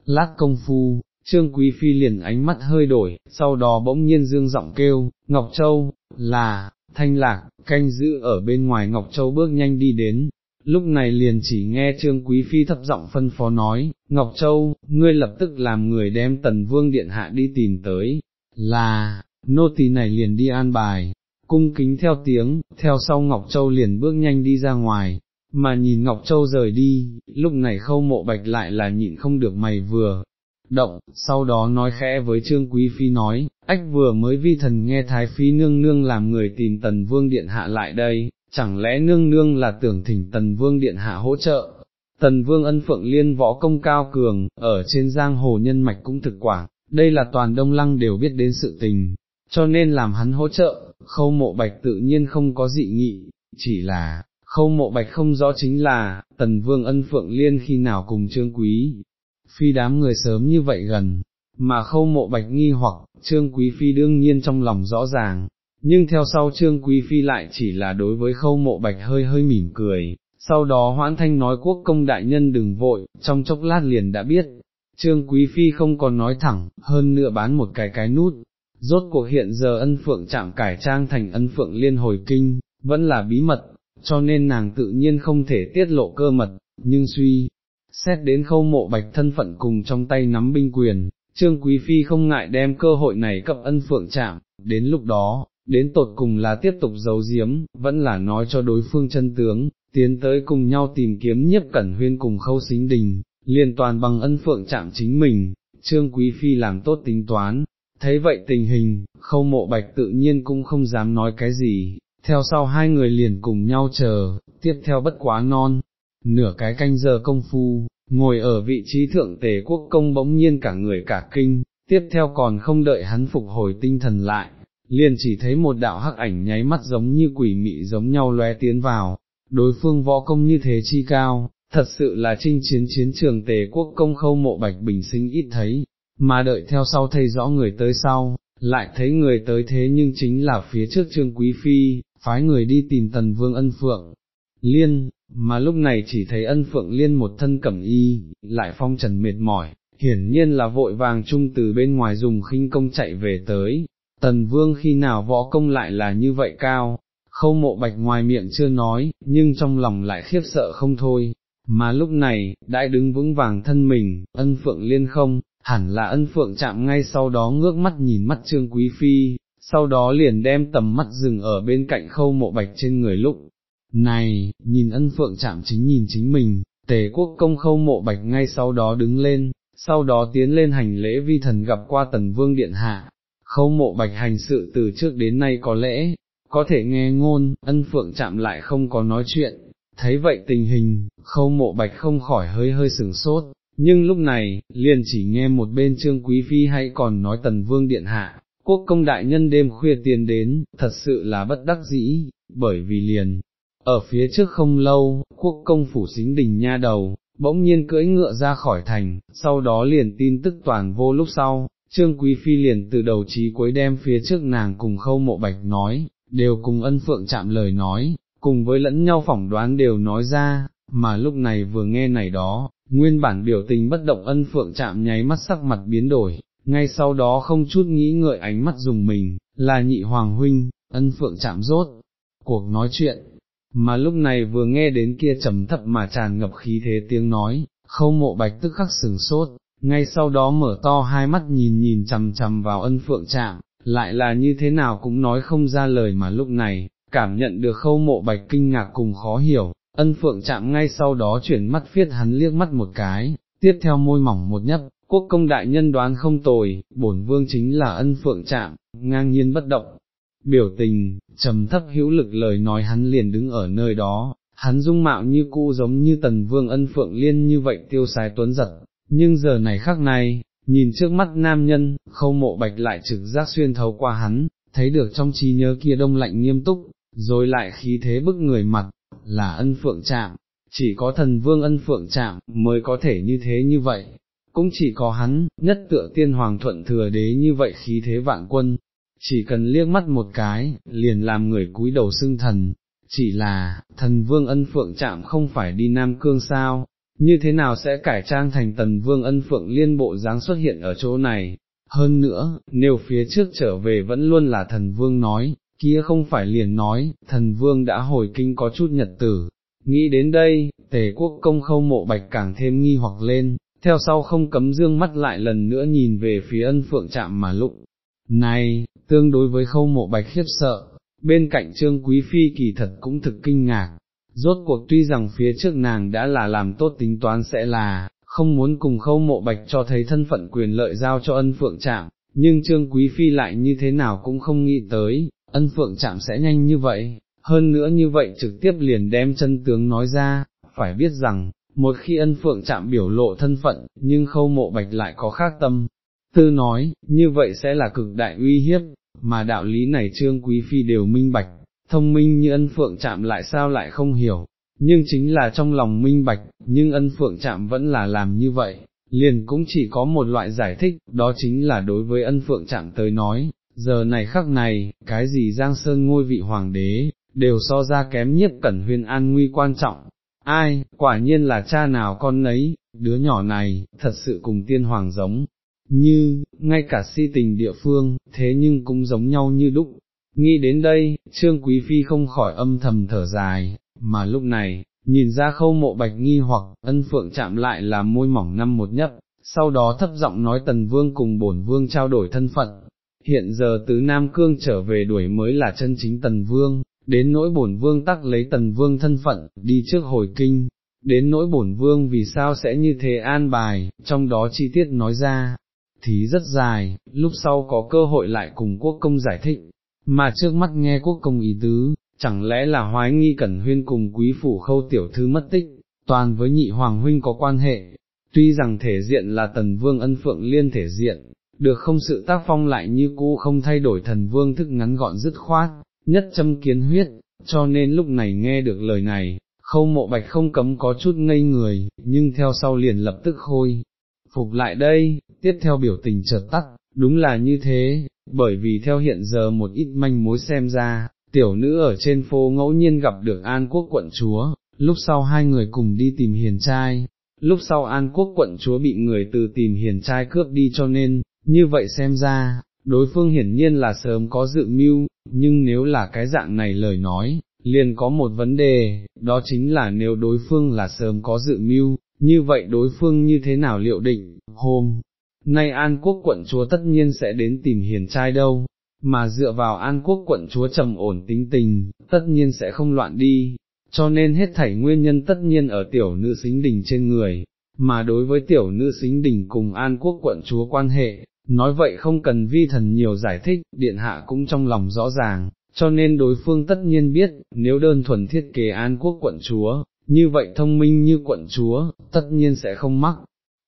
Speaker 1: lát công phu, Trương Quý Phi liền ánh mắt hơi đổi, sau đó bỗng nhiên dương giọng kêu, Ngọc Châu, là, thanh lạc, canh giữ ở bên ngoài Ngọc Châu bước nhanh đi đến, lúc này liền chỉ nghe Trương Quý Phi thấp giọng phân phó nói, Ngọc Châu, ngươi lập tức làm người đem tần vương điện hạ đi tìm tới, là, nô tỳ này liền đi an bài, cung kính theo tiếng, theo sau Ngọc Châu liền bước nhanh đi ra ngoài, mà nhìn Ngọc Châu rời đi, lúc này khâu mộ bạch lại là nhịn không được mày vừa, động, sau đó nói khẽ với Trương Quý Phi nói, ách vừa mới vi thần nghe Thái Phi nương nương làm người tìm tần vương điện hạ lại đây, chẳng lẽ nương nương là tưởng thỉnh tần vương điện hạ hỗ trợ. Tần vương ân phượng liên võ công cao cường, ở trên giang hồ nhân mạch cũng thực quả, đây là toàn đông lăng đều biết đến sự tình, cho nên làm hắn hỗ trợ, khâu mộ bạch tự nhiên không có dị nghị, chỉ là, khâu mộ bạch không rõ chính là, tần vương ân phượng liên khi nào cùng trương quý, phi đám người sớm như vậy gần, mà khâu mộ bạch nghi hoặc, trương quý phi đương nhiên trong lòng rõ ràng, nhưng theo sau trương quý phi lại chỉ là đối với khâu mộ bạch hơi hơi mỉm cười, sau đó hoãn thanh nói quốc công đại nhân đừng vội, trong chốc lát liền đã biết, trương quý phi không còn nói thẳng, hơn nữa bán một cái cái nút, rốt cuộc hiện giờ ân phượng chạm cải trang thành ân phượng liên hồi kinh, vẫn là bí mật, cho nên nàng tự nhiên không thể tiết lộ cơ mật, nhưng suy, xét đến khâu mộ bạch thân phận cùng trong tay nắm binh quyền, Trương Quý Phi không ngại đem cơ hội này cập ân phượng chạm, đến lúc đó, đến tột cùng là tiếp tục giấu giếm, vẫn là nói cho đối phương chân tướng, tiến tới cùng nhau tìm kiếm nhiếp cẩn huyên cùng khâu xính đình, liên toàn bằng ân phượng chạm chính mình, Trương Quý Phi làm tốt tính toán, thấy vậy tình hình, khâu mộ bạch tự nhiên cũng không dám nói cái gì, theo sau hai người liền cùng nhau chờ, tiếp theo bất quá non, nửa cái canh giờ công phu, ngồi ở vị trí thượng tề quốc công bỗng nhiên cả người cả kinh, tiếp theo còn không đợi hắn phục hồi tinh thần lại, liền chỉ thấy một đạo hắc ảnh nháy mắt giống như quỷ mị giống nhau lóe tiến vào, đối phương võ công như thế chi cao, thật sự là chinh chiến chiến trường tề quốc công khâu mộ bạch bình sinh ít thấy, mà đợi theo sau thấy rõ người tới sau, lại thấy người tới thế nhưng chính là phía trước trương quý phi, phái người đi tìm tần vương ân phượng. Liên, mà lúc này chỉ thấy ân phượng liên một thân cẩm y, lại phong trần mệt mỏi, hiển nhiên là vội vàng chung từ bên ngoài dùng khinh công chạy về tới, tần vương khi nào võ công lại là như vậy cao, khâu mộ bạch ngoài miệng chưa nói, nhưng trong lòng lại khiếp sợ không thôi, mà lúc này, đại đứng vững vàng thân mình, ân phượng liên không, hẳn là ân phượng chạm ngay sau đó ngước mắt nhìn mắt trương quý phi, sau đó liền đem tầm mắt dừng ở bên cạnh khâu mộ bạch trên người lúc. Này, nhìn ân phượng chạm chính nhìn chính mình, tề quốc công khâu mộ bạch ngay sau đó đứng lên, sau đó tiến lên hành lễ vi thần gặp qua tần vương điện hạ, khâu mộ bạch hành sự từ trước đến nay có lẽ, có thể nghe ngôn, ân phượng chạm lại không có nói chuyện, thấy vậy tình hình, khâu mộ bạch không khỏi hơi hơi sừng sốt, nhưng lúc này, liền chỉ nghe một bên trương quý phi hay còn nói tần vương điện hạ, quốc công đại nhân đêm khuya tiền đến, thật sự là bất đắc dĩ, bởi vì liền, ở phía trước không lâu, quốc công phủ xính đình nha đầu, bỗng nhiên cưỡi ngựa ra khỏi thành, sau đó liền tin tức toàn vô lúc sau, trương quý phi liền từ đầu chí cuối đem phía trước nàng cùng khâu mộ bạch nói, đều cùng ân phượng chạm lời nói, cùng với lẫn nhau phỏng đoán đều nói ra, mà lúc này vừa nghe này đó, nguyên bản biểu tình bất động ân phượng chạm nháy mắt sắc mặt biến đổi, ngay sau đó không chút nghĩ ngợi ánh mắt dùng mình, là nhị hoàng huynh, ân phượng chạm rốt, cuộc nói chuyện, mà lúc này vừa nghe đến kia trầm thấp mà tràn ngập khí thế tiếng nói, khâu mộ bạch tức khắc sừng sốt, ngay sau đó mở to hai mắt nhìn nhìn chằm chằm vào ân phượng chạm, lại là như thế nào cũng nói không ra lời mà lúc này, cảm nhận được khâu mộ bạch kinh ngạc cùng khó hiểu, ân phượng chạm ngay sau đó chuyển mắt phiết hắn liếc mắt một cái, tiếp theo môi mỏng một nhấp, quốc công đại nhân đoán không tồi, bổn vương chính là ân phượng chạm, ngang nhiên bất động. Biểu tình, trầm thấp hữu lực lời nói hắn liền đứng ở nơi đó, hắn dung mạo như cũ giống như tần vương ân phượng liên như vậy tiêu sái tuấn giật, nhưng giờ này khắc này, nhìn trước mắt nam nhân, khâu mộ bạch lại trực giác xuyên thấu qua hắn, thấy được trong trí nhớ kia đông lạnh nghiêm túc, rồi lại khí thế bức người mặt, là ân phượng chạm, chỉ có thần vương ân phượng chạm mới có thể như thế như vậy, cũng chỉ có hắn, nhất tựa tiên hoàng thuận thừa đế như vậy khí thế vạn quân, chỉ cần liếc mắt một cái, liền làm người cúi đầu xưng thần, chỉ là, thần vương ân phượng chạm không phải đi Nam Cương sao, như thế nào sẽ cải trang thành tần vương ân phượng liên bộ dáng xuất hiện ở chỗ này, hơn nữa, nếu phía trước trở về vẫn luôn là thần vương nói, kia không phải liền nói, thần vương đã hồi kinh có chút nhật tử. Nghĩ đến đây, tề quốc công khâu mộ bạch càng thêm nghi hoặc lên, theo sau không cấm dương mắt lại lần nữa nhìn về phía ân phượng chạm mà lụng. Này, tương đối với khâu mộ bạch khiếp sợ, bên cạnh trương quý phi kỳ thật cũng thực kinh ngạc, rốt cuộc tuy rằng phía trước nàng đã là làm tốt tính toán sẽ là, không muốn cùng khâu mộ bạch cho thấy thân phận quyền lợi giao cho ân phượng trạm, nhưng trương quý phi lại như thế nào cũng không nghĩ tới, ân phượng trạm sẽ nhanh như vậy, hơn nữa như vậy trực tiếp liền đem chân tướng nói ra, phải biết rằng, một khi ân phượng chạm biểu lộ thân phận, nhưng khâu mộ bạch lại có khác tâm, tư nói, như vậy sẽ là cực đại uy hiếp, mà đạo lý này trương quý phi đều minh bạch, thông minh như ân phượng chạm lại sao lại không hiểu, nhưng chính là trong lòng minh bạch, nhưng ân phượng chạm vẫn là làm như vậy, liền cũng chỉ có một loại giải thích, đó chính là đối với ân phượng chạm tới nói, giờ này khắc này, cái gì Giang Sơn ngôi vị hoàng đế, đều so ra kém nhiếp cẩn huyên an nguy quan trọng. Ai, quả nhiên là cha nào con nấy, đứa nhỏ này, thật sự cùng tiên hoàng giống, như, ngay cả si tình địa phương, thế nhưng cũng giống nhau như đúc. Nghĩ đến đây, Trương Quý Phi không khỏi âm thầm thở dài, mà lúc này, nhìn ra khâu mộ bạch nghi hoặc, ân phượng chạm lại là môi mỏng năm một nhấp, sau đó thấp giọng nói tần vương cùng bổn vương trao đổi thân phận, hiện giờ tứ Nam Cương trở về đuổi mới là chân chính tần vương, đến nỗi bổn vương tắc lấy tần vương thân phận, đi trước hồi kinh, đến nỗi bổn vương vì sao sẽ như thế an bài, trong đó chi tiết nói ra, thì rất dài, lúc sau có cơ hội lại cùng quốc công giải thích, mà trước mắt nghe quốc công ý tứ, chẳng lẽ là hoái nghi cẩn huyên cùng quý phủ khâu tiểu thư mất tích, toàn với nhị hoàng huynh có quan hệ, tuy rằng thể diện là tần vương ân phượng liên thể diện, được không sự tác phong lại như cũ không thay đổi thần vương thức ngắn gọn dứt khoát, nhất châm kiến huyết, cho nên lúc này nghe được lời này, khâu mộ bạch không cấm có chút ngây người, nhưng theo sau liền lập tức khôi. Phục lại đây, tiếp theo biểu tình chợt tắt, đúng là như thế, bởi vì theo hiện giờ một ít manh mối xem ra, tiểu nữ ở trên phố ngẫu nhiên gặp được An Quốc quận chúa, lúc sau hai người cùng đi tìm hiền trai, lúc sau An Quốc quận chúa bị người từ tìm hiền trai cướp đi cho nên, như vậy xem ra, đối phương hiển nhiên là sớm có dự mưu, nhưng nếu là cái dạng này lời nói, liền có một vấn đề, đó chính là nếu đối phương là sớm có dự mưu, như vậy đối phương như thế nào liệu định, hôm nay An Quốc quận chúa tất nhiên sẽ đến tìm hiền trai đâu, mà dựa vào An Quốc quận chúa trầm ổn tính tình, tất nhiên sẽ không loạn đi, cho nên hết thảy nguyên nhân tất nhiên ở tiểu nữ xính đình trên người, mà đối với tiểu nữ xính đình cùng An Quốc quận chúa quan hệ, nói vậy không cần vi thần nhiều giải thích, điện hạ cũng trong lòng rõ ràng, cho nên đối phương tất nhiên biết, nếu đơn thuần thiết kế An Quốc quận chúa, như vậy thông minh như quận chúa, tất nhiên sẽ không mắc.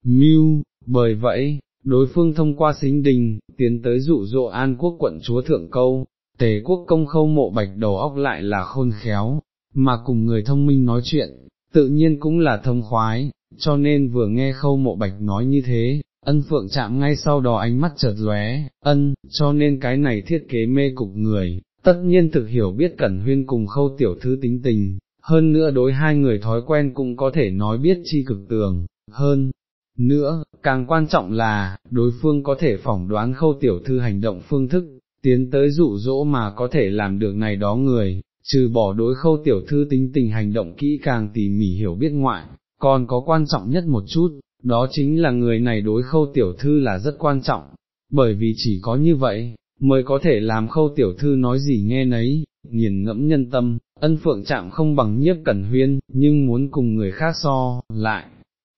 Speaker 1: Mưu, bởi vậy, đối phương thông qua xính đình, tiến tới dụ dỗ An Quốc quận chúa thượng câu, tề quốc công khâu mộ bạch đầu óc lại là khôn khéo, mà cùng người thông minh nói chuyện, tự nhiên cũng là thông khoái, cho nên vừa nghe khâu mộ bạch nói như thế, ân phượng chạm ngay sau đó ánh mắt chợt lóe, ân, cho nên cái này thiết kế mê cục người, tất nhiên thực hiểu biết cẩn huyên cùng khâu tiểu thư tính tình, hơn nữa đối hai người thói quen cũng có thể nói biết chi cực tường, hơn. Nữa, càng quan trọng là, đối phương có thể phỏng đoán khâu tiểu thư hành động phương thức, tiến tới dụ dỗ mà có thể làm được này đó người, trừ bỏ đối khâu tiểu thư tính tình hành động kỹ càng tỉ mỉ hiểu biết ngoại, còn có quan trọng nhất một chút, đó chính là người này đối khâu tiểu thư là rất quan trọng, bởi vì chỉ có như vậy, mới có thể làm khâu tiểu thư nói gì nghe nấy, nghiền ngẫm nhân tâm, ân phượng chạm không bằng nhiếp cẩn huyên, nhưng muốn cùng người khác so, lại,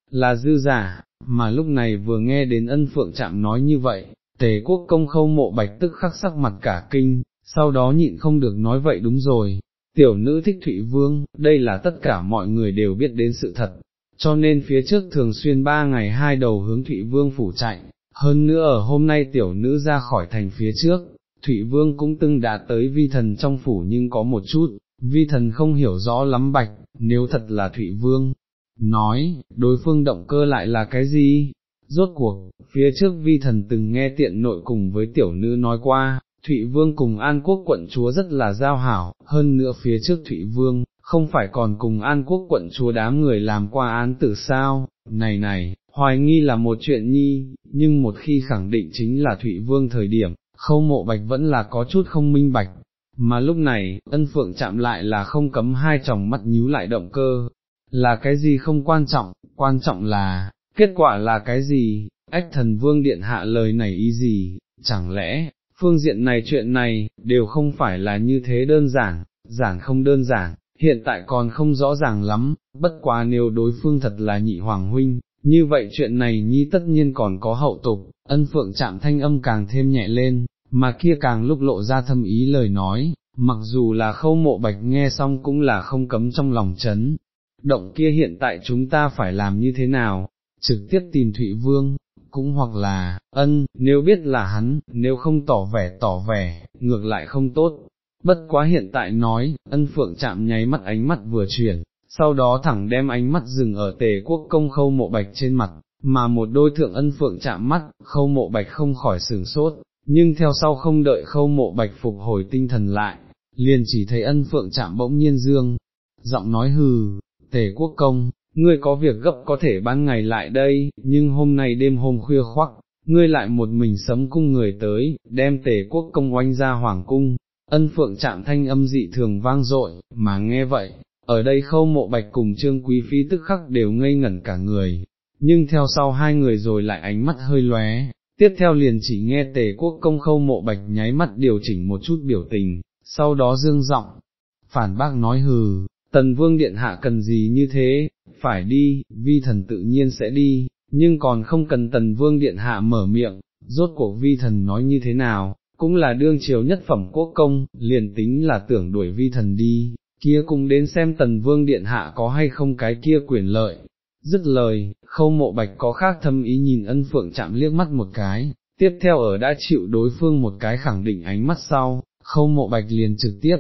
Speaker 1: là dư giả, mà lúc này vừa nghe đến ân phượng chạm nói như vậy, tề quốc công khâu mộ bạch tức khắc sắc mặt cả kinh, sau đó nhịn không được nói vậy đúng rồi, tiểu nữ thích Thụy Vương, đây là tất cả mọi người đều biết đến sự thật, cho nên phía trước thường xuyên ba ngày hai đầu hướng Thụy Vương phủ chạy, hơn nữa ở hôm nay tiểu nữ ra khỏi thành phía trước, Thụy Vương cũng từng đã tới vi thần trong phủ nhưng có một chút, vi thần không hiểu rõ lắm bạch, nếu thật là Thụy Vương. Nói, đối phương động cơ lại là cái gì? Rốt cuộc, phía trước vi thần từng nghe tiện nội cùng với tiểu nữ nói qua, Thụy Vương cùng An Quốc quận chúa rất là giao hảo, hơn nữa phía trước Thụy Vương, không phải còn cùng an quốc quận chúa đám người làm qua án tử sao, này này, hoài nghi là một chuyện nhi, nhưng một khi khẳng định chính là Thụy Vương thời điểm, khâu mộ bạch vẫn là có chút không minh bạch, mà lúc này, ân phượng chạm lại là không cấm hai tròng mắt nhíu lại động cơ, là cái gì không quan trọng, quan trọng là, kết quả là cái gì, ách thần vương điện hạ lời này ý gì, chẳng lẽ, phương diện này chuyện này, đều không phải là như thế đơn giản, giản không đơn giản, hiện tại còn không rõ ràng lắm, bất quá nếu đối phương thật là nhị hoàng huynh, như vậy chuyện này nhi tất nhiên còn có hậu tục, ân phượng chạm thanh âm càng thêm nhẹ lên, mà kia càng lúc lộ ra thâm ý lời nói, mặc dù là khâu mộ bạch nghe xong cũng là không cấm trong lòng chấn. Động kia hiện tại chúng ta phải làm như thế nào, trực tiếp tìm Thụy Vương, cũng hoặc là, ân, nếu biết là hắn, nếu không tỏ vẻ tỏ vẻ, ngược lại không tốt. Bất quá hiện tại nói, ân phượng chạm nháy mắt ánh mắt vừa chuyển, sau đó thẳng đem ánh mắt dừng ở tề quốc công khâu mộ bạch trên mặt, mà một đôi thượng ân phượng chạm mắt, khâu mộ bạch không khỏi sửng sốt, nhưng theo sau không đợi khâu mộ bạch phục hồi tinh thần lại, liền chỉ thấy ân phượng chạm bỗng nhiên dương, giọng nói hừ, tề quốc công, ngươi có việc gấp có thể ban ngày lại đây, nhưng hôm nay đêm hôm khuya khoắc, ngươi lại một mình sấm cung người tới, đem tề quốc công oanh ra hoàng cung, ân phượng chạm thanh âm dị thường vang dội, mà nghe vậy, ở đây khâu mộ bạch cùng trương quý phi tức khắc đều ngây ngẩn cả người, nhưng theo sau hai người rồi lại ánh mắt hơi lóe, tiếp theo liền chỉ nghe tề quốc công khâu mộ bạch nháy mắt điều chỉnh một chút biểu tình, sau đó dương giọng phản bác nói hừ, tần vương điện hạ cần gì như thế, phải đi, vi thần tự nhiên sẽ đi, nhưng còn không cần tần vương điện hạ mở miệng, rốt cuộc vi thần nói như thế nào, cũng là đương triều nhất phẩm quốc công, liền tính là tưởng đuổi vi thần đi, kia cùng đến xem tần vương điện hạ có hay không cái kia quyền lợi. Dứt lời, khâu mộ bạch có khác thâm ý nhìn ân phượng chạm liếc mắt một cái, tiếp theo ở đã chịu đối phương một cái khẳng định ánh mắt sau, khâu mộ bạch liền trực tiếp,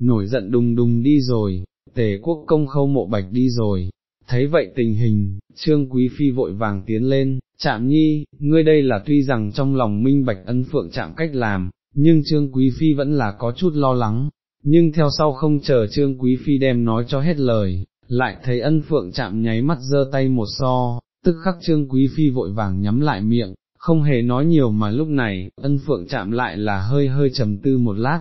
Speaker 1: nổi giận đùng đùng đi rồi, tề quốc công khâu mộ bạch đi rồi, thấy vậy tình hình, trương quý phi vội vàng tiến lên, chạm nhi, ngươi đây là tuy rằng trong lòng minh bạch ân phượng chạm cách làm, nhưng trương quý phi vẫn là có chút lo lắng, nhưng theo sau không chờ trương quý phi đem nói cho hết lời, lại thấy ân phượng chạm nháy mắt giơ tay một so, tức khắc trương quý phi vội vàng nhắm lại miệng, không hề nói nhiều mà lúc này, ân phượng chạm lại là hơi hơi trầm tư một lát.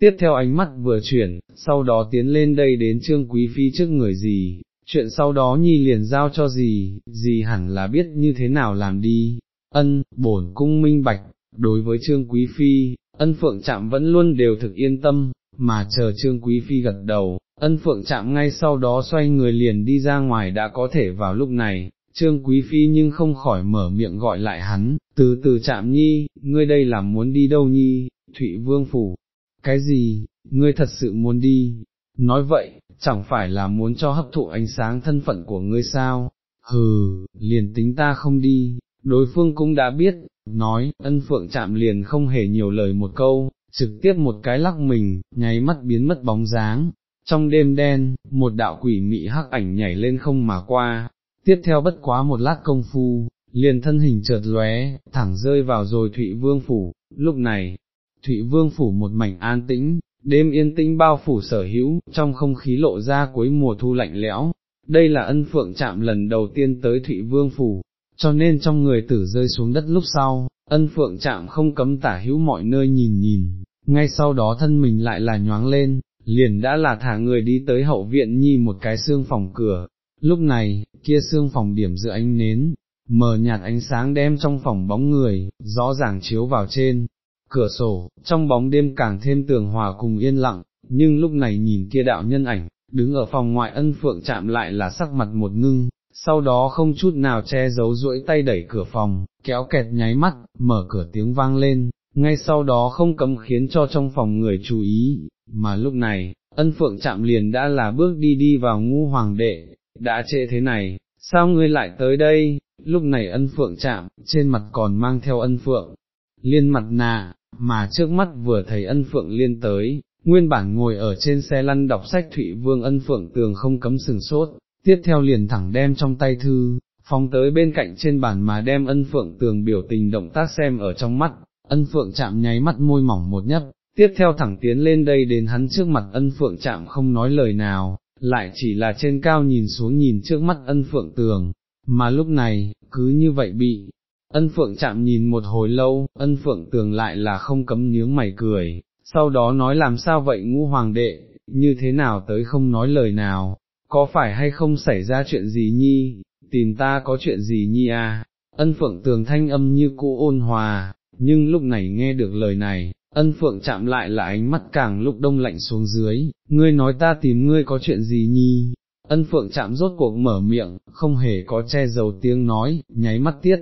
Speaker 1: Tiếp theo ánh mắt vừa chuyển, sau đó tiến lên đây đến trương quý phi trước người gì, chuyện sau đó nhi liền giao cho gì, gì hẳn là biết như thế nào làm đi, ân, bổn cung minh bạch, đối với trương quý phi, ân phượng chạm vẫn luôn đều thực yên tâm, mà chờ trương quý phi gật đầu, ân phượng chạm ngay sau đó xoay người liền đi ra ngoài đã có thể vào lúc này, trương quý phi nhưng không khỏi mở miệng gọi lại hắn, từ từ chạm nhi, ngươi đây là muốn đi đâu nhi, thụy vương phủ, cái gì, ngươi thật sự muốn đi, nói vậy, chẳng phải là muốn cho hấp thụ ánh sáng thân phận của ngươi sao, hừ, liền tính ta không đi, đối phương cũng đã biết, nói, ân phượng chạm liền không hề nhiều lời một câu, trực tiếp một cái lắc mình, nháy mắt biến mất bóng dáng. Trong đêm đen, một đạo quỷ mị hắc ảnh nhảy lên không mà qua, tiếp theo bất quá một lát công phu, liền thân hình chợt lóe, thẳng rơi vào rồi Thụy Vương Phủ, lúc này, Thụy Vương Phủ một mảnh an tĩnh, đêm yên tĩnh bao phủ sở hữu, trong không khí lộ ra cuối mùa thu lạnh lẽo, đây là ân phượng chạm lần đầu tiên tới Thụy Vương Phủ, cho nên trong người tử rơi xuống đất lúc sau, ân phượng chạm không cấm tả hữu mọi nơi nhìn nhìn, ngay sau đó thân mình lại là nhoáng lên, liền đã là thả người đi tới hậu viện nhi một cái xương phòng cửa, lúc này, kia xương phòng điểm giữa ánh nến, mờ nhạt ánh sáng đem trong phòng bóng người, rõ ràng chiếu vào trên, cửa sổ, trong bóng đêm càng thêm tường hòa cùng yên lặng, nhưng lúc này nhìn kia đạo nhân ảnh, đứng ở phòng ngoại ân phượng chạm lại là sắc mặt một ngưng, sau đó không chút nào che giấu duỗi tay đẩy cửa phòng, kéo kẹt nháy mắt, mở cửa tiếng vang lên, ngay sau đó không cấm khiến cho trong phòng người chú ý, mà lúc này, ân phượng chạm liền đã là bước đi đi vào ngu hoàng đệ, đã trễ thế này, sao ngươi lại tới đây, lúc này ân phượng chạm, trên mặt còn mang theo ân phượng, liên mặt nà mà trước mắt vừa thấy ân phượng liên tới, nguyên bản ngồi ở trên xe lăn đọc sách Thụy Vương ân phượng tường không cấm sừng sốt, tiếp theo liền thẳng đem trong tay thư, phóng tới bên cạnh trên bàn mà đem ân phượng tường biểu tình động tác xem ở trong mắt, ân phượng chạm nháy mắt môi mỏng một nhấp, tiếp theo thẳng tiến lên đây đến hắn trước mặt ân phượng chạm không nói lời nào, lại chỉ là trên cao nhìn xuống nhìn trước mắt ân phượng tường, mà lúc này, cứ như vậy bị, ân phượng chạm nhìn một hồi lâu, ân phượng tường lại là không cấm nhướng mày cười, sau đó nói làm sao vậy ngũ hoàng đệ, như thế nào tới không nói lời nào, có phải hay không xảy ra chuyện gì nhi, tìm ta có chuyện gì nhi à, ân phượng tường thanh âm như cũ ôn hòa, nhưng lúc này nghe được lời này, ân phượng chạm lại là ánh mắt càng lúc đông lạnh xuống dưới, ngươi nói ta tìm ngươi có chuyện gì nhi, ân phượng chạm rốt cuộc mở miệng, không hề có che giấu tiếng nói, nháy mắt tiết,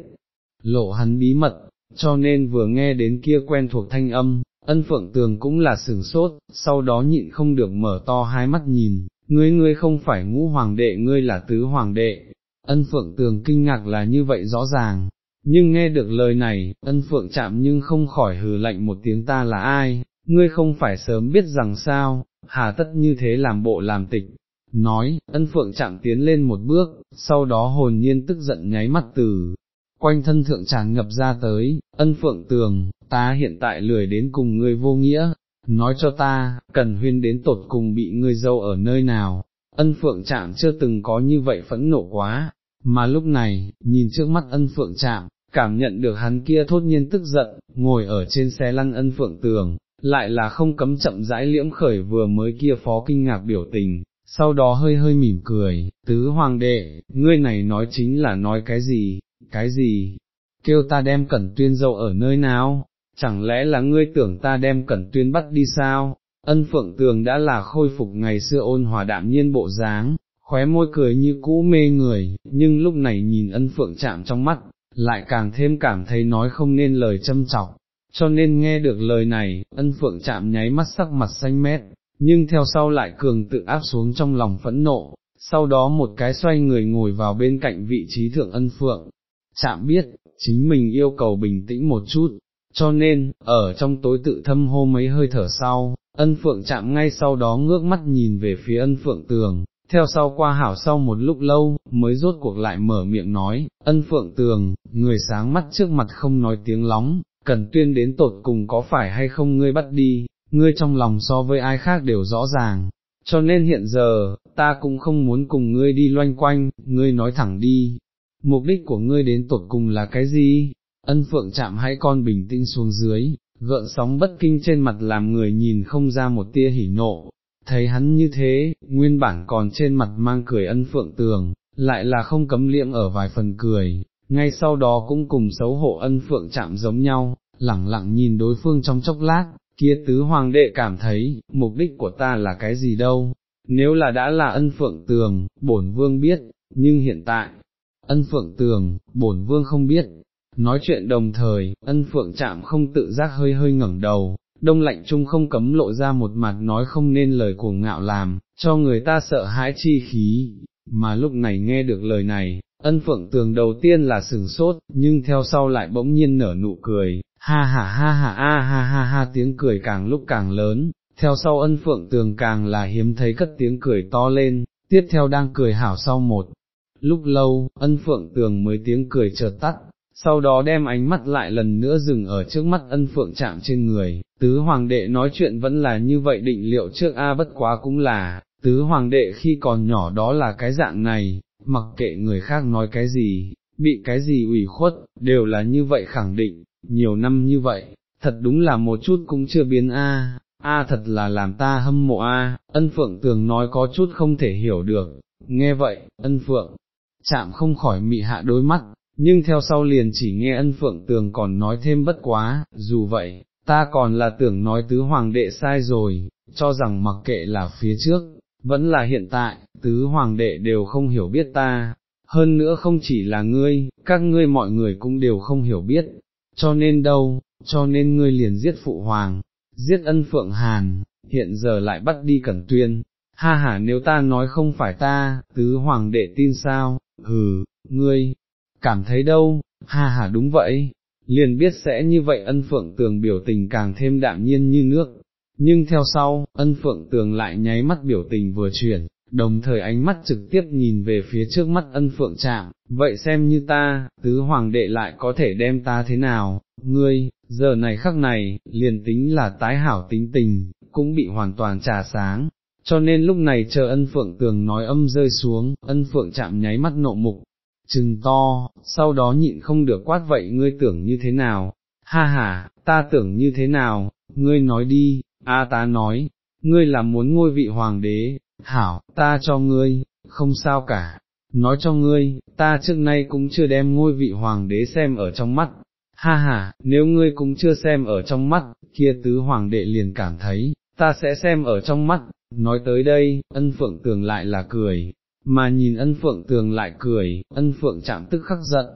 Speaker 1: lộ hắn bí mật, cho nên vừa nghe đến kia quen thuộc thanh âm, ân phượng tường cũng là sửng sốt, sau đó nhịn không được mở to hai mắt nhìn, ngươi ngươi không phải ngũ hoàng đệ ngươi là tứ hoàng đệ, ân phượng tường kinh ngạc là như vậy rõ ràng, nhưng nghe được lời này, ân phượng chạm nhưng không khỏi hừ lạnh một tiếng ta là ai, ngươi không phải sớm biết rằng sao, hà tất như thế làm bộ làm tịch. Nói, ân phượng chạm tiến lên một bước, sau đó hồn nhiên tức giận nháy mắt từ, quanh thân thượng tràn ngập ra tới, ân phượng tường, ta hiện tại lười đến cùng ngươi vô nghĩa, nói cho ta, cần huyên đến tột cùng bị ngươi dâu ở nơi nào, ân phượng chạm chưa từng có như vậy phẫn nộ quá, mà lúc này, nhìn trước mắt ân phượng chạm, cảm nhận được hắn kia thốt nhiên tức giận, ngồi ở trên xe lăn ân phượng tường, lại là không cấm chậm rãi liễm khởi vừa mới kia phó kinh ngạc biểu tình, sau đó hơi hơi mỉm cười, tứ hoàng đệ, ngươi này nói chính là nói cái gì, cái gì, kêu ta đem cẩn tuyên dâu ở nơi nào, chẳng lẽ là ngươi tưởng ta đem cẩn tuyên bắt đi sao, ân phượng tường đã là khôi phục ngày xưa ôn hòa đạm nhiên bộ dáng, khóe môi cười như cũ mê người, nhưng lúc này nhìn ân phượng chạm trong mắt, lại càng thêm cảm thấy nói không nên lời châm chọc, cho nên nghe được lời này, ân phượng chạm nháy mắt sắc mặt xanh mét, nhưng theo sau lại cường tự áp xuống trong lòng phẫn nộ, sau đó một cái xoay người ngồi vào bên cạnh vị trí thượng ân phượng, chạm biết, chính mình yêu cầu bình tĩnh một chút, cho nên, ở trong tối tự thâm hô mấy hơi thở sau, ân phượng chạm ngay sau đó ngước mắt nhìn về phía ân phượng tường, theo sau qua hảo sau một lúc lâu, mới rốt cuộc lại mở miệng nói, ân phượng tường, người sáng mắt trước mặt không nói tiếng lóng, cần tuyên đến tột cùng có phải hay không ngươi bắt đi, ngươi trong lòng so với ai khác đều rõ ràng, cho nên hiện giờ, ta cũng không muốn cùng ngươi đi loanh quanh, ngươi nói thẳng đi, mục đích của ngươi đến tột cùng là cái gì? Ân phượng chạm hãy con bình tĩnh xuống dưới, gợn sóng bất kinh trên mặt làm người nhìn không ra một tia hỉ nộ, thấy hắn như thế, nguyên bản còn trên mặt mang cười ân phượng tường, lại là không cấm liệm ở vài phần cười, ngay sau đó cũng cùng xấu hổ ân phượng chạm giống nhau, lẳng lặng nhìn đối phương trong chốc lát, kia tứ hoàng đệ cảm thấy, mục đích của ta là cái gì đâu, nếu là đã là ân phượng tường, bổn vương biết, nhưng hiện tại, ân phượng tường, bổn vương không biết. Nói chuyện đồng thời, ân phượng chạm không tự giác hơi hơi ngẩng đầu, đông lạnh chung không cấm lộ ra một mặt nói không nên lời cuồng ngạo làm, cho người ta sợ hãi chi khí, mà lúc này nghe được lời này, ân phượng tường đầu tiên là sừng sốt, nhưng theo sau lại bỗng nhiên nở nụ cười, ha ha ha ha ha ha ha ha tiếng cười càng lúc càng lớn, theo sau ân phượng tường càng là hiếm thấy cất tiếng cười to lên, tiếp theo đang cười hảo sau một. Lúc lâu, ân phượng tường mới tiếng cười chợt tắt, sau đó đem ánh mắt lại lần nữa dừng ở trước mắt ân phượng chạm trên người, tứ hoàng đệ nói chuyện vẫn là như vậy định liệu trước A bất quá cũng là, tứ hoàng đệ khi còn nhỏ đó là cái dạng này, mặc kệ người khác nói cái gì, bị cái gì ủy khuất, đều là như vậy khẳng định, nhiều năm như vậy, thật đúng là một chút cũng chưa biến A, A thật là làm ta hâm mộ A, ân phượng tường nói có chút không thể hiểu được, nghe vậy, ân phượng, chạm không khỏi mị hạ đôi mắt, nhưng theo sau liền chỉ nghe ân phượng tường còn nói thêm bất quá, dù vậy, ta còn là tưởng nói tứ hoàng đệ sai rồi, cho rằng mặc kệ là phía trước, vẫn là hiện tại, tứ hoàng đệ đều không hiểu biết ta, hơn nữa không chỉ là ngươi, các ngươi mọi người cũng đều không hiểu biết, cho nên đâu, cho nên ngươi liền giết phụ hoàng, giết ân phượng hàn, hiện giờ lại bắt đi cẩn tuyên, ha ha nếu ta nói không phải ta, tứ hoàng đệ tin sao, hừ, ngươi, cảm thấy đâu, ha ha đúng vậy, liền biết sẽ như vậy ân phượng tường biểu tình càng thêm đạm nhiên như nước, nhưng theo sau, ân phượng tường lại nháy mắt biểu tình vừa chuyển, đồng thời ánh mắt trực tiếp nhìn về phía trước mắt ân phượng trạm, vậy xem như ta, tứ hoàng đệ lại có thể đem ta thế nào, ngươi, giờ này khắc này, liền tính là tái hảo tính tình, cũng bị hoàn toàn trà sáng, cho nên lúc này chờ ân phượng tường nói âm rơi xuống, ân phượng chạm nháy mắt nộ mục, trừng to, sau đó nhịn không được quát vậy ngươi tưởng như thế nào, ha ha, ta tưởng như thế nào, ngươi nói đi, a ta nói, ngươi là muốn ngôi vị hoàng đế, hảo, ta cho ngươi, không sao cả, nói cho ngươi, ta trước nay cũng chưa đem ngôi vị hoàng đế xem ở trong mắt, ha ha, nếu ngươi cũng chưa xem ở trong mắt, kia tứ hoàng đệ liền cảm thấy, ta sẽ xem ở trong mắt, nói tới đây, ân phượng tường lại là cười, mà nhìn ân phượng tường lại cười, ân phượng chạm tức khắc giận,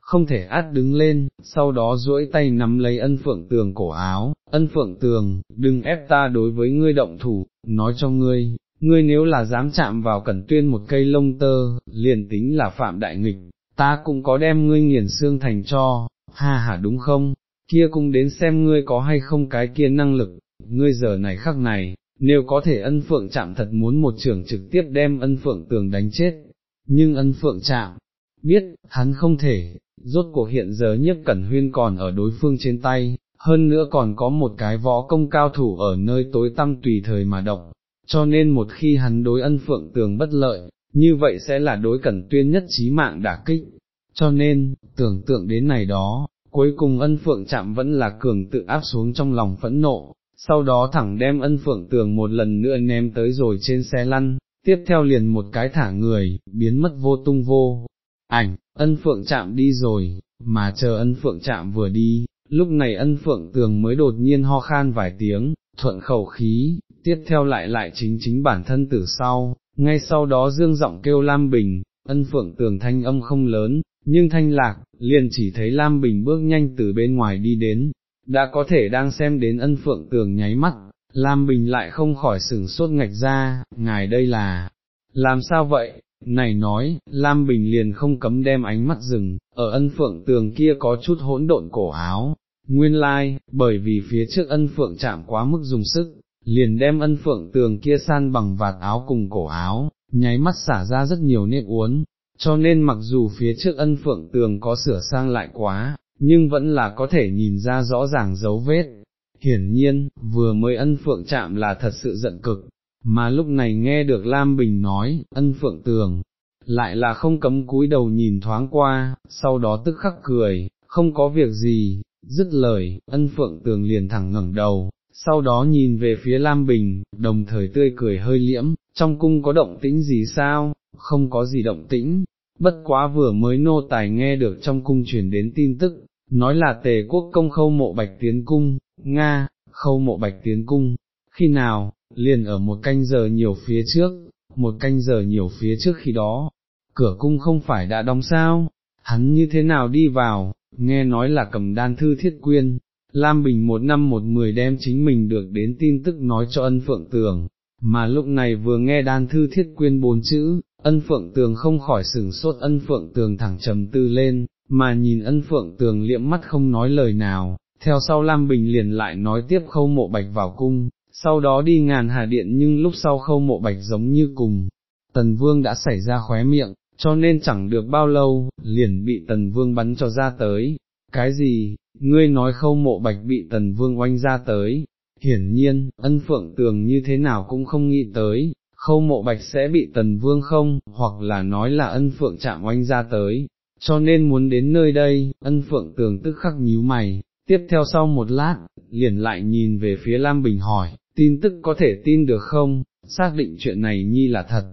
Speaker 1: không thể át đứng lên, sau đó duỗi tay nắm lấy ân phượng tường cổ áo, ân phượng tường, đừng ép ta đối với ngươi động thủ, nói cho ngươi, ngươi nếu là dám chạm vào cẩn tuyên một cây lông tơ, liền tính là phạm đại nghịch, ta cũng có đem ngươi nghiền xương thành cho, ha ha đúng không, kia cũng đến xem ngươi có hay không cái kia năng lực, ngươi giờ này khắc này, nếu có thể ân phượng chạm thật muốn một trưởng trực tiếp đem ân phượng tường đánh chết, nhưng ân phượng chạm, biết, hắn không thể, rốt cuộc hiện giờ nhất cẩn huyên còn ở đối phương trên tay, hơn nữa còn có một cái võ công cao thủ ở nơi tối tăm tùy thời mà động, cho nên một khi hắn đối ân phượng tường bất lợi, như vậy sẽ là đối cẩn tuyên nhất trí mạng đả kích, cho nên, tưởng tượng đến này đó, cuối cùng ân phượng chạm vẫn là cường tự áp xuống trong lòng phẫn nộ, sau đó thẳng đem ân phượng tường một lần nữa ném tới rồi trên xe lăn, tiếp theo liền một cái thả người, biến mất vô tung vô. Ảnh, ân phượng chạm đi rồi, mà chờ ân phượng chạm vừa đi, lúc này ân phượng tường mới đột nhiên ho khan vài tiếng, thuận khẩu khí, tiếp theo lại lại chính chính bản thân từ sau, ngay sau đó dương giọng kêu Lam Bình, ân phượng tường thanh âm không lớn, nhưng thanh lạc, liền chỉ thấy Lam Bình bước nhanh từ bên ngoài đi đến, đã có thể đang xem đến ân phượng tường nháy mắt, Lam Bình lại không khỏi sửng sốt ngạch ra, ngài đây là, làm sao vậy, này nói, Lam Bình liền không cấm đem ánh mắt rừng, ở ân phượng tường kia có chút hỗn độn cổ áo, nguyên lai, like, bởi vì phía trước ân phượng chạm quá mức dùng sức, liền đem ân phượng tường kia san bằng vạt áo cùng cổ áo, nháy mắt xả ra rất nhiều nếp uốn, cho nên mặc dù phía trước ân phượng tường có sửa sang lại quá, nhưng vẫn là có thể nhìn ra rõ ràng dấu vết. Hiển nhiên, vừa mới ân phượng chạm là thật sự giận cực, mà lúc này nghe được Lam Bình nói, ân phượng tường, lại là không cấm cúi đầu nhìn thoáng qua, sau đó tức khắc cười, không có việc gì, dứt lời, ân phượng tường liền thẳng ngẩng đầu, sau đó nhìn về phía Lam Bình, đồng thời tươi cười hơi liễm, trong cung có động tĩnh gì sao, không có gì động tĩnh, bất quá vừa mới nô tài nghe được trong cung truyền đến tin tức, nói là tề quốc công khâu mộ bạch tiến cung, Nga, khâu mộ bạch tiến cung, khi nào, liền ở một canh giờ nhiều phía trước, một canh giờ nhiều phía trước khi đó, cửa cung không phải đã đóng sao, hắn như thế nào đi vào, nghe nói là cầm đan thư thiết quyên, Lam Bình một năm một mười đem chính mình được đến tin tức nói cho ân phượng tường, mà lúc này vừa nghe đan thư thiết quyên bốn chữ, ân phượng tường không khỏi sửng sốt ân phượng tường thẳng trầm tư lên, mà nhìn ân phượng tường liệm mắt không nói lời nào, theo sau Lam Bình liền lại nói tiếp khâu mộ bạch vào cung, sau đó đi ngàn hà điện nhưng lúc sau khâu mộ bạch giống như cùng, tần vương đã xảy ra khóe miệng, cho nên chẳng được bao lâu, liền bị tần vương bắn cho ra tới, cái gì, ngươi nói khâu mộ bạch bị tần vương oanh ra tới, hiển nhiên, ân phượng tường như thế nào cũng không nghĩ tới, khâu mộ bạch sẽ bị tần vương không, hoặc là nói là ân phượng chạm oanh ra tới, cho nên muốn đến nơi đây, ân phượng tường tức khắc nhíu mày, tiếp theo sau một lát, liền lại nhìn về phía Lam Bình hỏi, tin tức có thể tin được không, xác định chuyện này nhi là thật,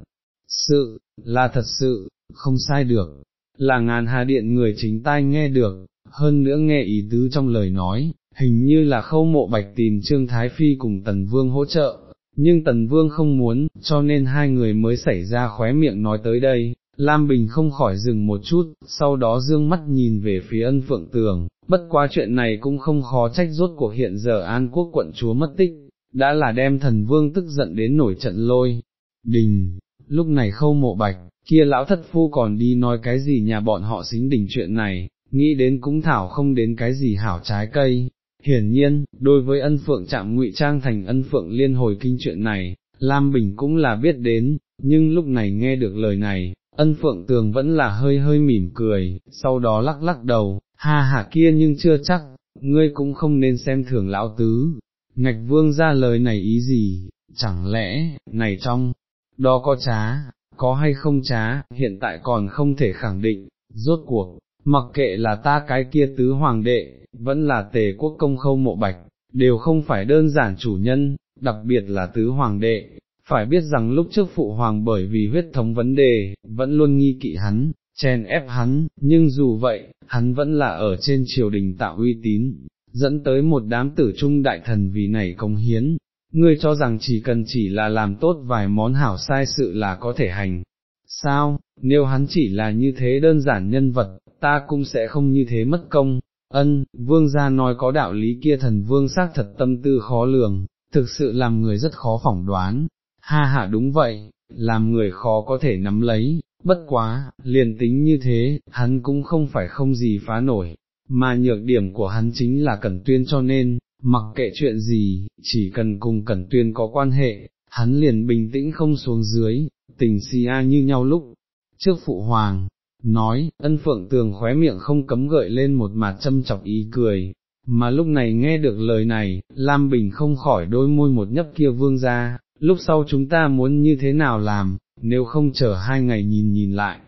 Speaker 1: sự, là thật sự, không sai được, là ngàn hà điện người chính tai nghe được, hơn nữa nghe ý tứ trong lời nói, hình như là khâu mộ bạch tìm Trương Thái Phi cùng Tần Vương hỗ trợ, nhưng Tần Vương không muốn, cho nên hai người mới xảy ra khóe miệng nói tới đây, Lam Bình không khỏi dừng một chút, sau đó dương mắt nhìn về phía ân phượng tường, bất quá chuyện này cũng không khó trách rốt cuộc hiện giờ An Quốc quận chúa mất tích, đã là đem thần vương tức giận đến nổi trận lôi, đình, lúc này khâu mộ bạch, kia lão thất phu còn đi nói cái gì nhà bọn họ xính đình chuyện này, nghĩ đến cũng thảo không đến cái gì hảo trái cây. Hiển nhiên, đối với ân phượng chạm ngụy trang thành ân phượng liên hồi kinh chuyện này, Lam Bình cũng là biết đến, nhưng lúc này nghe được lời này, ân phượng tường vẫn là hơi hơi mỉm cười, sau đó lắc lắc đầu, ha ha kia nhưng chưa chắc, ngươi cũng không nên xem thường lão tứ. Ngạch vương ra lời này ý gì, chẳng lẽ, này trong, đó có trá, có hay không trá, hiện tại còn không thể khẳng định, rốt cuộc, mặc kệ là ta cái kia tứ hoàng đệ, vẫn là tề quốc công khâu mộ bạch, đều không phải đơn giản chủ nhân, đặc biệt là tứ hoàng đệ, phải biết rằng lúc trước phụ hoàng bởi vì huyết thống vấn đề, vẫn luôn nghi kỵ hắn, chen ép hắn, nhưng dù vậy, hắn vẫn là ở trên triều đình tạo uy tín, dẫn tới một đám tử trung đại thần vì này công hiến. Ngươi cho rằng chỉ cần chỉ là làm tốt vài món hảo sai sự là có thể hành. Sao, nếu hắn chỉ là như thế đơn giản nhân vật, ta cũng sẽ không như thế mất công. Ân, vương gia nói có đạo lý kia thần vương xác thật tâm tư khó lường, thực sự làm người rất khó phỏng đoán. Ha ha đúng vậy, làm người khó có thể nắm lấy, bất quá, liền tính như thế, hắn cũng không phải không gì phá nổi, mà nhược điểm của hắn chính là Cẩn Tuyên cho nên, mặc kệ chuyện gì, chỉ cần cùng Cẩn Tuyên có quan hệ, hắn liền bình tĩnh không xuống dưới, tình si a như nhau lúc, trước phụ hoàng, nói, ân phượng tường khóe miệng không cấm gợi lên một mặt châm chọc ý cười, mà lúc này nghe được lời này, Lam Bình không khỏi đôi môi một nhấp kia vương ra, lúc sau chúng ta muốn như thế nào làm, nếu không chờ hai ngày nhìn nhìn lại,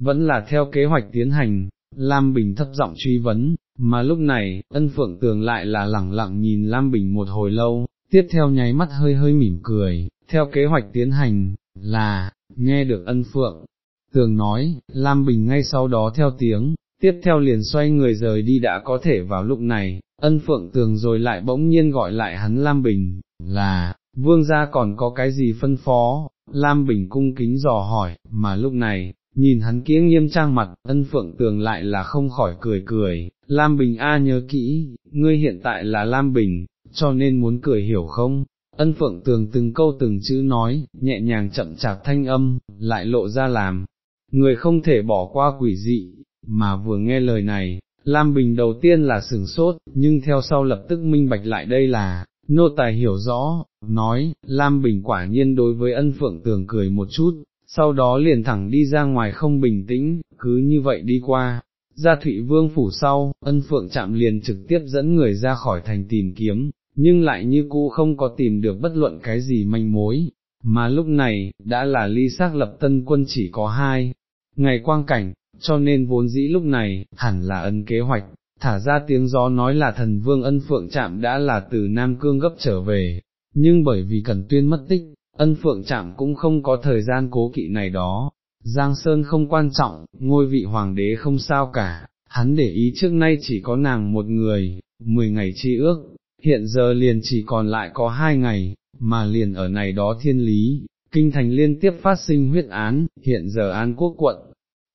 Speaker 1: vẫn là theo kế hoạch tiến hành, Lam Bình thấp giọng truy vấn, mà lúc này, ân phượng tường lại là lẳng lặng nhìn Lam Bình một hồi lâu, tiếp theo nháy mắt hơi hơi mỉm cười, theo kế hoạch tiến hành, là, nghe được ân phượng. Tường nói, Lam Bình ngay sau đó theo tiếng, tiếp theo liền xoay người rời đi đã có thể vào lúc này, ân phượng tường rồi lại bỗng nhiên gọi lại hắn Lam Bình, là, vương gia còn có cái gì phân phó, Lam Bình cung kính dò hỏi, mà lúc này, nhìn hắn kia nghiêm trang mặt, ân phượng tường lại là không khỏi cười cười, Lam Bình A nhớ kỹ, ngươi hiện tại là Lam Bình, cho nên muốn cười hiểu không? Ân phượng tường từng câu từng chữ nói, nhẹ nhàng chậm chạp thanh âm, lại lộ ra làm, người không thể bỏ qua quỷ dị, mà vừa nghe lời này, Lam Bình đầu tiên là sừng sốt, nhưng theo sau lập tức minh bạch lại đây là, nô tài hiểu rõ, nói, Lam Bình quả nhiên đối với ân phượng tường cười một chút, sau đó liền thẳng đi ra ngoài không bình tĩnh, cứ như vậy đi qua. Ra Thụy Vương phủ sau, ân phượng chạm liền trực tiếp dẫn người ra khỏi thành tìm kiếm, nhưng lại như cũ không có tìm được bất luận cái gì manh mối, mà lúc này, đã là ly xác lập tân quân chỉ có hai, ngày quang cảnh, cho nên vốn dĩ lúc này, hẳn là ân kế hoạch, thả ra tiếng gió nói là thần vương ân phượng chạm đã là từ Nam Cương gấp trở về, nhưng bởi vì Cần Tuyên mất tích, ân phượng chạm cũng không có thời gian cố kỵ này đó, Giang Sơn không quan trọng, ngôi vị hoàng đế không sao cả, hắn để ý trước nay chỉ có nàng một người, mười ngày chi ước, hiện giờ liền chỉ còn lại có hai ngày, mà liền ở này đó thiên lý, kinh thành liên tiếp phát sinh huyết án, hiện giờ an quốc quận,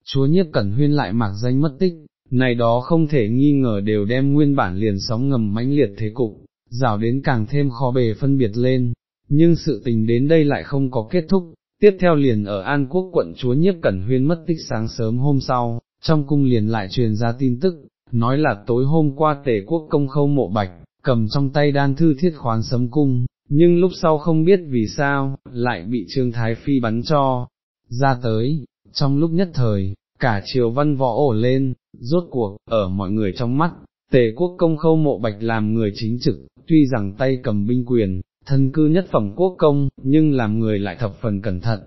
Speaker 1: chúa nhiếp cẩn huyên lại mạc danh mất tích, này đó không thể nghi ngờ đều đem nguyên bản liền sóng ngầm mãnh liệt thế cục, rào đến càng thêm khó bề phân biệt lên, nhưng sự tình đến đây lại không có kết thúc, tiếp theo liền ở An Quốc quận chúa nhiếp cẩn huyên mất tích sáng sớm hôm sau, trong cung liền lại truyền ra tin tức, nói là tối hôm qua tể quốc công khâu mộ bạch, cầm trong tay đan thư thiết khoán sấm cung, nhưng lúc sau không biết vì sao, lại bị Trương Thái Phi bắn cho, ra tới, trong lúc nhất thời, cả triều văn võ ổ lên, rốt cuộc, ở mọi người trong mắt, tề quốc công khâu mộ bạch làm người chính trực, tuy rằng tay cầm binh quyền, thân cư nhất phẩm quốc công, nhưng làm người lại thập phần cẩn thận,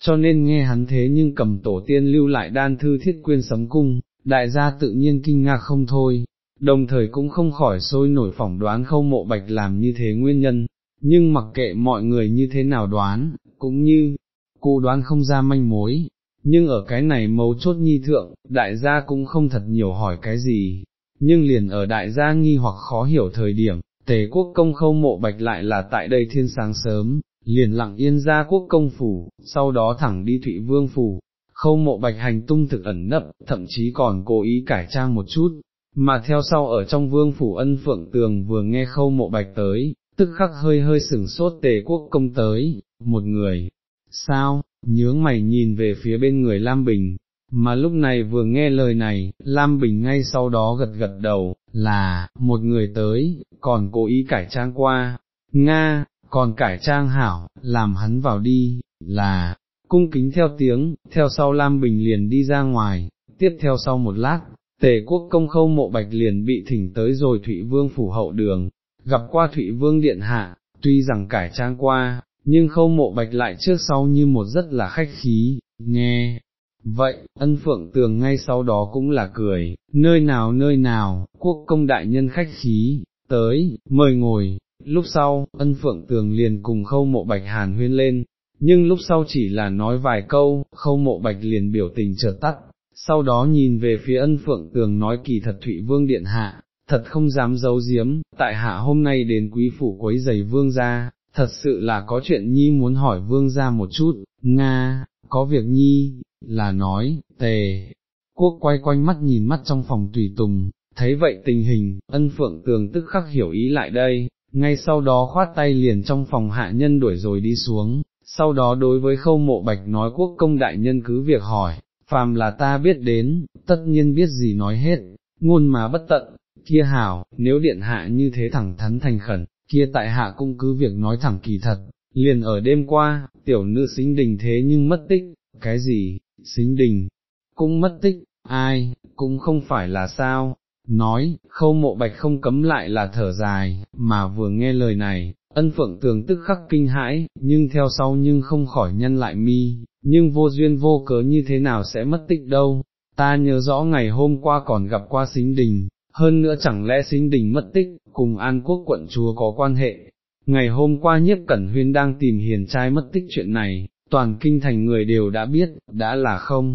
Speaker 1: cho nên nghe hắn thế nhưng cầm tổ tiên lưu lại đan thư thiết quyên sấm cung, đại gia tự nhiên kinh ngạc không thôi, đồng thời cũng không khỏi sôi nổi phỏng đoán khâu mộ bạch làm như thế nguyên nhân, nhưng mặc kệ mọi người như thế nào đoán, cũng như, cụ đoán không ra manh mối, nhưng ở cái này mấu chốt nhi thượng, đại gia cũng không thật nhiều hỏi cái gì, nhưng liền ở đại gia nghi hoặc khó hiểu thời điểm, tề quốc công khâu mộ bạch lại là tại đây thiên sáng sớm, liền lặng yên ra quốc công phủ, sau đó thẳng đi Thụy Vương phủ, khâu mộ bạch hành tung thực ẩn nấp, thậm chí còn cố ý cải trang một chút, mà theo sau ở trong vương phủ ân phượng tường vừa nghe khâu mộ bạch tới, tức khắc hơi hơi sửng sốt tề quốc công tới, một người, sao, nhướng mày nhìn về phía bên người Lam Bình, mà lúc này vừa nghe lời này, Lam Bình ngay sau đó gật gật đầu, là, một người tới, còn cố ý cải trang qua, Nga, còn cải trang hảo, làm hắn vào đi, là, cung kính theo tiếng, theo sau Lam Bình liền đi ra ngoài, tiếp theo sau một lát, tề quốc công khâu mộ bạch liền bị thỉnh tới rồi Thụy Vương phủ hậu đường, gặp qua Thụy Vương điện hạ, tuy rằng cải trang qua, nhưng khâu mộ bạch lại trước sau như một rất là khách khí, nghe. Vậy, ân phượng tường ngay sau đó cũng là cười, nơi nào nơi nào, quốc công đại nhân khách khí, tới, mời ngồi, lúc sau, ân phượng tường liền cùng khâu mộ bạch hàn huyên lên, nhưng lúc sau chỉ là nói vài câu, khâu mộ bạch liền biểu tình chợt tắt, sau đó nhìn về phía ân phượng tường nói kỳ thật Thụy Vương Điện Hạ, thật không dám giấu giếm, tại hạ hôm nay đến quý phủ quấy giày vương ra thật sự là có chuyện nhi muốn hỏi vương gia một chút, Nga, có việc nhi, là nói, tề, quốc quay quanh mắt nhìn mắt trong phòng tùy tùng, thấy vậy tình hình, ân phượng tường tức khắc hiểu ý lại đây, ngay sau đó khoát tay liền trong phòng hạ nhân đuổi rồi đi xuống, sau đó đối với khâu mộ bạch nói quốc công đại nhân cứ việc hỏi, phàm là ta biết đến, tất nhiên biết gì nói hết, ngôn mà bất tận, kia hảo, nếu điện hạ như thế thẳng thắn thành khẩn, kia tại hạ cũng cứ việc nói thẳng kỳ thật, liền ở đêm qua, tiểu nữ xính đình thế nhưng mất tích, cái gì, xính đình, cũng mất tích, ai, cũng không phải là sao, nói, khâu mộ bạch không cấm lại là thở dài, mà vừa nghe lời này, ân phượng tường tức khắc kinh hãi, nhưng theo sau nhưng không khỏi nhân lại mi, nhưng vô duyên vô cớ như thế nào sẽ mất tích đâu, ta nhớ rõ ngày hôm qua còn gặp qua xính đình, hơn nữa chẳng lẽ sinh đình mất tích, cùng An Quốc quận chúa có quan hệ. Ngày hôm qua nhiếp cẩn huyên đang tìm hiền trai mất tích chuyện này, toàn kinh thành người đều đã biết, đã là không,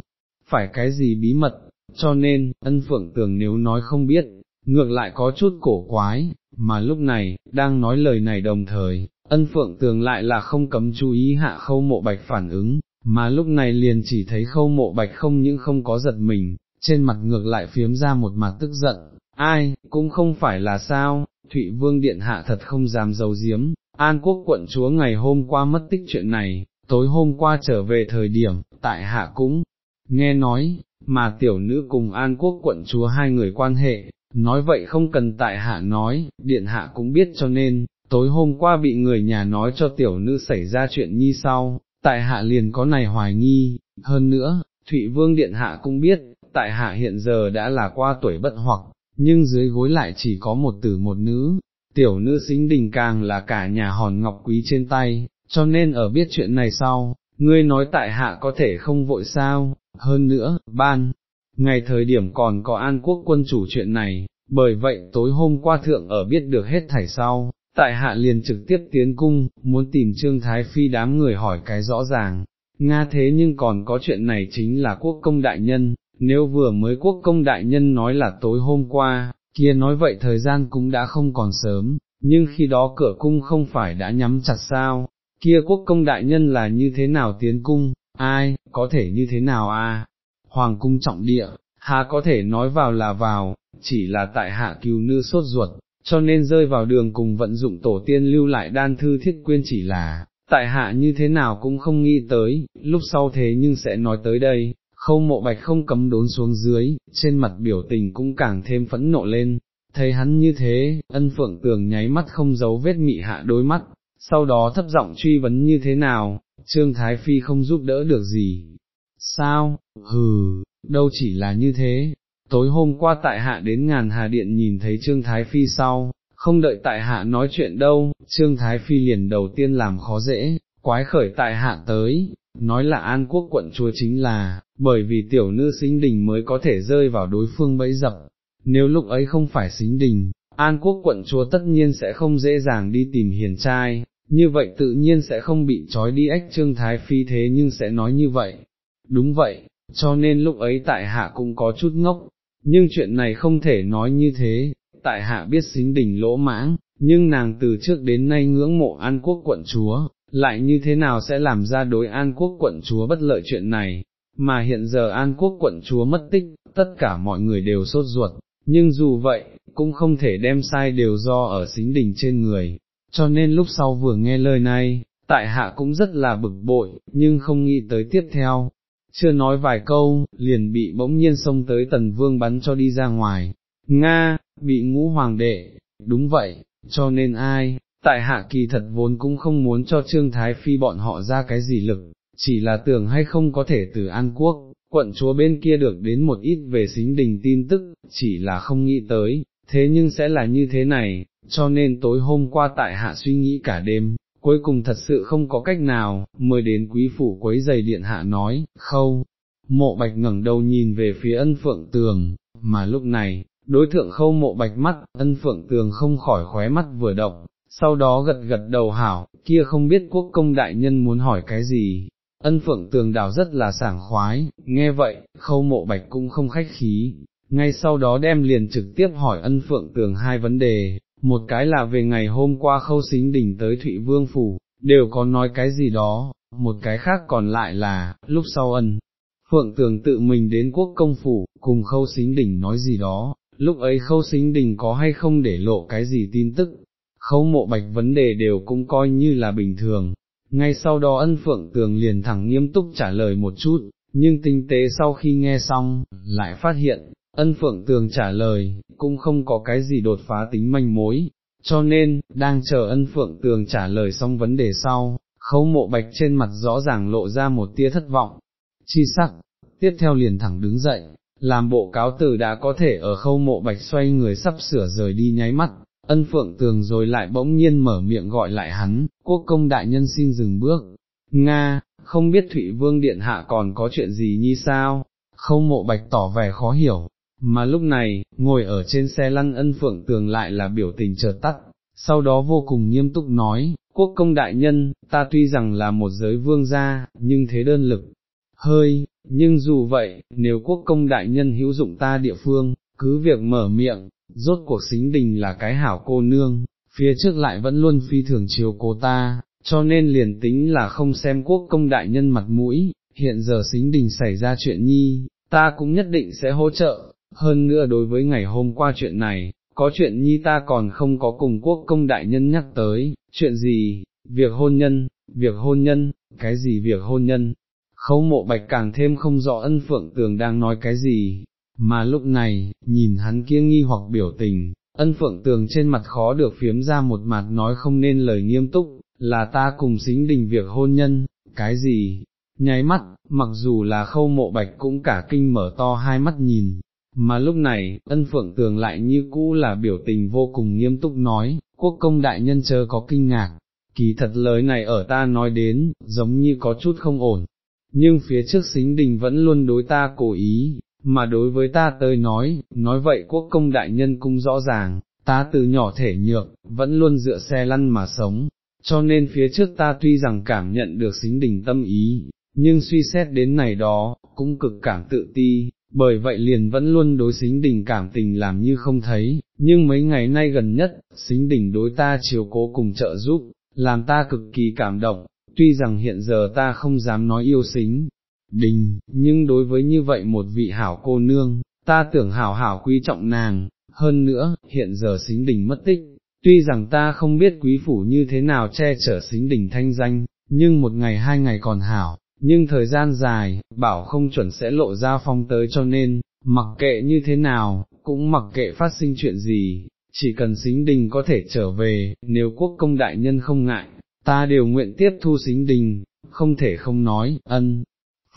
Speaker 1: phải cái gì bí mật, cho nên, ân phượng tường nếu nói không biết, ngược lại có chút cổ quái, mà lúc này, đang nói lời này đồng thời, ân phượng tường lại là không cấm chú ý hạ khâu mộ bạch phản ứng, mà lúc này liền chỉ thấy khâu mộ bạch không những không có giật mình, trên mặt ngược lại phiếm ra một mặt tức giận, ai, cũng không phải là sao, Thụy Vương Điện Hạ thật không dám giấu giếm, An Quốc quận chúa ngày hôm qua mất tích chuyện này, tối hôm qua trở về thời điểm, tại Hạ cũng, nghe nói, mà tiểu nữ cùng An Quốc quận chúa hai người quan hệ, nói vậy không cần tại Hạ nói, Điện Hạ cũng biết cho nên, tối hôm qua bị người nhà nói cho tiểu nữ xảy ra chuyện nhi sau, tại Hạ liền có này hoài nghi, hơn nữa, Thụy Vương Điện Hạ cũng biết, tại Hạ hiện giờ đã là qua tuổi bất hoặc, nhưng dưới gối lại chỉ có một tử một nữ, tiểu nữ xính đình càng là cả nhà hòn ngọc quý trên tay, cho nên ở biết chuyện này sau, ngươi nói tại hạ có thể không vội sao, hơn nữa, ban, ngày thời điểm còn có an quốc quân chủ chuyện này, bởi vậy tối hôm qua thượng ở biết được hết thảy sau, tại hạ liền trực tiếp tiến cung, muốn tìm Trương Thái Phi đám người hỏi cái rõ ràng, Nga thế nhưng còn có chuyện này chính là quốc công đại nhân, nếu vừa mới quốc công đại nhân nói là tối hôm qua, kia nói vậy thời gian cũng đã không còn sớm, nhưng khi đó cửa cung không phải đã nhắm chặt sao, kia quốc công đại nhân là như thế nào tiến cung, ai, có thể như thế nào à, hoàng cung trọng địa, hà có thể nói vào là vào, chỉ là tại hạ cứu nư sốt ruột, cho nên rơi vào đường cùng vận dụng tổ tiên lưu lại đan thư thiết quyên chỉ là, tại hạ như thế nào cũng không nghĩ tới, lúc sau thế nhưng sẽ nói tới đây, khâu mộ bạch không cấm đốn xuống dưới, trên mặt biểu tình cũng càng thêm phẫn nộ lên, thấy hắn như thế, ân phượng tường nháy mắt không giấu vết mị hạ đôi mắt, sau đó thấp giọng truy vấn như thế nào, Trương Thái Phi không giúp đỡ được gì. Sao, hừ, đâu chỉ là như thế, tối hôm qua tại hạ đến ngàn hà điện nhìn thấy Trương Thái Phi sau, không đợi tại hạ nói chuyện đâu, Trương Thái Phi liền đầu tiên làm khó dễ, quái khởi tại hạ tới, nói là An Quốc quận chúa chính là, bởi vì tiểu nữ xính đình mới có thể rơi vào đối phương bẫy dập, nếu lúc ấy không phải xính đình, An Quốc quận chúa tất nhiên sẽ không dễ dàng đi tìm hiền trai, như vậy tự nhiên sẽ không bị trói đi ách trương thái phi thế nhưng sẽ nói như vậy. Đúng vậy, cho nên lúc ấy tại hạ cũng có chút ngốc, nhưng chuyện này không thể nói như thế, tại hạ biết xính đình lỗ mãng, nhưng nàng từ trước đến nay ngưỡng mộ An Quốc quận chúa, lại như thế nào sẽ làm ra đối An Quốc quận chúa bất lợi chuyện này, mà hiện giờ An Quốc quận chúa mất tích, tất cả mọi người đều sốt ruột, nhưng dù vậy, cũng không thể đem sai đều do ở xính đình trên người, cho nên lúc sau vừa nghe lời này, tại hạ cũng rất là bực bội, nhưng không nghĩ tới tiếp theo, chưa nói vài câu, liền bị bỗng nhiên xông tới tần vương bắn cho đi ra ngoài, Nga, bị ngũ hoàng đệ, đúng vậy, cho nên ai, tại hạ kỳ thật vốn cũng không muốn cho Trương Thái Phi bọn họ ra cái gì lực, chỉ là tưởng hay không có thể từ An Quốc, quận chúa bên kia được đến một ít về xính đình tin tức, chỉ là không nghĩ tới, thế nhưng sẽ là như thế này, cho nên tối hôm qua tại hạ suy nghĩ cả đêm, cuối cùng thật sự không có cách nào, mới đến quý phủ quấy giày điện hạ nói, khâu, mộ bạch ngẩng đầu nhìn về phía ân phượng tường, mà lúc này, đối thượng khâu mộ bạch mắt, ân phượng tường không khỏi khóe mắt vừa động, sau đó gật gật đầu hảo, kia không biết quốc công đại nhân muốn hỏi cái gì, ân phượng tường đào rất là sảng khoái, nghe vậy, khâu mộ bạch cũng không khách khí, ngay sau đó đem liền trực tiếp hỏi ân phượng tường hai vấn đề, một cái là về ngày hôm qua khâu xính đỉnh tới Thụy Vương Phủ, đều có nói cái gì đó, một cái khác còn lại là, lúc sau ân. Phượng tường tự mình đến quốc công phủ, cùng khâu xính đỉnh nói gì đó, lúc ấy khâu xính đỉnh có hay không để lộ cái gì tin tức, khâu mộ bạch vấn đề đều cũng coi như là bình thường, ngay sau đó ân phượng tường liền thẳng nghiêm túc trả lời một chút, nhưng tinh tế sau khi nghe xong, lại phát hiện, ân phượng tường trả lời, cũng không có cái gì đột phá tính manh mối, cho nên, đang chờ ân phượng tường trả lời xong vấn đề sau, khâu mộ bạch trên mặt rõ ràng lộ ra một tia thất vọng, chi sắc, tiếp theo liền thẳng đứng dậy, làm bộ cáo tử đã có thể ở khâu mộ bạch xoay người sắp sửa rời đi nháy mắt, ân phượng tường rồi lại bỗng nhiên mở miệng gọi lại hắn, quốc công đại nhân xin dừng bước, Nga, không biết Thụy Vương Điện Hạ còn có chuyện gì như sao, Không mộ bạch tỏ vẻ khó hiểu, mà lúc này, ngồi ở trên xe lăn ân phượng tường lại là biểu tình chợt tắt, sau đó vô cùng nghiêm túc nói, quốc công đại nhân, ta tuy rằng là một giới vương gia, nhưng thế đơn lực, hơi, nhưng dù vậy, nếu quốc công đại nhân hữu dụng ta địa phương, cứ việc mở miệng, rốt cuộc xính đình là cái hảo cô nương, phía trước lại vẫn luôn phi thường chiều cô ta, cho nên liền tính là không xem quốc công đại nhân mặt mũi, hiện giờ xính đình xảy ra chuyện nhi, ta cũng nhất định sẽ hỗ trợ, hơn nữa đối với ngày hôm qua chuyện này, có chuyện nhi ta còn không có cùng quốc công đại nhân nhắc tới, chuyện gì, việc hôn nhân, việc hôn nhân, cái gì việc hôn nhân, khấu mộ bạch càng thêm không rõ ân phượng tường đang nói cái gì, mà lúc này, nhìn hắn kia nghi hoặc biểu tình, ân phượng tường trên mặt khó được phiếm ra một mặt nói không nên lời nghiêm túc, là ta cùng xính đình việc hôn nhân, cái gì, nháy mắt, mặc dù là khâu mộ bạch cũng cả kinh mở to hai mắt nhìn, mà lúc này, ân phượng tường lại như cũ là biểu tình vô cùng nghiêm túc nói, quốc công đại nhân chớ có kinh ngạc, kỳ thật lời này ở ta nói đến, giống như có chút không ổn, nhưng phía trước xính đình vẫn luôn đối ta cố ý, mà đối với ta tới nói, nói vậy quốc công đại nhân cũng rõ ràng, ta từ nhỏ thể nhược, vẫn luôn dựa xe lăn mà sống, cho nên phía trước ta tuy rằng cảm nhận được xính đình tâm ý, nhưng suy xét đến này đó, cũng cực cảm tự ti, bởi vậy liền vẫn luôn đối xính đình cảm tình làm như không thấy, nhưng mấy ngày nay gần nhất, xính đình đối ta chiều cố cùng trợ giúp, làm ta cực kỳ cảm động, tuy rằng hiện giờ ta không dám nói yêu xính đình, nhưng đối với như vậy một vị hảo cô nương, ta tưởng hảo hảo quý trọng nàng, hơn nữa, hiện giờ xính đình mất tích, tuy rằng ta không biết quý phủ như thế nào che chở xính đình thanh danh, nhưng một ngày hai ngày còn hảo, nhưng thời gian dài, bảo không chuẩn sẽ lộ ra phong tới cho nên, mặc kệ như thế nào, cũng mặc kệ phát sinh chuyện gì, chỉ cần xính đình có thể trở về, nếu quốc công đại nhân không ngại, ta đều nguyện tiếp thu xính đình, không thể không nói, ân.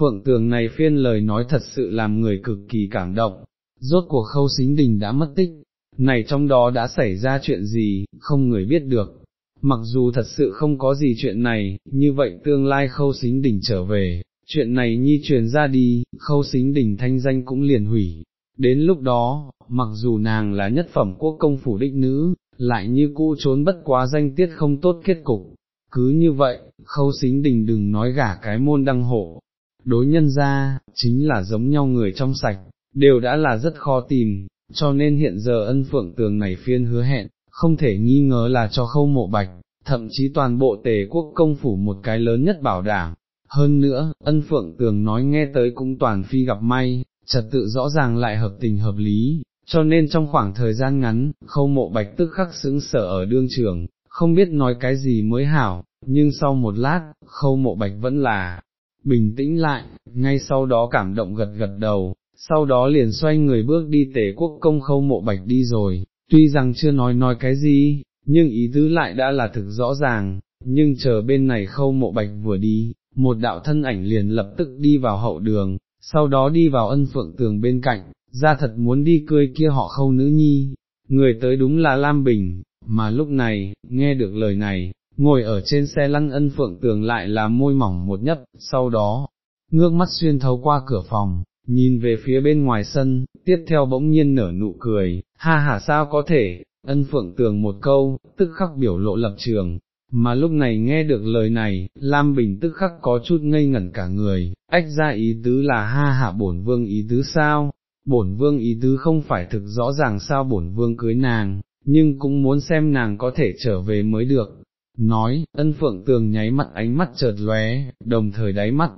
Speaker 1: Phượng tường này phiên lời nói thật sự làm người cực kỳ cảm động, rốt cuộc khâu xính đình đã mất tích, này trong đó đã xảy ra chuyện gì, không người biết được, mặc dù thật sự không có gì chuyện này, như vậy tương lai khâu xính đỉnh trở về, chuyện này nhi truyền ra đi, khâu xính đỉnh thanh danh cũng liền hủy. Đến lúc đó, mặc dù nàng là nhất phẩm quốc công phủ đích nữ, lại như cũ trốn bất quá danh tiết không tốt kết cục. Cứ như vậy, khâu xính đình đừng nói gả cái môn đăng hộ. Đối nhân ra, chính là giống nhau người trong sạch, đều đã là rất khó tìm, cho nên hiện giờ ân phượng tường này phiên hứa hẹn, không thể nghi ngờ là cho khâu mộ bạch, thậm chí toàn bộ tề quốc công phủ một cái lớn nhất bảo đảm. Hơn nữa, ân phượng tường nói nghe tới cũng toàn phi gặp may, trật tự rõ ràng lại hợp tình hợp lý, cho nên trong khoảng thời gian ngắn, khâu mộ bạch tức khắc xứng sở ở đương trường, không biết nói cái gì mới hảo, nhưng sau một lát, khâu mộ bạch vẫn là bình tĩnh lại, ngay sau đó cảm động gật gật đầu, sau đó liền xoay người bước đi tể quốc công khâu mộ bạch đi rồi, tuy rằng chưa nói nói cái gì, nhưng ý tứ lại đã là thực rõ ràng, nhưng chờ bên này khâu mộ bạch vừa đi, một đạo thân ảnh liền lập tức đi vào hậu đường, sau đó đi vào ân phượng tường bên cạnh, ra thật muốn đi cười kia họ khâu nữ nhi, người tới đúng là Lam Bình, mà lúc này, nghe được lời này, ngồi ở trên xe lăn ân phượng tường lại là môi mỏng một nhấp, sau đó, ngước mắt xuyên thấu qua cửa phòng, nhìn về phía bên ngoài sân, tiếp theo bỗng nhiên nở nụ cười, ha ha sao có thể, ân phượng tường một câu, tức khắc biểu lộ lập trường, mà lúc này nghe được lời này, Lam Bình tức khắc có chút ngây ngẩn cả người, ách ra ý tứ là ha hạ bổn vương ý tứ sao, bổn vương ý tứ không phải thực rõ ràng sao bổn vương cưới nàng, nhưng cũng muốn xem nàng có thể trở về mới được. Nói, ân phượng tường nháy mặt ánh mắt chợt lóe, đồng thời đáy mắt,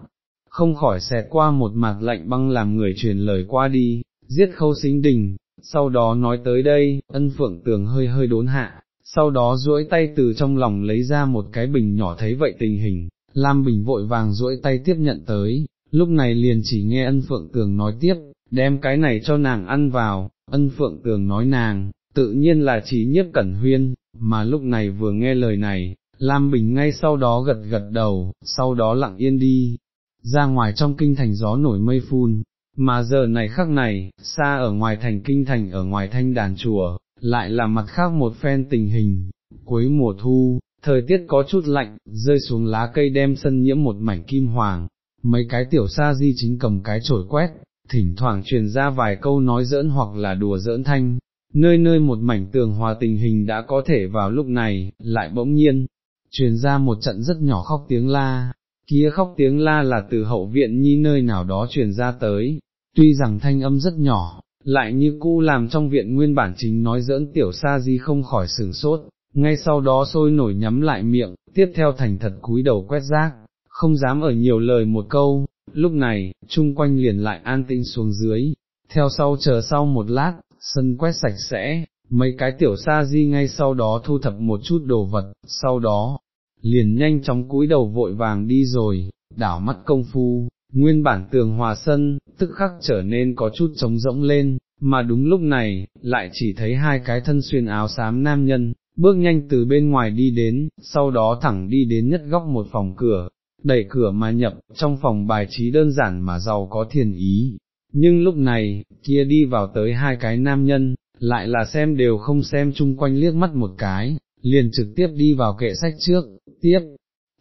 Speaker 1: không khỏi xẹt qua một mặt lạnh băng làm người truyền lời qua đi, giết khâu xính đình, sau đó nói tới đây, ân phượng tường hơi hơi đốn hạ, sau đó duỗi tay từ trong lòng lấy ra một cái bình nhỏ thấy vậy tình hình, Lam Bình vội vàng duỗi tay tiếp nhận tới, lúc này liền chỉ nghe ân phượng tường nói tiếp, đem cái này cho nàng ăn vào, ân phượng tường nói nàng, tự nhiên là chỉ nhiếp cẩn huyên, mà lúc này vừa nghe lời này, Lam Bình ngay sau đó gật gật đầu, sau đó lặng yên đi, ra ngoài trong kinh thành gió nổi mây phun, mà giờ này khắc này, xa ở ngoài thành kinh thành ở ngoài thanh đàn chùa, lại là mặt khác một phen tình hình, cuối mùa thu, thời tiết có chút lạnh, rơi xuống lá cây đem sân nhiễm một mảnh kim hoàng, mấy cái tiểu sa di chính cầm cái chổi quét, thỉnh thoảng truyền ra vài câu nói giỡn hoặc là đùa giỡn thanh, nơi nơi một mảnh tường hòa tình hình đã có thể vào lúc này, lại bỗng nhiên, truyền ra một trận rất nhỏ khóc tiếng la, kia khóc tiếng la là từ hậu viện nhi nơi nào đó truyền ra tới, tuy rằng thanh âm rất nhỏ, lại như cu làm trong viện nguyên bản chính nói dỡn tiểu sa di không khỏi sửng sốt, ngay sau đó sôi nổi nhắm lại miệng, tiếp theo thành thật cúi đầu quét rác, không dám ở nhiều lời một câu, lúc này, chung quanh liền lại an tĩnh xuống dưới, theo sau chờ sau một lát, sân quét sạch sẽ, mấy cái tiểu sa di ngay sau đó thu thập một chút đồ vật, sau đó, liền nhanh chóng cúi đầu vội vàng đi rồi, đảo mắt công phu, nguyên bản tường hòa sân, tức khắc trở nên có chút trống rỗng lên, mà đúng lúc này, lại chỉ thấy hai cái thân xuyên áo xám nam nhân, bước nhanh từ bên ngoài đi đến, sau đó thẳng đi đến nhất góc một phòng cửa, đẩy cửa mà nhập, trong phòng bài trí đơn giản mà giàu có thiền ý. Nhưng lúc này, kia đi vào tới hai cái nam nhân, lại là xem đều không xem chung quanh liếc mắt một cái, liền trực tiếp đi vào kệ sách trước, tiếp,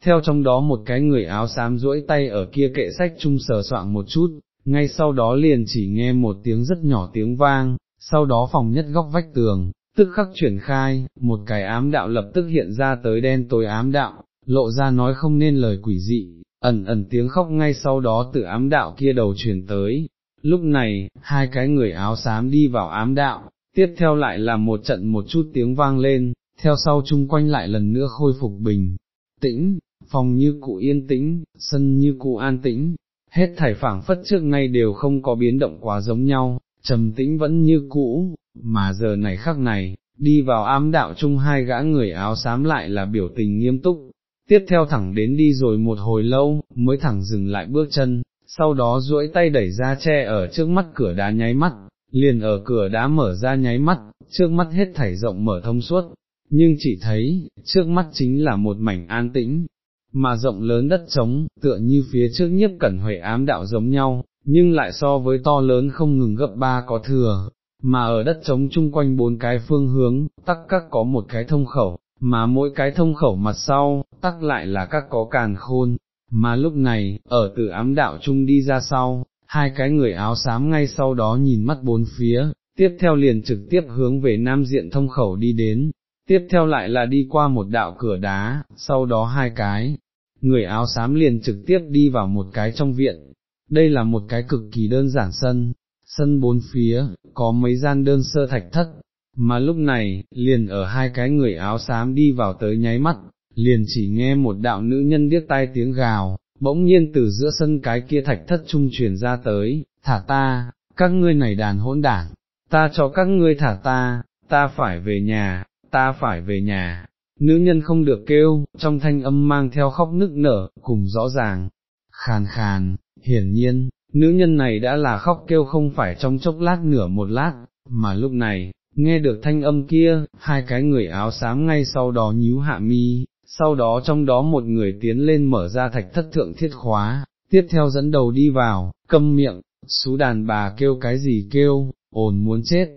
Speaker 1: theo trong đó một cái người áo xám duỗi tay ở kia kệ sách chung sờ soạn một chút, ngay sau đó liền chỉ nghe một tiếng rất nhỏ tiếng vang, sau đó phòng nhất góc vách tường, tức khắc chuyển khai, một cái ám đạo lập tức hiện ra tới đen tối ám đạo, lộ ra nói không nên lời quỷ dị, ẩn ẩn tiếng khóc ngay sau đó từ ám đạo kia đầu chuyển tới. Lúc này, hai cái người áo xám đi vào ám đạo, tiếp theo lại là một trận một chút tiếng vang lên, theo sau chung quanh lại lần nữa khôi phục bình, tĩnh, phòng như cụ yên tĩnh, sân như cụ an tĩnh, hết thảy phảng phất trước nay đều không có biến động quá giống nhau, trầm tĩnh vẫn như cũ, mà giờ này khắc này, đi vào ám đạo chung hai gã người áo xám lại là biểu tình nghiêm túc, tiếp theo thẳng đến đi rồi một hồi lâu, mới thẳng dừng lại bước chân, sau đó duỗi tay đẩy ra che ở trước mắt cửa đá nháy mắt, liền ở cửa đá mở ra nháy mắt, trước mắt hết thảy rộng mở thông suốt, nhưng chỉ thấy, trước mắt chính là một mảnh an tĩnh, mà rộng lớn đất trống, tựa như phía trước nhiếp cẩn huệ ám đạo giống nhau, nhưng lại so với to lớn không ngừng gấp ba có thừa, mà ở đất trống chung quanh bốn cái phương hướng, tắc các có một cái thông khẩu, mà mỗi cái thông khẩu mặt sau, tắc lại là các có càn khôn, mà lúc này, ở từ ám đạo chung đi ra sau, hai cái người áo xám ngay sau đó nhìn mắt bốn phía, tiếp theo liền trực tiếp hướng về nam diện thông khẩu đi đến, tiếp theo lại là đi qua một đạo cửa đá, sau đó hai cái, người áo xám liền trực tiếp đi vào một cái trong viện, đây là một cái cực kỳ đơn giản sân, sân bốn phía, có mấy gian đơn sơ thạch thất, mà lúc này, liền ở hai cái người áo xám đi vào tới nháy mắt, liền chỉ nghe một đạo nữ nhân điếc tai tiếng gào, bỗng nhiên từ giữa sân cái kia thạch thất trung truyền ra tới, thả ta, các ngươi này đàn hỗn đảng, ta cho các ngươi thả ta, ta phải về nhà, ta phải về nhà, nữ nhân không được kêu, trong thanh âm mang theo khóc nức nở, cùng rõ ràng, khàn khàn, hiển nhiên, nữ nhân này đã là khóc kêu không phải trong chốc lát nửa một lát, mà lúc này, nghe được thanh âm kia, hai cái người áo xám ngay sau đó nhíu hạ mi, sau đó trong đó một người tiến lên mở ra thạch thất thượng thiết khóa, tiếp theo dẫn đầu đi vào, câm miệng, xú đàn bà kêu cái gì kêu, ồn muốn chết.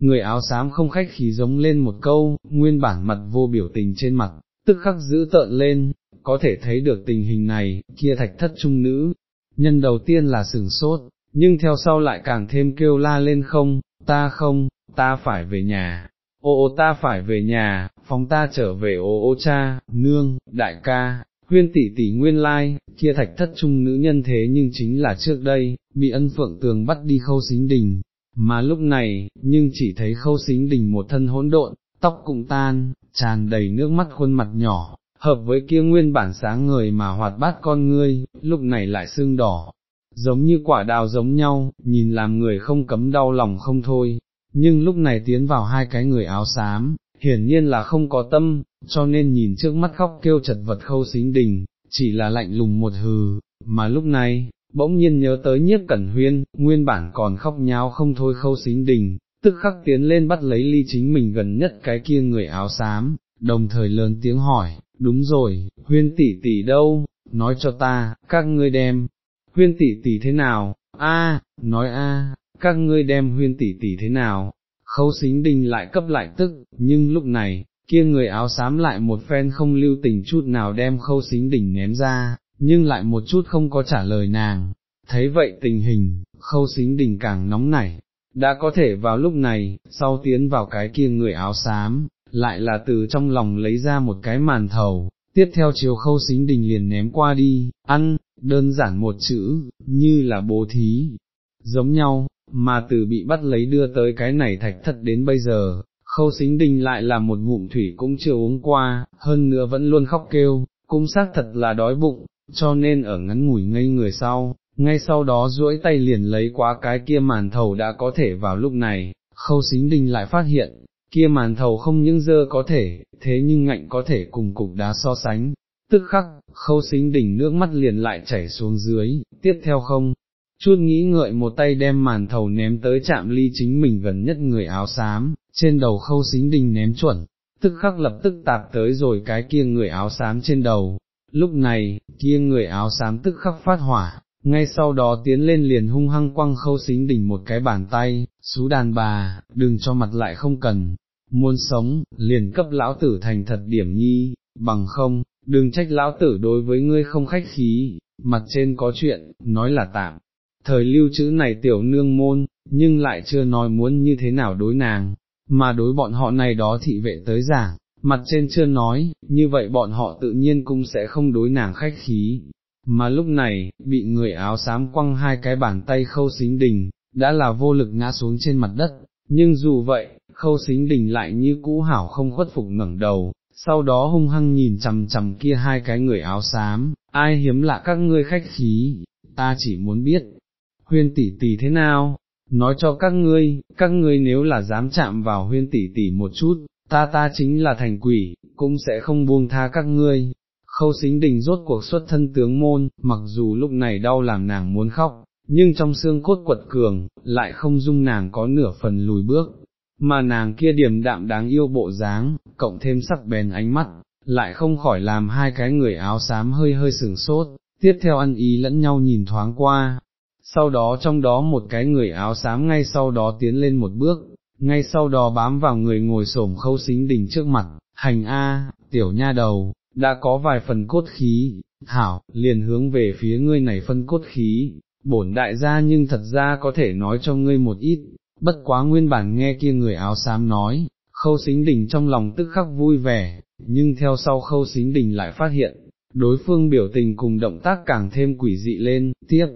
Speaker 1: Người áo xám không khách khí giống lên một câu, nguyên bản mặt vô biểu tình trên mặt, tức khắc giữ tợn lên, có thể thấy được tình hình này, kia thạch thất trung nữ, nhân đầu tiên là sừng sốt, nhưng theo sau lại càng thêm kêu la lên không, ta không, ta phải về nhà, ô ô ta phải về nhà, phóng ta trở về ô ô cha, nương, đại ca, huyên tỷ tỷ nguyên lai, kia thạch thất trung nữ nhân thế nhưng chính là trước đây, bị ân phượng tường bắt đi khâu xính đình, mà lúc này, nhưng chỉ thấy khâu xính đình một thân hỗn độn, tóc cũng tan, tràn đầy nước mắt khuôn mặt nhỏ, hợp với kia nguyên bản sáng người mà hoạt bát con ngươi, lúc này lại sưng đỏ, giống như quả đào giống nhau, nhìn làm người không cấm đau lòng không thôi, nhưng lúc này tiến vào hai cái người áo xám, hiển nhiên là không có tâm, cho nên nhìn trước mắt khóc kêu chật vật khâu xính đình, chỉ là lạnh lùng một hừ, mà lúc này, bỗng nhiên nhớ tới nhiếp cẩn huyên, nguyên bản còn khóc nháo không thôi khâu xính đình, tức khắc tiến lên bắt lấy ly chính mình gần nhất cái kia người áo xám, đồng thời lớn tiếng hỏi, đúng rồi, huyên tỷ tỷ đâu, nói cho ta, các ngươi đem, huyên tỷ tỷ thế nào, a, nói a, các ngươi đem huyên tỷ tỷ thế nào, khâu xính đình lại cấp lại tức, nhưng lúc này, kia người áo xám lại một phen không lưu tình chút nào đem khâu xính đình ném ra, nhưng lại một chút không có trả lời nàng, thấy vậy tình hình, khâu xính đình càng nóng nảy, đã có thể vào lúc này, sau tiến vào cái kia người áo xám, lại là từ trong lòng lấy ra một cái màn thầu, tiếp theo chiều khâu xính đình liền ném qua đi, ăn, đơn giản một chữ, như là bố thí, giống nhau, mà từ bị bắt lấy đưa tới cái này thạch thật đến bây giờ, khâu xính đình lại là một ngụm thủy cũng chưa uống qua, hơn nữa vẫn luôn khóc kêu, cũng xác thật là đói bụng, cho nên ở ngắn ngủi ngây người sau, ngay sau đó duỗi tay liền lấy quá cái kia màn thầu đã có thể vào lúc này, khâu xính đình lại phát hiện, kia màn thầu không những dơ có thể, thế nhưng ngạnh có thể cùng cục đá so sánh, tức khắc, khâu xính đỉnh nước mắt liền lại chảy xuống dưới, tiếp theo không, chút nghĩ ngợi một tay đem màn thầu ném tới chạm ly chính mình gần nhất người áo xám, trên đầu khâu xính đình ném chuẩn, tức khắc lập tức tạp tới rồi cái kia người áo xám trên đầu, lúc này, kia người áo xám tức khắc phát hỏa, ngay sau đó tiến lên liền hung hăng quăng khâu xính đỉnh một cái bàn tay, xú đàn bà, đừng cho mặt lại không cần, muốn sống, liền cấp lão tử thành thật điểm nhi, bằng không, đừng trách lão tử đối với ngươi không khách khí, mặt trên có chuyện, nói là tạm. Thời lưu trữ này tiểu nương môn, nhưng lại chưa nói muốn như thế nào đối nàng, mà đối bọn họ này đó thị vệ tới giảng, mặt trên chưa nói, như vậy bọn họ tự nhiên cũng sẽ không đối nàng khách khí. Mà lúc này, bị người áo xám quăng hai cái bàn tay khâu xính đình, đã là vô lực ngã xuống trên mặt đất, nhưng dù vậy, khâu xính đình lại như cũ hảo không khuất phục ngẩng đầu, sau đó hung hăng nhìn chằm chằm kia hai cái người áo xám, ai hiếm lạ các ngươi khách khí, ta chỉ muốn biết, huyên tỷ tỷ thế nào, nói cho các ngươi, các ngươi nếu là dám chạm vào huyên tỷ tỷ một chút, ta ta chính là thành quỷ, cũng sẽ không buông tha các ngươi. Khâu xính đình rốt cuộc xuất thân tướng môn, mặc dù lúc này đau làm nàng muốn khóc, nhưng trong xương cốt quật cường, lại không dung nàng có nửa phần lùi bước, mà nàng kia điềm đạm đáng yêu bộ dáng, cộng thêm sắc bén ánh mắt, lại không khỏi làm hai cái người áo xám hơi hơi sừng sốt, tiếp theo ăn ý lẫn nhau nhìn thoáng qua. Sau đó trong đó một cái người áo xám ngay sau đó tiến lên một bước, ngay sau đó bám vào người ngồi xổm khâu xính đỉnh trước mặt, hành A, tiểu nha đầu, đã có vài phần cốt khí, hảo, liền hướng về phía ngươi này phân cốt khí, bổn đại gia nhưng thật ra có thể nói cho ngươi một ít, bất quá nguyên bản nghe kia người áo xám nói, khâu xính đình trong lòng tức khắc vui vẻ, nhưng theo sau khâu xính đình lại phát hiện, đối phương biểu tình cùng động tác càng thêm quỷ dị lên, tiếp.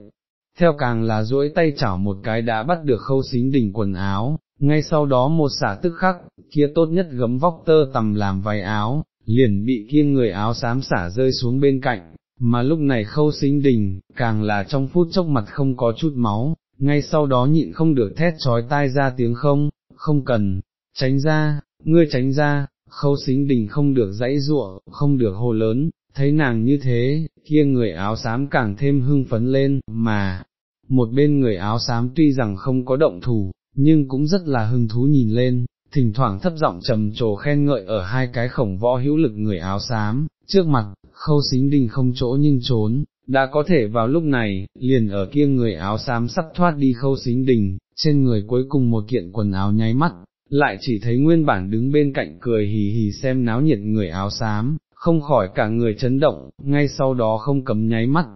Speaker 1: Theo càng là duỗi tay chảo một cái đã bắt được khâu xính đỉnh quần áo, ngay sau đó một xả tức khắc, kia tốt nhất gấm vóc tơ tầm làm váy áo, liền bị kia người áo xám xả rơi xuống bên cạnh, mà lúc này khâu xính đình, càng là trong phút chốc mặt không có chút máu, ngay sau đó nhịn không được thét trói tai ra tiếng không, không cần, tránh ra, ngươi tránh ra, khâu xính đình không được dãy ruộng, không được hồ lớn, thấy nàng như thế, kia người áo xám càng thêm hưng phấn lên, mà, một bên người áo xám tuy rằng không có động thủ, nhưng cũng rất là hưng thú nhìn lên, thỉnh thoảng thấp giọng trầm trồ khen ngợi ở hai cái khổng võ hữu lực người áo xám, trước mặt, khâu xính đình không chỗ nhưng trốn, đã có thể vào lúc này, liền ở kia người áo xám sắp thoát đi khâu xính đình, trên người cuối cùng một kiện quần áo nháy mắt, lại chỉ thấy nguyên bản đứng bên cạnh cười hì hì xem náo nhiệt người áo xám, không khỏi cả người chấn động, ngay sau đó không cấm nháy mắt.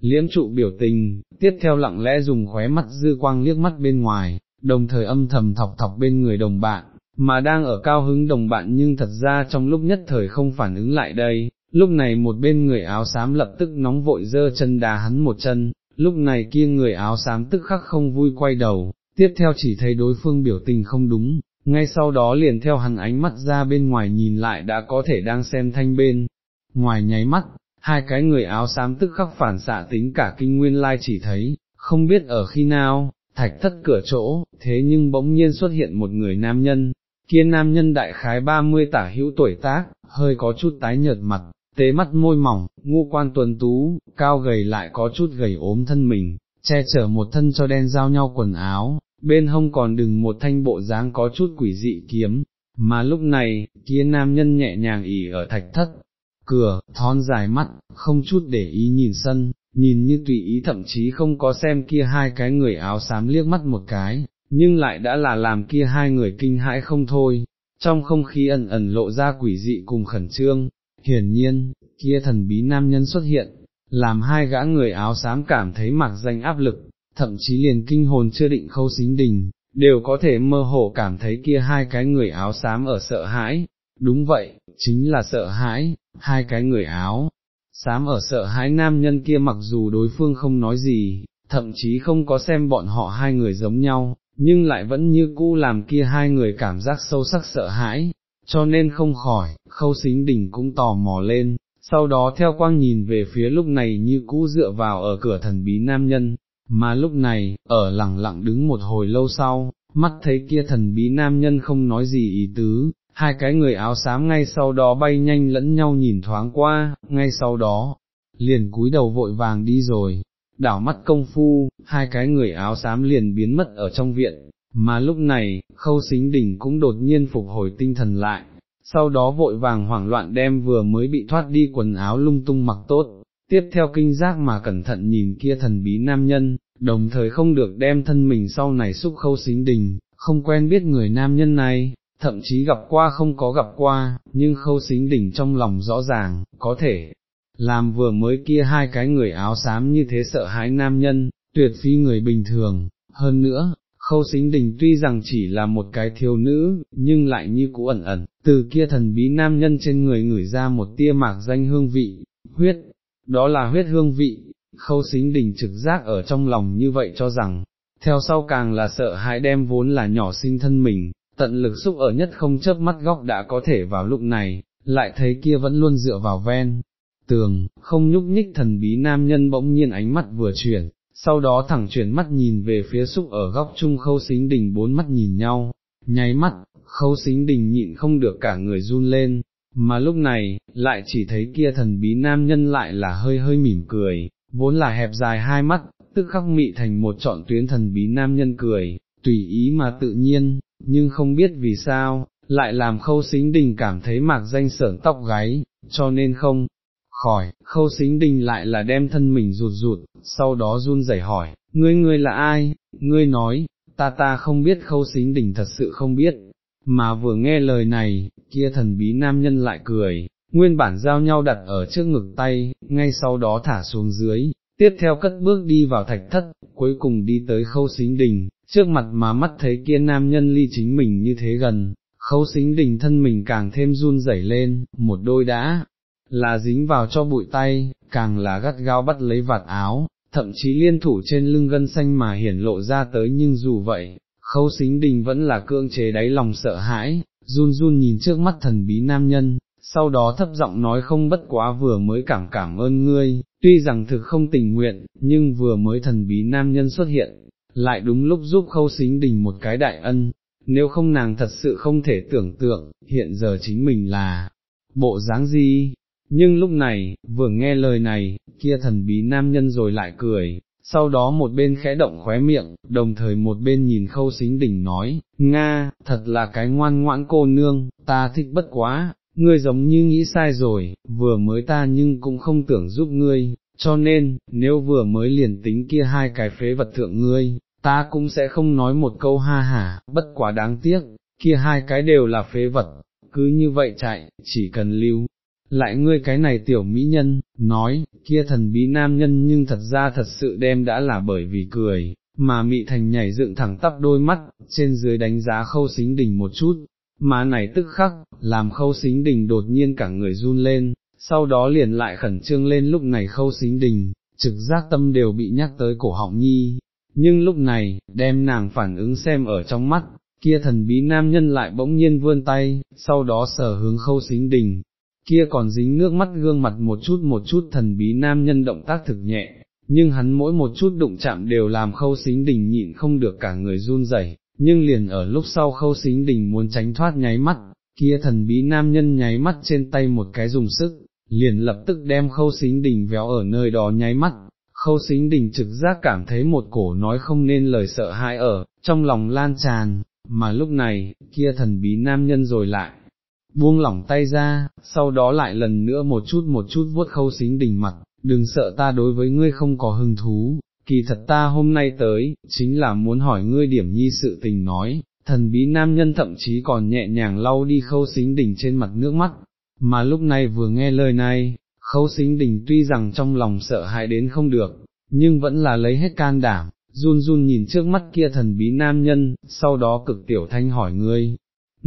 Speaker 1: Liễm trụ biểu tình, tiếp theo lặng lẽ dùng khóe mắt dư quang liếc mắt bên ngoài, đồng thời âm thầm thọc thọc bên người đồng bạn, mà đang ở cao hứng đồng bạn nhưng thật ra trong lúc nhất thời không phản ứng lại đây, lúc này một bên người áo xám lập tức nóng vội dơ chân đá hắn một chân, lúc này kia người áo xám tức khắc không vui quay đầu, tiếp theo chỉ thấy đối phương biểu tình không đúng, ngay sau đó liền theo hắn ánh mắt ra bên ngoài nhìn lại đã có thể đang xem thanh bên, ngoài nháy mắt, hai cái người áo xám tức khắc phản xạ tính cả kinh nguyên lai chỉ thấy, không biết ở khi nào, thạch thất cửa chỗ, thế nhưng bỗng nhiên xuất hiện một người nam nhân, kia nam nhân đại khái ba mươi tả hữu tuổi tác, hơi có chút tái nhợt mặt, tế mắt môi mỏng, ngu quan tuần tú, cao gầy lại có chút gầy ốm thân mình, che chở một thân cho đen giao nhau quần áo, bên hông còn đừng một thanh bộ dáng có chút quỷ dị kiếm, mà lúc này, kia nam nhân nhẹ nhàng ỉ ở thạch thất, cửa, thon dài mắt, không chút để ý nhìn sân, nhìn như tùy ý thậm chí không có xem kia hai cái người áo xám liếc mắt một cái, nhưng lại đã là làm kia hai người kinh hãi không thôi, trong không khí ẩn ẩn lộ ra quỷ dị cùng khẩn trương, hiển nhiên, kia thần bí nam nhân xuất hiện, làm hai gã người áo xám cảm thấy mặc danh áp lực, thậm chí liền kinh hồn chưa định khâu xính đình, đều có thể mơ hồ cảm thấy kia hai cái người áo xám ở sợ hãi, đúng vậy, chính là sợ hãi, hai cái người áo, xám ở sợ hãi nam nhân kia mặc dù đối phương không nói gì, thậm chí không có xem bọn họ hai người giống nhau, nhưng lại vẫn như cũ làm kia hai người cảm giác sâu sắc sợ hãi, cho nên không khỏi, khâu xính đỉnh cũng tò mò lên, sau đó theo quang nhìn về phía lúc này như cũ dựa vào ở cửa thần bí nam nhân, mà lúc này, ở lẳng lặng đứng một hồi lâu sau, mắt thấy kia thần bí nam nhân không nói gì ý tứ, hai cái người áo xám ngay sau đó bay nhanh lẫn nhau nhìn thoáng qua, ngay sau đó, liền cúi đầu vội vàng đi rồi, đảo mắt công phu, hai cái người áo xám liền biến mất ở trong viện, mà lúc này, khâu xính đỉnh cũng đột nhiên phục hồi tinh thần lại, sau đó vội vàng hoảng loạn đem vừa mới bị thoát đi quần áo lung tung mặc tốt, tiếp theo kinh giác mà cẩn thận nhìn kia thần bí nam nhân, đồng thời không được đem thân mình sau này xúc khâu xính đình, không quen biết người nam nhân này, thậm chí gặp qua không có gặp qua, nhưng khâu xính đỉnh trong lòng rõ ràng, có thể, làm vừa mới kia hai cái người áo xám như thế sợ hãi nam nhân, tuyệt phi người bình thường, hơn nữa, khâu xính đình tuy rằng chỉ là một cái thiếu nữ, nhưng lại như cũ ẩn ẩn, từ kia thần bí nam nhân trên người ngửi ra một tia mạc danh hương vị, huyết, đó là huyết hương vị, khâu xính đình trực giác ở trong lòng như vậy cho rằng, theo sau càng là sợ hãi đem vốn là nhỏ sinh thân mình, tận lực xúc ở nhất không chớp mắt góc đã có thể vào lúc này, lại thấy kia vẫn luôn dựa vào ven, tường, không nhúc nhích thần bí nam nhân bỗng nhiên ánh mắt vừa chuyển, sau đó thẳng chuyển mắt nhìn về phía xúc ở góc chung khâu xính đình bốn mắt nhìn nhau, nháy mắt, khâu xính đình nhịn không được cả người run lên, mà lúc này, lại chỉ thấy kia thần bí nam nhân lại là hơi hơi mỉm cười, vốn là hẹp dài hai mắt, tức khắc mị thành một trọn tuyến thần bí nam nhân cười, tùy ý mà tự nhiên, nhưng không biết vì sao, lại làm khâu xính đình cảm thấy mạc danh sởn tóc gáy, cho nên không, khỏi, khâu xính đình lại là đem thân mình rụt rụt, sau đó run rẩy hỏi, ngươi ngươi là ai, ngươi nói, ta ta không biết khâu xính đình thật sự không biết, mà vừa nghe lời này, kia thần bí nam nhân lại cười, nguyên bản giao nhau đặt ở trước ngực tay, ngay sau đó thả xuống dưới, tiếp theo cất bước đi vào thạch thất, cuối cùng đi tới khâu xính đình, trước mặt mà mắt thấy kia nam nhân ly chính mình như thế gần, khâu xính đình thân mình càng thêm run rẩy lên, một đôi đã, là dính vào cho bụi tay, càng là gắt gao bắt lấy vạt áo, thậm chí liên thủ trên lưng gân xanh mà hiển lộ ra tới nhưng dù vậy, khâu xính đình vẫn là cưỡng chế đáy lòng sợ hãi, run run nhìn trước mắt thần bí nam nhân, sau đó thấp giọng nói không bất quá vừa mới cảm cảm ơn ngươi, tuy rằng thực không tình nguyện, nhưng vừa mới thần bí nam nhân xuất hiện, lại đúng lúc giúp khâu xính đình một cái đại ân, nếu không nàng thật sự không thể tưởng tượng, hiện giờ chính mình là bộ dáng gì, nhưng lúc này, vừa nghe lời này, kia thần bí nam nhân rồi lại cười, sau đó một bên khẽ động khóe miệng, đồng thời một bên nhìn khâu xính đỉnh nói, Nga, thật là cái ngoan ngoãn cô nương, ta thích bất quá, ngươi giống như nghĩ sai rồi, vừa mới ta nhưng cũng không tưởng giúp ngươi, cho nên, nếu vừa mới liền tính kia hai cái phế vật thượng ngươi, ta cũng sẽ không nói một câu ha hả, bất quá đáng tiếc, kia hai cái đều là phế vật, cứ như vậy chạy, chỉ cần lưu. Lại ngươi cái này tiểu mỹ nhân, nói, kia thần bí nam nhân nhưng thật ra thật sự đem đã là bởi vì cười, mà mị thành nhảy dựng thẳng tắp đôi mắt, trên dưới đánh giá khâu xính đình một chút, mà này tức khắc, làm khâu xính đình đột nhiên cả người run lên, sau đó liền lại khẩn trương lên lúc này khâu xính đình, trực giác tâm đều bị nhắc tới cổ họng nhi, nhưng lúc này, đem nàng phản ứng xem ở trong mắt, kia thần bí nam nhân lại bỗng nhiên vươn tay, sau đó sở hướng khâu xính đình, kia còn dính nước mắt gương mặt một chút một chút thần bí nam nhân động tác thực nhẹ, nhưng hắn mỗi một chút đụng chạm đều làm khâu xính đình nhịn không được cả người run rẩy. nhưng liền ở lúc sau khâu xính đình muốn tránh thoát nháy mắt, kia thần bí nam nhân nháy mắt trên tay một cái dùng sức, liền lập tức đem khâu xính đình véo ở nơi đó nháy mắt, khâu xính đình trực giác cảm thấy một cổ nói không nên lời sợ hãi ở, trong lòng lan tràn, mà lúc này, kia thần bí nam nhân rồi lại, buông lỏng tay ra, sau đó lại lần nữa một chút một chút vuốt khâu xính đỉnh mặt, đừng sợ ta đối với ngươi không có hứng thú, kỳ thật ta hôm nay tới, chính là muốn hỏi ngươi điểm nhi sự tình nói, thần bí nam nhân thậm chí còn nhẹ nhàng lau đi khâu xính đỉnh trên mặt nước mắt, mà lúc này vừa nghe lời này, khâu xính đỉnh tuy rằng trong lòng sợ hãi đến không được, nhưng vẫn là lấy hết can đảm, run run nhìn trước mắt kia thần bí nam nhân, sau đó cực tiểu thanh hỏi ngươi,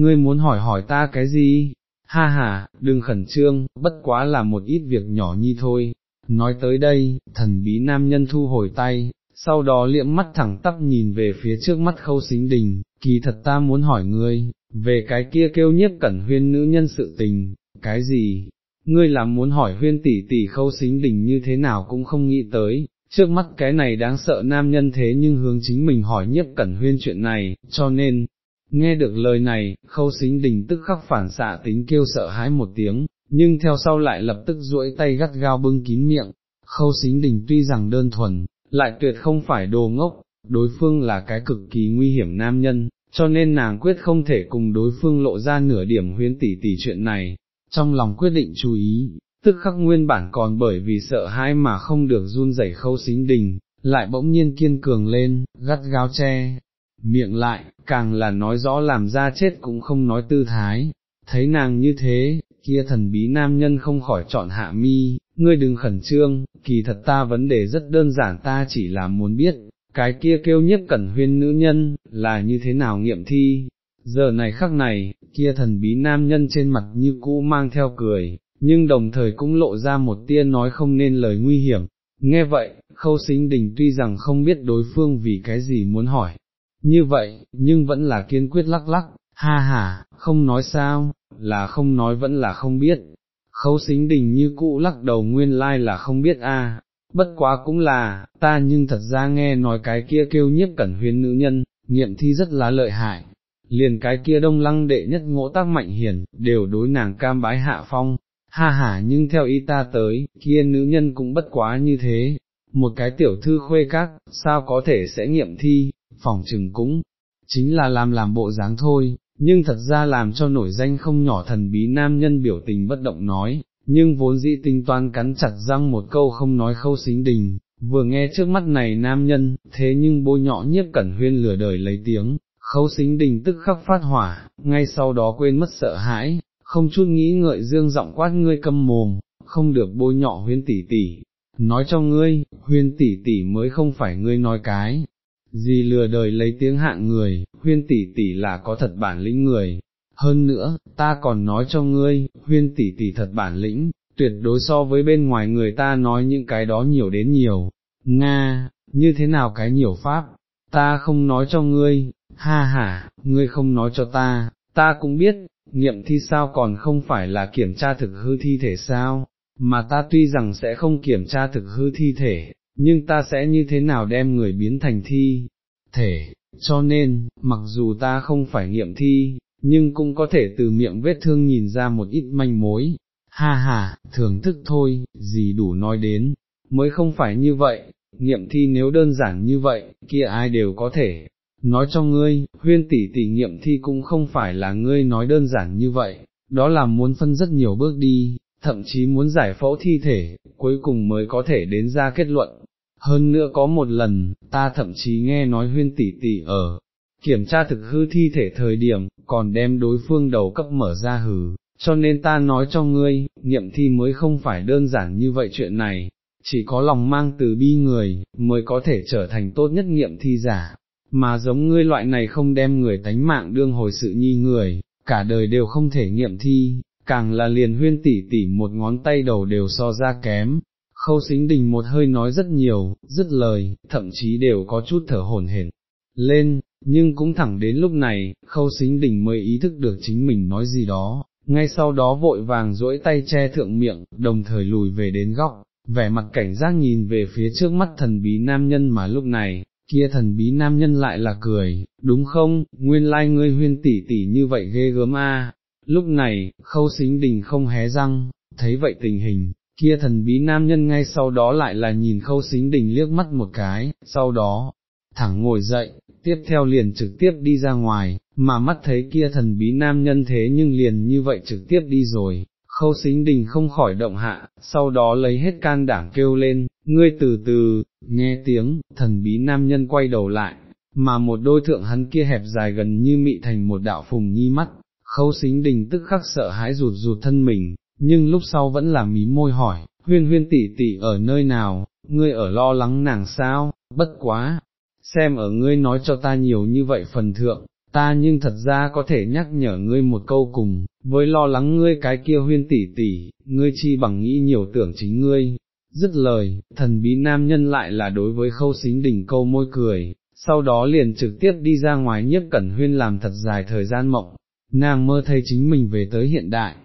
Speaker 1: ngươi muốn hỏi hỏi ta cái gì? Ha ha, đừng khẩn trương, bất quá là một ít việc nhỏ nhi thôi. Nói tới đây, thần bí nam nhân thu hồi tay, sau đó liệm mắt thẳng tắp nhìn về phía trước mắt khâu xính đình, kỳ thật ta muốn hỏi ngươi, về cái kia kêu nhiếp cẩn huyên nữ nhân sự tình, cái gì? Ngươi làm muốn hỏi huyên tỷ tỷ khâu xính đình như thế nào cũng không nghĩ tới, trước mắt cái này đáng sợ nam nhân thế nhưng hướng chính mình hỏi nhiếp cẩn huyên chuyện này, cho nên, nghe được lời này, khâu xính đình tức khắc phản xạ tính kêu sợ hãi một tiếng, nhưng theo sau lại lập tức duỗi tay gắt gao bưng kín miệng, khâu xính đình tuy rằng đơn thuần, lại tuyệt không phải đồ ngốc, đối phương là cái cực kỳ nguy hiểm nam nhân, cho nên nàng quyết không thể cùng đối phương lộ ra nửa điểm huyến tỷ tỷ chuyện này, trong lòng quyết định chú ý, tức khắc nguyên bản còn bởi vì sợ hãi mà không được run rẩy khâu xính đình, lại bỗng nhiên kiên cường lên, gắt gao che, miệng lại, càng là nói rõ làm ra chết cũng không nói tư thái, thấy nàng như thế, kia thần bí nam nhân không khỏi chọn hạ mi, ngươi đừng khẩn trương, kỳ thật ta vấn đề rất đơn giản ta chỉ là muốn biết, cái kia kêu nhất cẩn huyên nữ nhân, là như thế nào nghiệm thi. Giờ này khắc này, kia thần bí nam nhân trên mặt như cũ mang theo cười, nhưng đồng thời cũng lộ ra một tia nói không nên lời nguy hiểm. Nghe vậy, khâu xính đình tuy rằng không biết đối phương vì cái gì muốn hỏi, như vậy, nhưng vẫn là kiên quyết lắc lắc, ha ha, không nói sao, là không nói vẫn là không biết. Khâu xính đình như cũ lắc đầu nguyên lai là không biết a. bất quá cũng là, ta nhưng thật ra nghe nói cái kia kêu nhiếp cẩn huyên nữ nhân, nghiệm thi rất là lợi hại, liền cái kia đông lăng đệ nhất ngỗ tác mạnh hiền, đều đối nàng cam bái hạ phong, ha ha nhưng theo ý ta tới, kia nữ nhân cũng bất quá như thế, một cái tiểu thư khuê các, sao có thể sẽ nghiệm thi, phỏng trừng cũng, chính là làm làm bộ dáng thôi, nhưng thật ra làm cho nổi danh không nhỏ thần bí nam nhân biểu tình bất động nói, nhưng vốn dĩ tinh toan cắn chặt răng một câu không nói khâu xính đình, vừa nghe trước mắt này nam nhân, thế nhưng bôi nhọ nhiếp cẩn huyên lừa đời lấy tiếng, khâu xính đình tức khắc phát hỏa, ngay sau đó quên mất sợ hãi, không chút nghĩ ngợi dương giọng quát ngươi câm mồm, không được bôi nhọ huyên tỷ tỷ, nói cho ngươi, huyên tỷ tỷ mới không phải ngươi nói cái, gì lừa đời lấy tiếng hạng người, huyên tỷ tỷ là có thật bản lĩnh người, hơn nữa, ta còn nói cho ngươi, huyên tỷ tỷ thật bản lĩnh, tuyệt đối so với bên ngoài người ta nói những cái đó nhiều đến nhiều, Nga, như thế nào cái nhiều pháp, ta không nói cho ngươi, ha ha, ngươi không nói cho ta, ta cũng biết, nghiệm thi sao còn không phải là kiểm tra thực hư thi thể sao, mà ta tuy rằng sẽ không kiểm tra thực hư thi thể, nhưng ta sẽ như thế nào đem người biến thành thi, thể, cho nên, mặc dù ta không phải nghiệm thi, nhưng cũng có thể từ miệng vết thương nhìn ra một ít manh mối, ha ha, thưởng thức thôi, gì đủ nói đến, mới không phải như vậy, nghiệm thi nếu đơn giản như vậy, kia ai đều có thể. Nói cho ngươi, huyên tỷ tỷ nghiệm thi cũng không phải là ngươi nói đơn giản như vậy, đó là muốn phân rất nhiều bước đi, thậm chí muốn giải phẫu thi thể, cuối cùng mới có thể đến ra kết luận. Hơn nữa có một lần, ta thậm chí nghe nói huyên tỷ tỷ ở, kiểm tra thực hư thi thể thời điểm, còn đem đối phương đầu cấp mở ra hừ, cho nên ta nói cho ngươi, nghiệm thi mới không phải đơn giản như vậy chuyện này, chỉ có lòng mang từ bi người, mới có thể trở thành tốt nhất nghiệm thi giả, mà giống ngươi loại này không đem người tánh mạng đương hồi sự nhi người, cả đời đều không thể nghiệm thi, càng là liền huyên tỷ tỷ một ngón tay đầu đều so ra kém. Khâu xính đình một hơi nói rất nhiều, dứt lời, thậm chí đều có chút thở hổn hển. Lên, nhưng cũng thẳng đến lúc này, khâu xính đình mới ý thức được chính mình nói gì đó, ngay sau đó vội vàng duỗi tay che thượng miệng, đồng thời lùi về đến góc, vẻ mặt cảnh giác nhìn về phía trước mắt thần bí nam nhân mà lúc này, kia thần bí nam nhân lại là cười, đúng không, nguyên lai like ngươi huyên tỷ tỷ như vậy ghê gớm a. Lúc này, khâu xính đình không hé răng, thấy vậy tình hình, kia thần bí nam nhân ngay sau đó lại là nhìn khâu xính đình liếc mắt một cái, sau đó, thẳng ngồi dậy, tiếp theo liền trực tiếp đi ra ngoài, mà mắt thấy kia thần bí nam nhân thế nhưng liền như vậy trực tiếp đi rồi, khâu xính đình không khỏi động hạ, sau đó lấy hết can đảm kêu lên, ngươi từ từ, nghe tiếng, thần bí nam nhân quay đầu lại, mà một đôi thượng hắn kia hẹp dài gần như mị thành một đạo phùng nhi mắt, khâu xính đình tức khắc sợ hãi rụt rụt thân mình, nhưng lúc sau vẫn là mí môi hỏi, huyên huyên tỷ tỷ ở nơi nào, ngươi ở lo lắng nàng sao, bất quá, xem ở ngươi nói cho ta nhiều như vậy phần thượng, ta nhưng thật ra có thể nhắc nhở ngươi một câu cùng, với lo lắng ngươi cái kia huyên tỷ tỷ, ngươi chi bằng nghĩ nhiều tưởng chính ngươi. Dứt lời, thần bí nam nhân lại là đối với khâu xính đỉnh câu môi cười, sau đó liền trực tiếp đi ra ngoài nhiếp cẩn huyên làm thật dài thời gian mộng, nàng mơ thấy chính mình về tới hiện đại,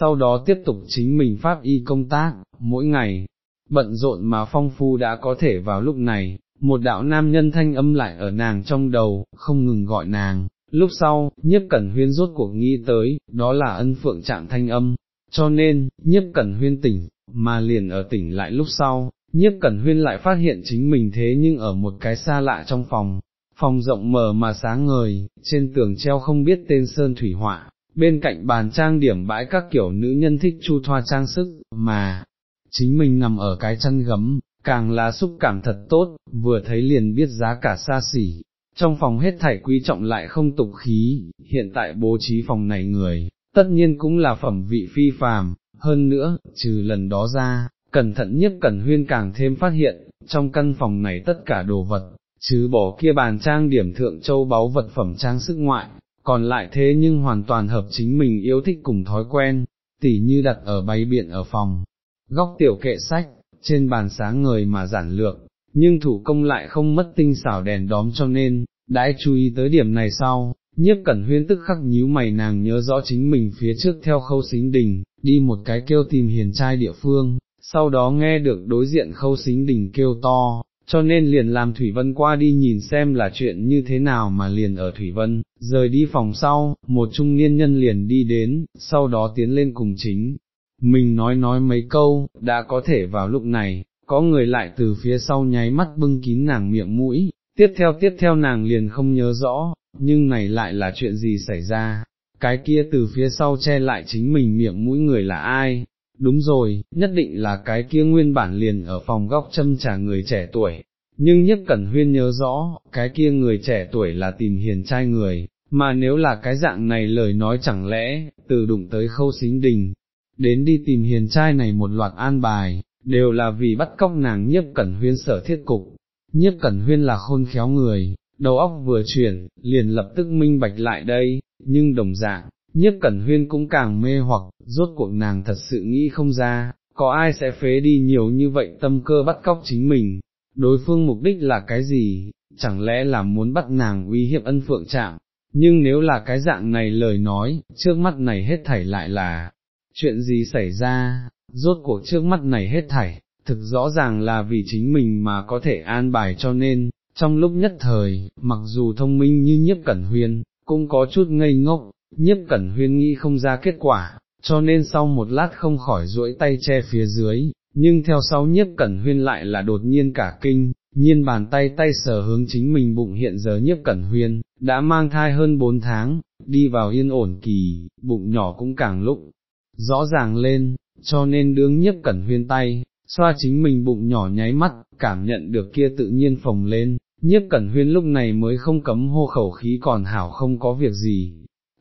Speaker 1: sau đó tiếp tục chính mình pháp y công tác, mỗi ngày, bận rộn mà phong phu đã có thể vào lúc này, một đạo nam nhân thanh âm lại ở nàng trong đầu, không ngừng gọi nàng, lúc sau, nhiếp cẩn huyên rốt cuộc nghĩ tới, đó là ân phượng trạng thanh âm, cho nên, nhiếp cẩn huyên tỉnh, mà liền ở tỉnh lại lúc sau, nhiếp cẩn huyên lại phát hiện chính mình thế nhưng ở một cái xa lạ trong phòng, phòng rộng mờ mà sáng ngời, trên tường treo không biết tên sơn thủy họa, bên cạnh bàn trang điểm bãi các kiểu nữ nhân thích chu thoa trang sức, mà, chính mình nằm ở cái chân gấm, càng là xúc cảm thật tốt, vừa thấy liền biết giá cả xa xỉ. Trong phòng hết thảy quý trọng lại không tục khí, hiện tại bố trí phòng này người, tất nhiên cũng là phẩm vị phi phàm, hơn nữa, trừ lần đó ra, cẩn thận nhất cẩn huyên càng thêm phát hiện, trong căn phòng này tất cả đồ vật, chứ bỏ kia bàn trang điểm thượng châu báu vật phẩm trang sức ngoại, còn lại thế nhưng hoàn toàn hợp chính mình yêu thích cùng thói quen, tỉ như đặt ở bay biện ở phòng, góc tiểu kệ sách, trên bàn sáng người mà giản lược, nhưng thủ công lại không mất tinh xảo đèn đóm cho nên, đãi chú ý tới điểm này sau, nhiếp cẩn huyên tức khắc nhíu mày nàng nhớ rõ chính mình phía trước theo khâu xính đình, đi một cái kêu tìm hiền trai địa phương, sau đó nghe được đối diện khâu xính đình kêu to, cho nên liền làm Thủy Vân qua đi nhìn xem là chuyện như thế nào mà liền ở Thủy Vân, rời đi phòng sau, một trung niên nhân liền đi đến, sau đó tiến lên cùng chính, mình nói nói mấy câu, đã có thể vào lúc này, có người lại từ phía sau nháy mắt bưng kín nàng miệng mũi, tiếp theo tiếp theo nàng liền không nhớ rõ, nhưng này lại là chuyện gì xảy ra, cái kia từ phía sau che lại chính mình miệng mũi người là ai, đúng rồi, nhất định là cái kia nguyên bản liền ở phòng góc châm trả người trẻ tuổi, nhưng nhất cẩn huyên nhớ rõ, cái kia người trẻ tuổi là tìm hiền trai người, mà nếu là cái dạng này lời nói chẳng lẽ, từ đụng tới khâu xính đình, đến đi tìm hiền trai này một loạt an bài, đều là vì bắt cóc nàng nhiếp cẩn huyên sở thiết cục, nhiếp cẩn huyên là khôn khéo người, đầu óc vừa chuyển, liền lập tức minh bạch lại đây, nhưng đồng dạng, Nhất cẩn huyên cũng càng mê hoặc, rốt cuộc nàng thật sự nghĩ không ra, có ai sẽ phế đi nhiều như vậy tâm cơ bắt cóc chính mình, đối phương mục đích là cái gì, chẳng lẽ là muốn bắt nàng uy hiếp ân phượng trạng, nhưng nếu là cái dạng này lời nói, trước mắt này hết thảy lại là, chuyện gì xảy ra, rốt cuộc trước mắt này hết thảy, thực rõ ràng là vì chính mình mà có thể an bài cho nên, trong lúc nhất thời, mặc dù thông minh như nhiếp cẩn huyên, cũng có chút ngây ngốc, nhiếp cẩn huyên nghĩ không ra kết quả, cho nên sau một lát không khỏi duỗi tay che phía dưới, nhưng theo sau nhiếp cẩn huyên lại là đột nhiên cả kinh, nhiên bàn tay tay sờ hướng chính mình bụng hiện giờ nhiếp cẩn huyên, đã mang thai hơn 4 tháng, đi vào yên ổn kỳ, bụng nhỏ cũng càng lúc, rõ ràng lên, cho nên đương nhiếp cẩn huyên tay, xoa chính mình bụng nhỏ nháy mắt, cảm nhận được kia tự nhiên phồng lên, nhiếp cẩn huyên lúc này mới không cấm hô khẩu khí còn hảo không có việc gì.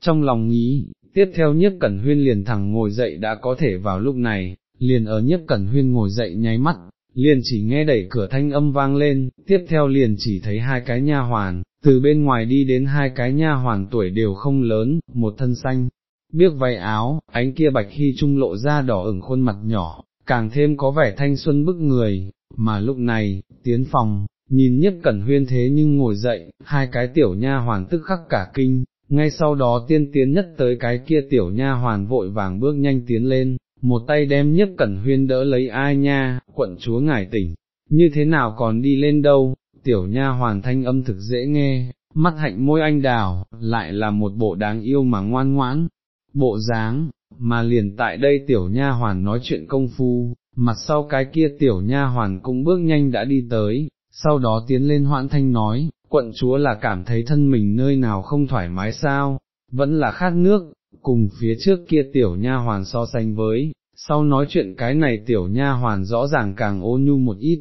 Speaker 1: Trong lòng nghĩ, tiếp theo nhiếp cẩn huyên liền thẳng ngồi dậy đã có thể vào lúc này, liền ở nhiếp cẩn huyên ngồi dậy nháy mắt, liền chỉ nghe đẩy cửa thanh âm vang lên, tiếp theo liền chỉ thấy hai cái nha hoàn, từ bên ngoài đi đến hai cái nha hoàn tuổi đều không lớn, một thân xanh, biếc váy áo, ánh kia bạch hy trung lộ ra đỏ ửng khuôn mặt nhỏ, càng thêm có vẻ thanh xuân bức người, mà lúc này, tiến phòng, nhìn nhất cẩn huyên thế nhưng ngồi dậy, hai cái tiểu nha hoàn tức khắc cả kinh, ngay sau đó tiên tiến nhất tới cái kia tiểu nha hoàn vội vàng bước nhanh tiến lên, một tay đem nhất cẩn huyên đỡ lấy ai nha, quận chúa ngải tỉnh, như thế nào còn đi lên đâu, tiểu nha hoàn thanh âm thực dễ nghe, mắt hạnh môi anh đào, lại là một bộ đáng yêu mà ngoan ngoãn, bộ dáng, mà liền tại đây tiểu nha hoàn nói chuyện công phu, mặt sau cái kia tiểu nha hoàn cũng bước nhanh đã đi tới, sau đó tiến lên hoãn thanh nói, quận chúa là cảm thấy thân mình nơi nào không thoải mái sao, vẫn là khát nước, cùng phía trước kia tiểu nha hoàn so sánh với, sau nói chuyện cái này tiểu nha hoàn rõ ràng càng ô nhu một ít,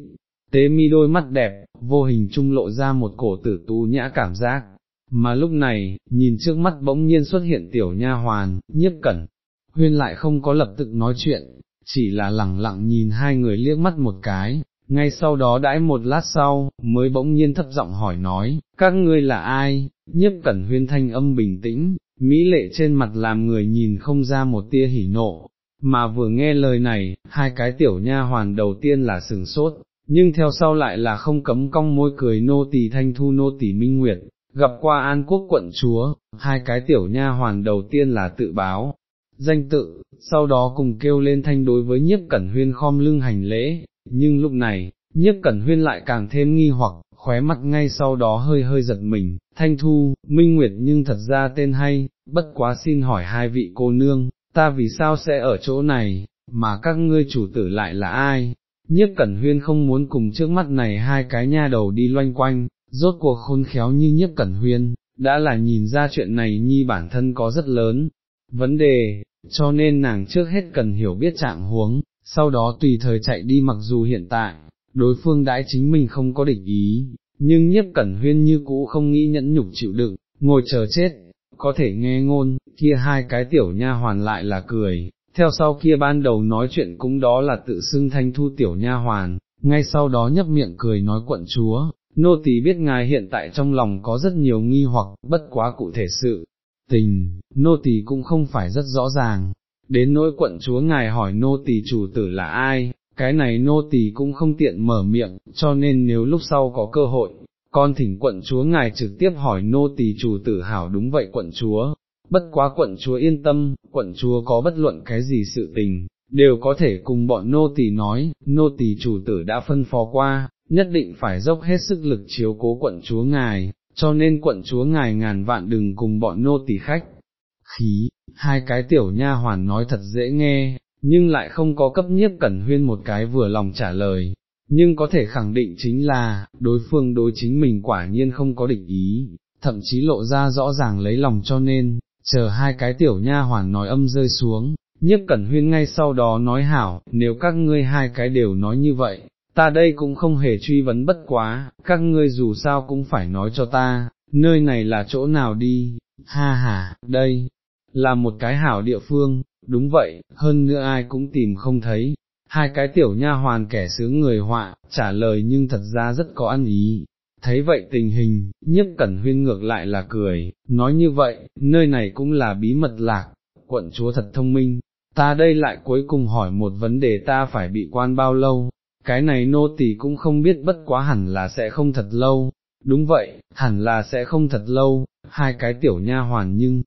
Speaker 1: tế mi đôi mắt đẹp, vô hình trung lộ ra một cổ tử tu nhã cảm giác, mà lúc này, nhìn trước mắt bỗng nhiên xuất hiện tiểu nha hoàn, nhiếp cẩn, huyên lại không có lập tức nói chuyện, chỉ là lẳng lặng nhìn hai người liếc mắt một cái, ngay sau đó đãi một lát sau, mới bỗng nhiên thấp giọng hỏi nói, các ngươi là ai, nhiếp cẩn huyên thanh âm bình tĩnh, mỹ lệ trên mặt làm người nhìn không ra một tia hỉ nộ, mà vừa nghe lời này, hai cái tiểu nha hoàn đầu tiên là sừng sốt, nhưng theo sau lại là không cấm cong môi cười nô tỳ thanh thu nô tỳ minh nguyệt, gặp qua an quốc quận chúa, hai cái tiểu nha hoàn đầu tiên là tự báo, danh tự, sau đó cùng kêu lên thanh đối với nhiếp cẩn huyên khom lưng hành lễ, nhưng lúc này, nhiếp cẩn huyên lại càng thêm nghi hoặc, khóe mặt ngay sau đó hơi hơi giật mình, thanh thu, minh nguyệt nhưng thật ra tên hay, bất quá xin hỏi hai vị cô nương, ta vì sao sẽ ở chỗ này, mà các ngươi chủ tử lại là ai? Nhiếp Cẩn Huyên không muốn cùng trước mắt này hai cái nha đầu đi loanh quanh, rốt cuộc khôn khéo như Nhiếp Cẩn Huyên, đã là nhìn ra chuyện này nhi bản thân có rất lớn, vấn đề, cho nên nàng trước hết cần hiểu biết trạng huống, sau đó tùy thời chạy đi mặc dù hiện tại, đối phương đãi chính mình không có định ý, nhưng nhiếp cẩn huyên như cũ không nghĩ nhẫn nhục chịu đựng, ngồi chờ chết, có thể nghe ngôn, kia hai cái tiểu nha hoàn lại là cười, theo sau kia ban đầu nói chuyện cũng đó là tự xưng thanh thu tiểu nha hoàn, ngay sau đó nhấp miệng cười nói quận chúa, nô tỳ biết ngài hiện tại trong lòng có rất nhiều nghi hoặc, bất quá cụ thể sự, tình, nô tỳ cũng không phải rất rõ ràng, đến nỗi quận chúa ngài hỏi nô tỳ chủ tử là ai, cái này nô tỳ cũng không tiện mở miệng, cho nên nếu lúc sau có cơ hội, con thỉnh quận chúa ngài trực tiếp hỏi nô tỳ chủ tử hảo đúng vậy quận chúa, bất quá quận chúa yên tâm, quận chúa có bất luận cái gì sự tình, đều có thể cùng bọn nô tỳ nói, nô tỳ chủ tử đã phân phó qua, nhất định phải dốc hết sức lực chiếu cố quận chúa ngài, cho nên quận chúa ngài ngàn vạn đừng cùng bọn nô tỳ khách. Khí, hai cái tiểu nha hoàn nói thật dễ nghe, nhưng lại không có cấp nhiếp cẩn huyên một cái vừa lòng trả lời, nhưng có thể khẳng định chính là, đối phương đối chính mình quả nhiên không có định ý, thậm chí lộ ra rõ ràng lấy lòng cho nên, chờ hai cái tiểu nha hoàn nói âm rơi xuống, nhiếp cẩn huyên ngay sau đó nói hảo, nếu các ngươi hai cái đều nói như vậy, ta đây cũng không hề truy vấn bất quá, các ngươi dù sao cũng phải nói cho ta, nơi này là chỗ nào đi, ha ha, đây, là một cái hảo địa phương, đúng vậy, hơn nữa ai cũng tìm không thấy. Hai cái tiểu nha hoàn kẻ sướng người họa, trả lời nhưng thật ra rất có ăn ý, thấy vậy tình hình, nhiếp cẩn huyên ngược lại là cười, nói như vậy, nơi này cũng là bí mật lạc, quận chúa thật thông minh, ta đây lại cuối cùng hỏi một vấn đề ta phải bị quan bao lâu, cái này nô tỳ cũng không biết bất quá hẳn là sẽ không thật lâu, đúng vậy, hẳn là sẽ không thật lâu, hai cái tiểu nha hoàn nhưng,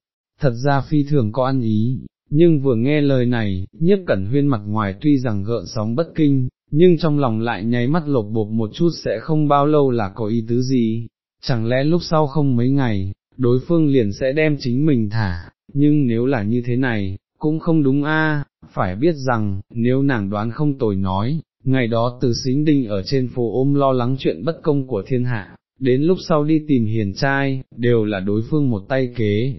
Speaker 1: thật ra phi thường có ăn ý, nhưng vừa nghe lời này, nhiếp cẩn huyên mặt ngoài tuy rằng gợn sóng bất kinh, nhưng trong lòng lại nháy mắt lột bột một chút sẽ không bao lâu là có ý tứ gì, chẳng lẽ lúc sau không mấy ngày, đối phương liền sẽ đem chính mình thả, nhưng nếu là như thế này, cũng không đúng a. phải biết rằng, nếu nàng đoán không tồi nói, ngày đó từ xính đình ở trên phố ôm lo lắng chuyện bất công của thiên hạ, đến lúc sau đi tìm hiền trai, đều là đối phương một tay kế,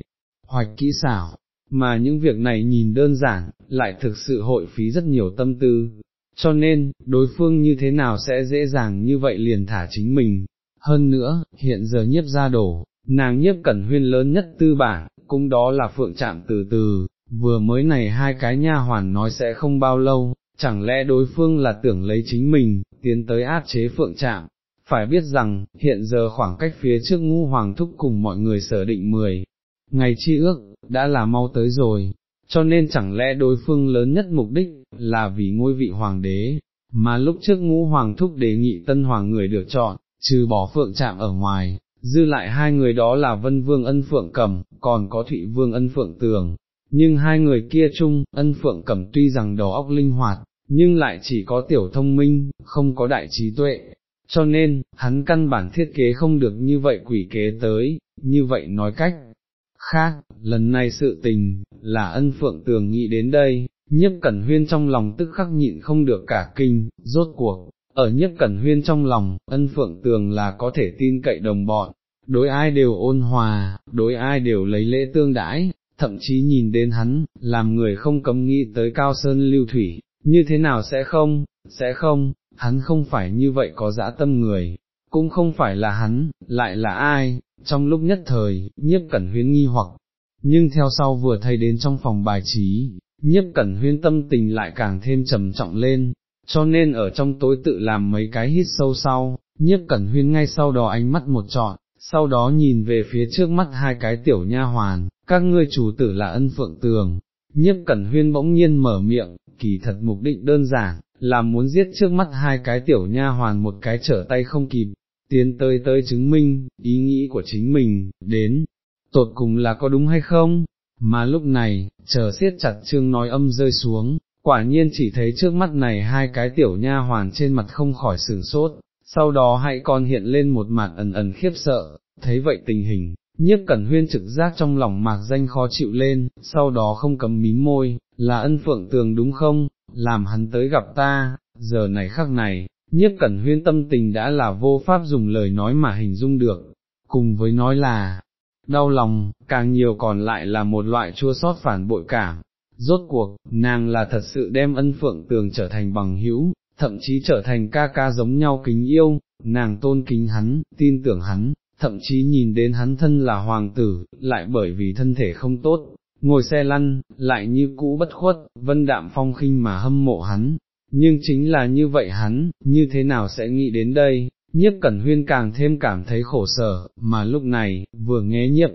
Speaker 1: hoạch kỹ xảo, mà những việc này nhìn đơn giản, lại thực sự hội phí rất nhiều tâm tư, cho nên, đối phương như thế nào sẽ dễ dàng như vậy liền thả chính mình. Hơn nữa, hiện giờ nhiếp ra đổ, nàng nhiếp cẩn huyên lớn nhất tư bản, cũng đó là phượng chạm từ từ, vừa mới này hai cái nha hoàn nói sẽ không bao lâu, chẳng lẽ đối phương là tưởng lấy chính mình, tiến tới áp chế phượng chạm. Phải biết rằng, hiện giờ khoảng cách phía trước ngu hoàng thúc cùng mọi người sở định 10, ngày chi ước, đã là mau tới rồi, cho nên chẳng lẽ đối phương lớn nhất mục đích, là vì ngôi vị hoàng đế, mà lúc trước ngũ hoàng thúc đề nghị tân hoàng người được chọn, trừ bỏ phượng chạm ở ngoài, dư lại hai người đó là vân vương ân phượng cầm, còn có thụy vương ân phượng tường, nhưng hai người kia chung, ân phượng cầm tuy rằng đầu óc linh hoạt, nhưng lại chỉ có tiểu thông minh, không có đại trí tuệ, cho nên, hắn căn bản thiết kế không được như vậy quỷ kế tới, như vậy nói cách. Khác, lần này sự tình, là ân phượng tường nghĩ đến đây, nhiếp cẩn huyên trong lòng tức khắc nhịn không được cả kinh, rốt cuộc, ở nhiếp cẩn huyên trong lòng, ân phượng tường là có thể tin cậy đồng bọn, đối ai đều ôn hòa, đối ai đều lấy lễ tương đãi, thậm chí nhìn đến hắn, làm người không cấm nghĩ tới cao sơn lưu thủy, như thế nào sẽ không, sẽ không, hắn không phải như vậy có dã tâm người, cũng không phải là hắn, lại là ai, trong lúc nhất thời, nhiếp cẩn huyên nghi hoặc, nhưng theo sau vừa thấy đến trong phòng bài trí, nhiếp cẩn huyên tâm tình lại càng thêm trầm trọng lên, cho nên ở trong tối tự làm mấy cái hít sâu sau, nhiếp cẩn huyên ngay sau đó ánh mắt một trọn, sau đó nhìn về phía trước mắt hai cái tiểu nha hoàn, các ngươi chủ tử là ân phượng tường, nhiếp cẩn huyên bỗng nhiên mở miệng, kỳ thật mục đích đơn giản, là muốn giết trước mắt hai cái tiểu nha hoàn một cái trở tay không kịp, tiến tới tới chứng minh, ý nghĩ của chính mình, đến, tột cùng là có đúng hay không, mà lúc này, chờ siết chặt trương nói âm rơi xuống, quả nhiên chỉ thấy trước mắt này hai cái tiểu nha hoàn trên mặt không khỏi sửng sốt, sau đó hãy còn hiện lên một mặt ẩn ẩn khiếp sợ, thấy vậy tình hình, nhiếp cẩn huyên trực giác trong lòng mạc danh khó chịu lên, sau đó không cấm mím môi, là ân phượng tường đúng không, làm hắn tới gặp ta, giờ này khắc này, nhiếp cẩn huyên tâm tình đã là vô pháp dùng lời nói mà hình dung được, cùng với nói là, đau lòng, càng nhiều còn lại là một loại chua sót phản bội cảm. Rốt cuộc, nàng là thật sự đem ân phượng tường trở thành bằng hữu, thậm chí trở thành ca ca giống nhau kính yêu, nàng tôn kính hắn, tin tưởng hắn, thậm chí nhìn đến hắn thân là hoàng tử, lại bởi vì thân thể không tốt, ngồi xe lăn, lại như cũ bất khuất, vân đạm phong khinh mà hâm mộ hắn, nhưng chính là như vậy hắn, như thế nào sẽ nghĩ đến đây, nhiếp cẩn huyên càng thêm cảm thấy khổ sở, mà lúc này, vừa nghe nhiếp,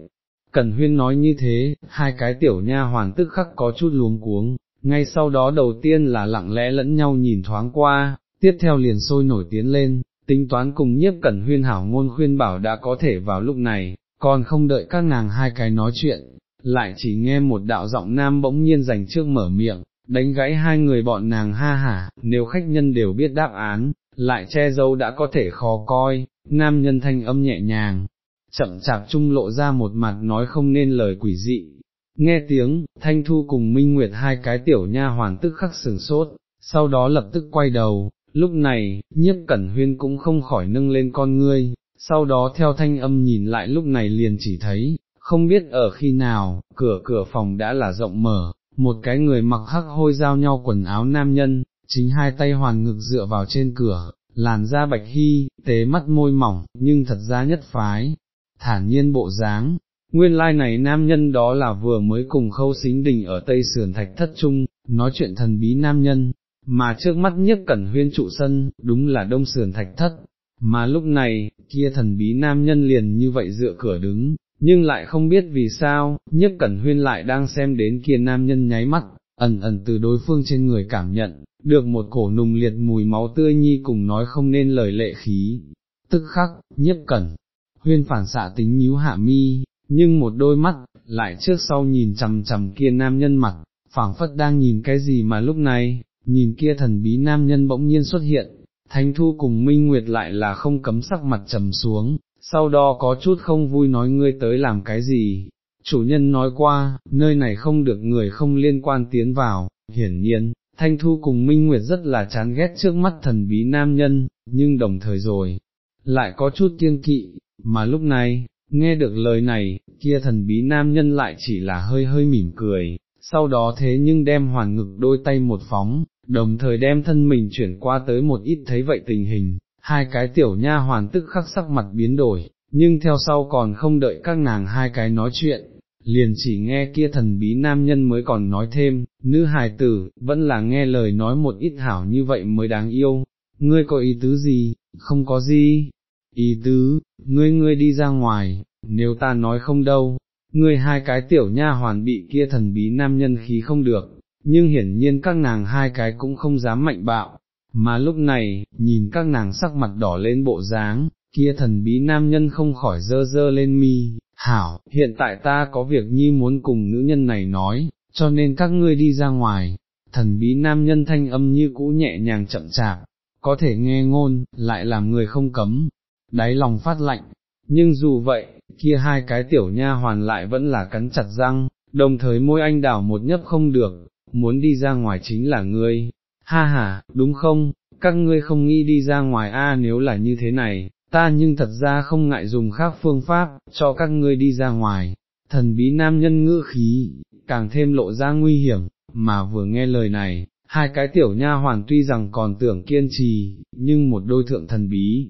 Speaker 1: cẩn huyên nói như thế, hai cái tiểu nha hoàn tức khắc có chút luống cuống, ngay sau đó đầu tiên là lặng lẽ lẫn nhau nhìn thoáng qua, tiếp theo liền sôi nổi tiến lên, tính toán cùng nhiếp cẩn huyên hảo ngôn khuyên bảo đã có thể vào lúc này, còn không đợi các nàng hai cái nói chuyện, lại chỉ nghe một đạo giọng nam bỗng nhiên dành trước mở miệng, đánh gãy hai người bọn nàng ha hả, nếu khách nhân đều biết đáp án, lại che dâu đã có thể khó coi, nam nhân thanh âm nhẹ nhàng, chậm chạp trung lộ ra một mặt nói không nên lời quỷ dị. Nghe tiếng, Thanh Thu cùng Minh Nguyệt hai cái tiểu nha hoàn tức khắc sừng sốt, sau đó lập tức quay đầu, lúc này, nhiếp cẩn huyên cũng không khỏi nâng lên con ngươi, sau đó theo thanh âm nhìn lại lúc này liền chỉ thấy, không biết ở khi nào, cửa cửa phòng đã là rộng mở, một cái người mặc hắc hôi giao nhau quần áo nam nhân, chính hai tay hoàn ngực dựa vào trên cửa, làn da bạch hy, tế mắt môi mỏng, nhưng thật ra nhất phái, thản nhiên bộ dáng. Nguyên lai like này nam nhân đó là vừa mới cùng khâu xính đình ở Tây Sườn Thạch Thất Trung, nói chuyện thần bí nam nhân, mà trước mắt nhất cẩn huyên trụ sân, đúng là Đông Sườn Thạch Thất, mà lúc này, kia thần bí nam nhân liền như vậy dựa cửa đứng, nhưng lại không biết vì sao, nhất cẩn huyên lại đang xem đến kia nam nhân nháy mắt, ẩn ẩn từ đối phương trên người cảm nhận, được một cổ nùng liệt mùi máu tươi nhi cùng nói không nên lời lệ khí, tức khắc, nhất cẩn, huyên phản xạ tính nhíu hạ mi, nhưng một đôi mắt, lại trước sau nhìn chằm chằm kia nam nhân mặt, phảng phất đang nhìn cái gì mà lúc này, nhìn kia thần bí nam nhân bỗng nhiên xuất hiện, Thánh Thu cùng Minh Nguyệt lại là không cấm sắc mặt trầm xuống, sau đó có chút không vui nói ngươi tới làm cái gì. Chủ nhân nói qua, nơi này không được người không liên quan tiến vào, hiển nhiên, Thanh Thu cùng Minh Nguyệt rất là chán ghét trước mắt thần bí nam nhân, nhưng đồng thời rồi, lại có chút kiêng kỵ, mà lúc này, nghe được lời này, kia thần bí nam nhân lại chỉ là hơi hơi mỉm cười, sau đó thế nhưng đem hoàn ngực đôi tay một phóng, đồng thời đem thân mình chuyển qua tới một ít thấy vậy tình hình, hai cái tiểu nha hoàn tức khắc sắc mặt biến đổi, nhưng theo sau còn không đợi các nàng hai cái nói chuyện, liền chỉ nghe kia thần bí nam nhân mới còn nói thêm, nữ hài tử, vẫn là nghe lời nói một ít hảo như vậy mới đáng yêu, ngươi có ý tứ gì, không có gì, ý tứ, ngươi ngươi đi ra ngoài, nếu ta nói không đâu, ngươi hai cái tiểu nha hoàn bị kia thần bí nam nhân khí không được, nhưng hiển nhiên các nàng hai cái cũng không dám mạnh bạo, mà lúc này, nhìn các nàng sắc mặt đỏ lên bộ dáng, kia thần bí nam nhân không khỏi dơ dơ lên mi, hảo, hiện tại ta có việc nhi muốn cùng nữ nhân này nói, cho nên các ngươi đi ra ngoài, thần bí nam nhân thanh âm như cũ nhẹ nhàng chậm chạp, có thể nghe ngôn, lại làm người không cấm, đáy lòng phát lạnh, nhưng dù vậy, kia hai cái tiểu nha hoàn lại vẫn là cắn chặt răng, đồng thời môi anh đảo một nhấp không được, muốn đi ra ngoài chính là ngươi, ha ha, đúng không, các ngươi không nghĩ đi ra ngoài a nếu là như thế này, ta nhưng thật ra không ngại dùng khác phương pháp, cho các ngươi đi ra ngoài, thần bí nam nhân ngữ khí, càng thêm lộ ra nguy hiểm, mà vừa nghe lời này, hai cái tiểu nha hoàn tuy rằng còn tưởng kiên trì, nhưng một đôi thượng thần bí,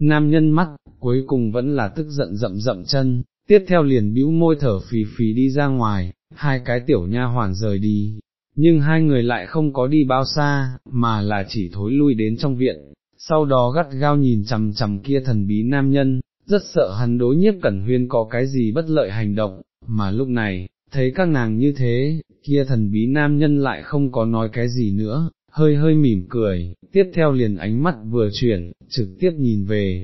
Speaker 1: nam nhân mắt, cuối cùng vẫn là tức giận rậm rậm chân, tiếp theo liền bĩu môi thở phì phì đi ra ngoài, hai cái tiểu nha hoàn rời đi, nhưng hai người lại không có đi bao xa, mà là chỉ thối lui đến trong viện, sau đó gắt gao nhìn chằm chằm kia thần bí nam nhân, rất sợ hắn đối nhiếp cẩn huyên có cái gì bất lợi hành động, mà lúc này, thấy các nàng như thế, kia thần bí nam nhân lại không có nói cái gì nữa, hơi hơi mỉm cười, tiếp theo liền ánh mắt vừa chuyển, trực tiếp nhìn về,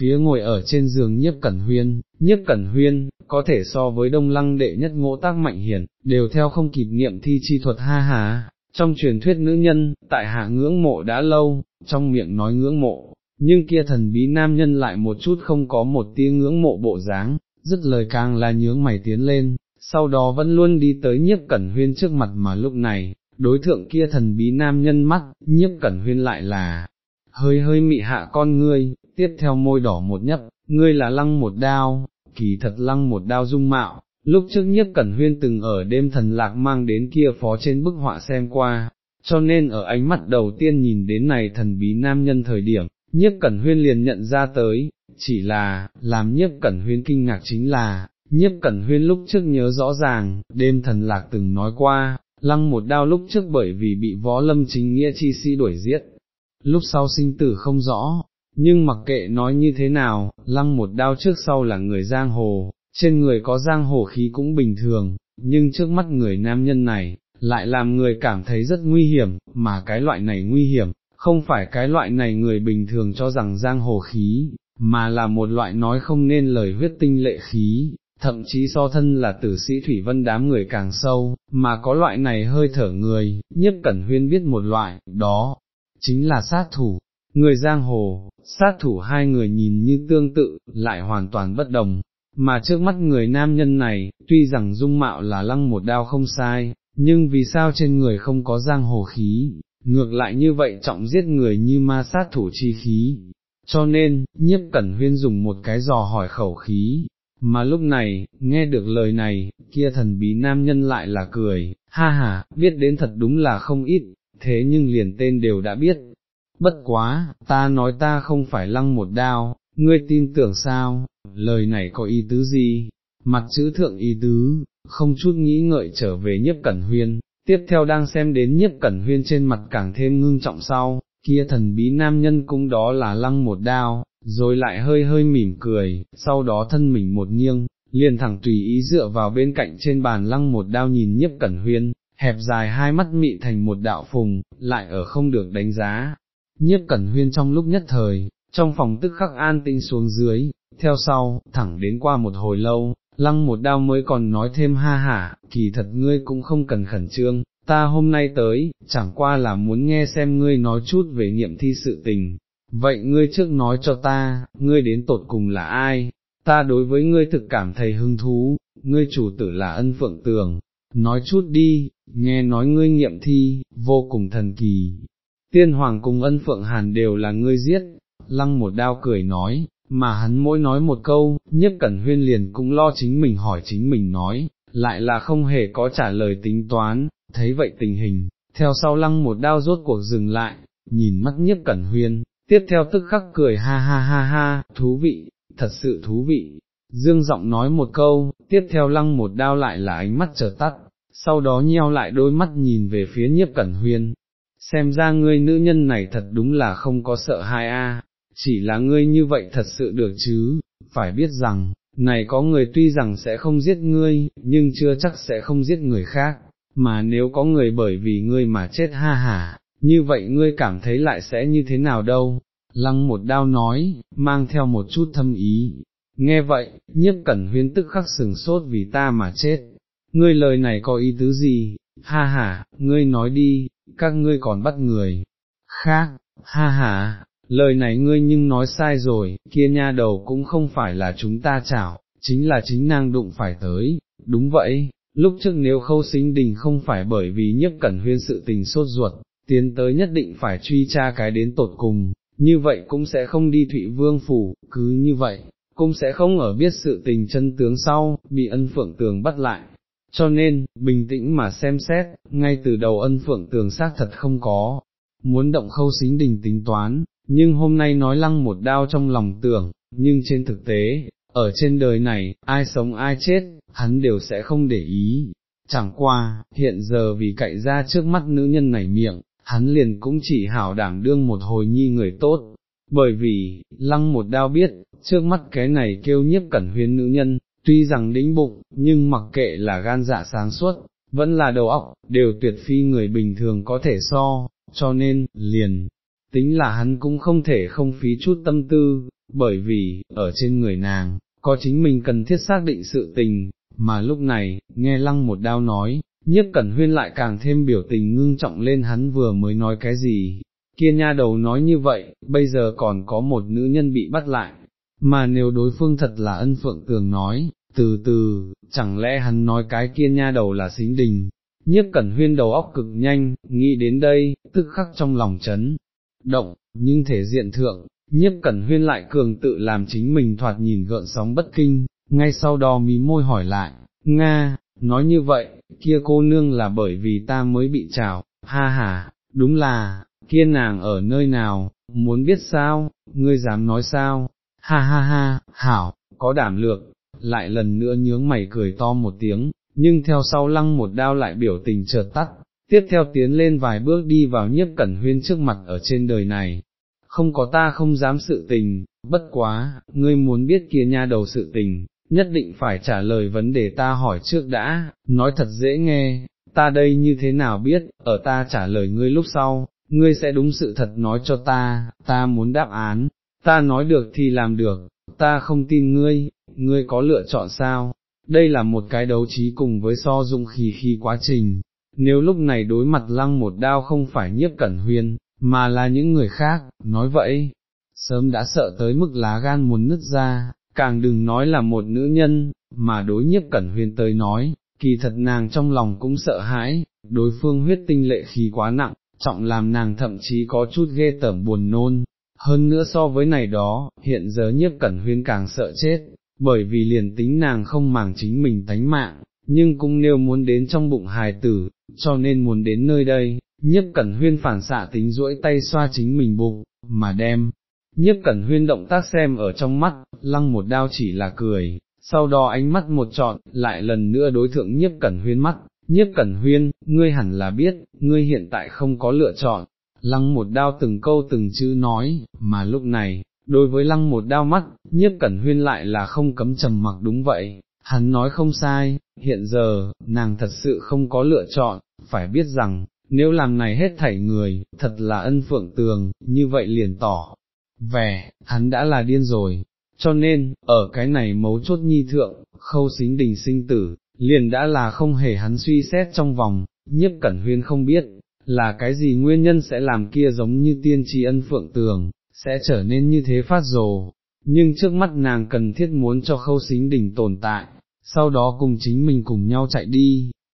Speaker 1: phía ngồi ở trên giường nhiếp cẩn huyên, nhiếp cẩn huyên, có thể so với đông lăng đệ nhất ngộ tác mạnh hiển, đều theo không kịp niệm thi chi thuật ha hà, trong truyền thuyết nữ nhân, tại hạ ngưỡng mộ đã lâu, trong miệng nói ngưỡng mộ, nhưng kia thần bí nam nhân lại một chút không có một tia ngưỡng mộ bộ dáng, dứt lời càng là nhướng mày tiến lên, sau đó vẫn luôn đi tới nhiếp cẩn huyên trước mặt mà lúc này, đối thượng kia thần bí nam nhân mắt, nhiếp cẩn huyên lại là, hơi hơi mị hạ con ngươi, tiếp theo môi đỏ một nhấp, ngươi là lăng một đao, kỳ thật lăng một đao dung mạo, lúc trước nhất cẩn huyên từng ở đêm thần lạc mang đến kia phó trên bức họa xem qua, cho nên ở ánh mắt đầu tiên nhìn đến này thần bí nam nhân thời điểm, nhiếp cẩn huyên liền nhận ra tới, chỉ là, làm nhiếp cẩn huyên kinh ngạc chính là, nhiếp cẩn huyên lúc trước nhớ rõ ràng, đêm thần lạc từng nói qua, lăng một đao lúc trước bởi vì bị võ lâm chính nghĩa chi sĩ đuổi giết, lúc sau sinh tử không rõ, nhưng mặc kệ nói như thế nào, lăng một đao trước sau là người giang hồ, trên người có giang hồ khí cũng bình thường, nhưng trước mắt người nam nhân này, lại làm người cảm thấy rất nguy hiểm, mà cái loại này nguy hiểm, không phải cái loại này người bình thường cho rằng giang hồ khí, mà là một loại nói không nên lời huyết tinh lệ khí, thậm chí so thân là tử sĩ Thủy Vân đám người càng sâu, mà có loại này hơi thở người, nhất cẩn huyên biết một loại, đó, chính là sát thủ. Người giang hồ, sát thủ hai người nhìn như tương tự, lại hoàn toàn bất đồng, mà trước mắt người nam nhân này, tuy rằng dung mạo là lăng một đao không sai, nhưng vì sao trên người không có giang hồ khí, ngược lại như vậy trọng giết người như ma sát thủ chi khí. Cho nên, nhiếp cẩn huyên dùng một cái dò hỏi khẩu khí, mà lúc này, nghe được lời này, kia thần bí nam nhân lại là cười, ha ha, biết đến thật đúng là không ít, thế nhưng liền tên đều đã biết. Bất quá, ta nói ta không phải lăng một đao, ngươi tin tưởng sao, lời này có ý tứ gì, mặt chữ thượng ý tứ, không chút nghĩ ngợi trở về nhiếp cẩn huyên, tiếp theo đang xem đến nhiếp cẩn huyên trên mặt càng thêm ngưng trọng sau, kia thần bí nam nhân cũng đó là lăng một đao, rồi lại hơi hơi mỉm cười, sau đó thân mình một nghiêng, liền thẳng tùy ý dựa vào bên cạnh trên bàn lăng một đao nhìn nhiếp cẩn huyên, hẹp dài hai mắt mị thành một đạo phùng, lại ở không được đánh giá. Nhiếp cẩn huyên trong lúc nhất thời, trong phòng tức khắc an tinh xuống dưới, theo sau, thẳng đến qua một hồi lâu, lăng một đao mới còn nói thêm ha hả, kỳ thật ngươi cũng không cần khẩn trương, ta hôm nay tới, chẳng qua là muốn nghe xem ngươi nói chút về nghiệm thi sự tình, vậy ngươi trước nói cho ta, ngươi đến tột cùng là ai, ta đối với ngươi thực cảm thấy hứng thú, ngươi chủ tử là ân phượng tường, nói chút đi, nghe nói ngươi nghiệm thi, vô cùng thần kỳ. Tiên hoàng cùng ân phượng hàn đều là ngươi giết, lăng một đao cười nói, mà hắn mỗi nói một câu, nhất cẩn huyên liền cũng lo chính mình hỏi chính mình nói, lại là không hề có trả lời tính toán, thấy vậy tình hình, theo sau lăng một đao rốt cuộc dừng lại, nhìn mắt nhất cẩn huyên, tiếp theo tức khắc cười ha ha ha ha, thú vị, thật sự thú vị. Dương giọng nói một câu, tiếp theo lăng một đao lại là ánh mắt trở tắt, sau đó nheo lại đôi mắt nhìn về phía nhiếp cẩn huyên, xem ra ngươi nữ nhân này thật đúng là không có sợ hai a, chỉ là ngươi như vậy thật sự được chứ, phải biết rằng, này có người tuy rằng sẽ không giết ngươi, nhưng chưa chắc sẽ không giết người khác, mà nếu có người bởi vì ngươi mà chết ha hả, như vậy ngươi cảm thấy lại sẽ như thế nào đâu, lăng một đao nói, mang theo một chút thâm ý, nghe vậy, nhiếp cẩn huyên tức khắc sừng sốt vì ta mà chết, ngươi lời này có ý tứ gì, ha ha, ngươi nói đi, các ngươi còn bắt người, khác, ha ha, lời này ngươi nhưng nói sai rồi, kia nha đầu cũng không phải là chúng ta chảo, chính là chính nàng đụng phải tới, đúng vậy, lúc trước nếu khâu xính đình không phải bởi vì nhất cẩn huyên sự tình sốt ruột, tiến tới nhất định phải truy tra cái đến tột cùng, như vậy cũng sẽ không đi Thụy Vương Phủ, cứ như vậy, cũng sẽ không ở biết sự tình chân tướng sau, bị ân phượng tường bắt lại. Cho nên, bình tĩnh mà xem xét, ngay từ đầu ân phượng tường xác thật không có, muốn động khâu xính đình tính toán, nhưng hôm nay nói lăng một đao trong lòng tưởng, nhưng trên thực tế, ở trên đời này, ai sống ai chết, hắn đều sẽ không để ý. Chẳng qua, hiện giờ vì cậy ra trước mắt nữ nhân này miệng, hắn liền cũng chỉ hảo đảm đương một hồi nhi người tốt, bởi vì, lăng một đao biết, trước mắt cái này kêu nhiếp cẩn huyến nữ nhân, tuy rằng đĩnh bụng, nhưng mặc kệ là gan dạ sáng suốt, vẫn là đầu óc, đều tuyệt phi người bình thường có thể so, cho nên, liền, tính là hắn cũng không thể không phí chút tâm tư, bởi vì, ở trên người nàng, có chính mình cần thiết xác định sự tình, mà lúc này, nghe lăng một đao nói, nhất cẩn huyên lại càng thêm biểu tình ngưng trọng lên hắn vừa mới nói cái gì, kia nha đầu nói như vậy, bây giờ còn có một nữ nhân bị bắt lại, mà nếu đối phương thật là ân phượng tường nói, từ từ, chẳng lẽ hắn nói cái kia nha đầu là xính đình, nhiếp cẩn huyên đầu óc cực nhanh, nghĩ đến đây, tức khắc trong lòng chấn, động, nhưng thể diện thượng, nhiếp cẩn huyên lại cường tự làm chính mình thoạt nhìn gợn sóng bất kinh, ngay sau đó mí môi hỏi lại, Nga, nói như vậy, kia cô nương là bởi vì ta mới bị trào, ha ha, đúng là, kia nàng ở nơi nào, muốn biết sao, ngươi dám nói sao, ha ha ha, hảo, có đảm lược, lại lần nữa nhướng mày cười to một tiếng, nhưng theo sau lăng một đao lại biểu tình chợt tắt, tiếp theo tiến lên vài bước đi vào nhiếp cẩn huyên trước mặt ở trên đời này, không có ta không dám sự tình, bất quá, ngươi muốn biết kia nha đầu sự tình, nhất định phải trả lời vấn đề ta hỏi trước đã, nói thật dễ nghe, ta đây như thế nào biết, ở ta trả lời ngươi lúc sau, ngươi sẽ đúng sự thật nói cho ta, ta muốn đáp án, ta nói được thì làm được, ta không tin ngươi, ngươi có lựa chọn sao, đây là một cái đấu trí cùng với so dung khí khi quá trình, nếu lúc này đối mặt lăng một đao không phải nhiếp cẩn huyên, mà là những người khác, nói vậy, sớm đã sợ tới mức lá gan muốn nứt ra, càng đừng nói là một nữ nhân, mà đối nhiếp cẩn huyên tới nói, kỳ thật nàng trong lòng cũng sợ hãi, đối phương huyết tinh lệ khí quá nặng, trọng làm nàng thậm chí có chút ghê tởm buồn nôn. Hơn nữa so với này đó, hiện giờ nhiếp cẩn huyên càng sợ chết, bởi vì liền tính nàng không màng chính mình tánh mạng, nhưng cũng nêu muốn đến trong bụng hài tử, cho nên muốn đến nơi đây, nhiếp cẩn huyên phản xạ tính duỗi tay xoa chính mình bụng, mà đem, nhiếp cẩn huyên động tác xem ở trong mắt, lăng một đao chỉ là cười, sau đó ánh mắt một trọn, lại lần nữa đối thượng nhiếp cẩn huyên mắt, nhiếp cẩn huyên, ngươi hẳn là biết, ngươi hiện tại không có lựa chọn, lăng một đao từng câu từng chữ nói, mà lúc này, đối với lăng một đao mắt, nhiếp cẩn huyên lại là không cấm trầm mặc đúng vậy, hắn nói không sai, hiện giờ, nàng thật sự không có lựa chọn, phải biết rằng, nếu làm này hết thảy người, thật là ân phượng tường, như vậy liền tỏ, vẻ, hắn đã là điên rồi, cho nên, ở cái này mấu chốt nhi thượng, khâu xính đình sinh tử, liền đã là không hề hắn suy xét trong vòng, nhiếp cẩn huyên không biết, là cái gì nguyên nhân sẽ làm kia giống như tiên tri ân phượng tường, sẽ trở nên như thế phát rồ, nhưng trước mắt nàng cần thiết muốn cho khâu xính đỉnh tồn tại, sau đó cùng chính mình cùng nhau chạy đi,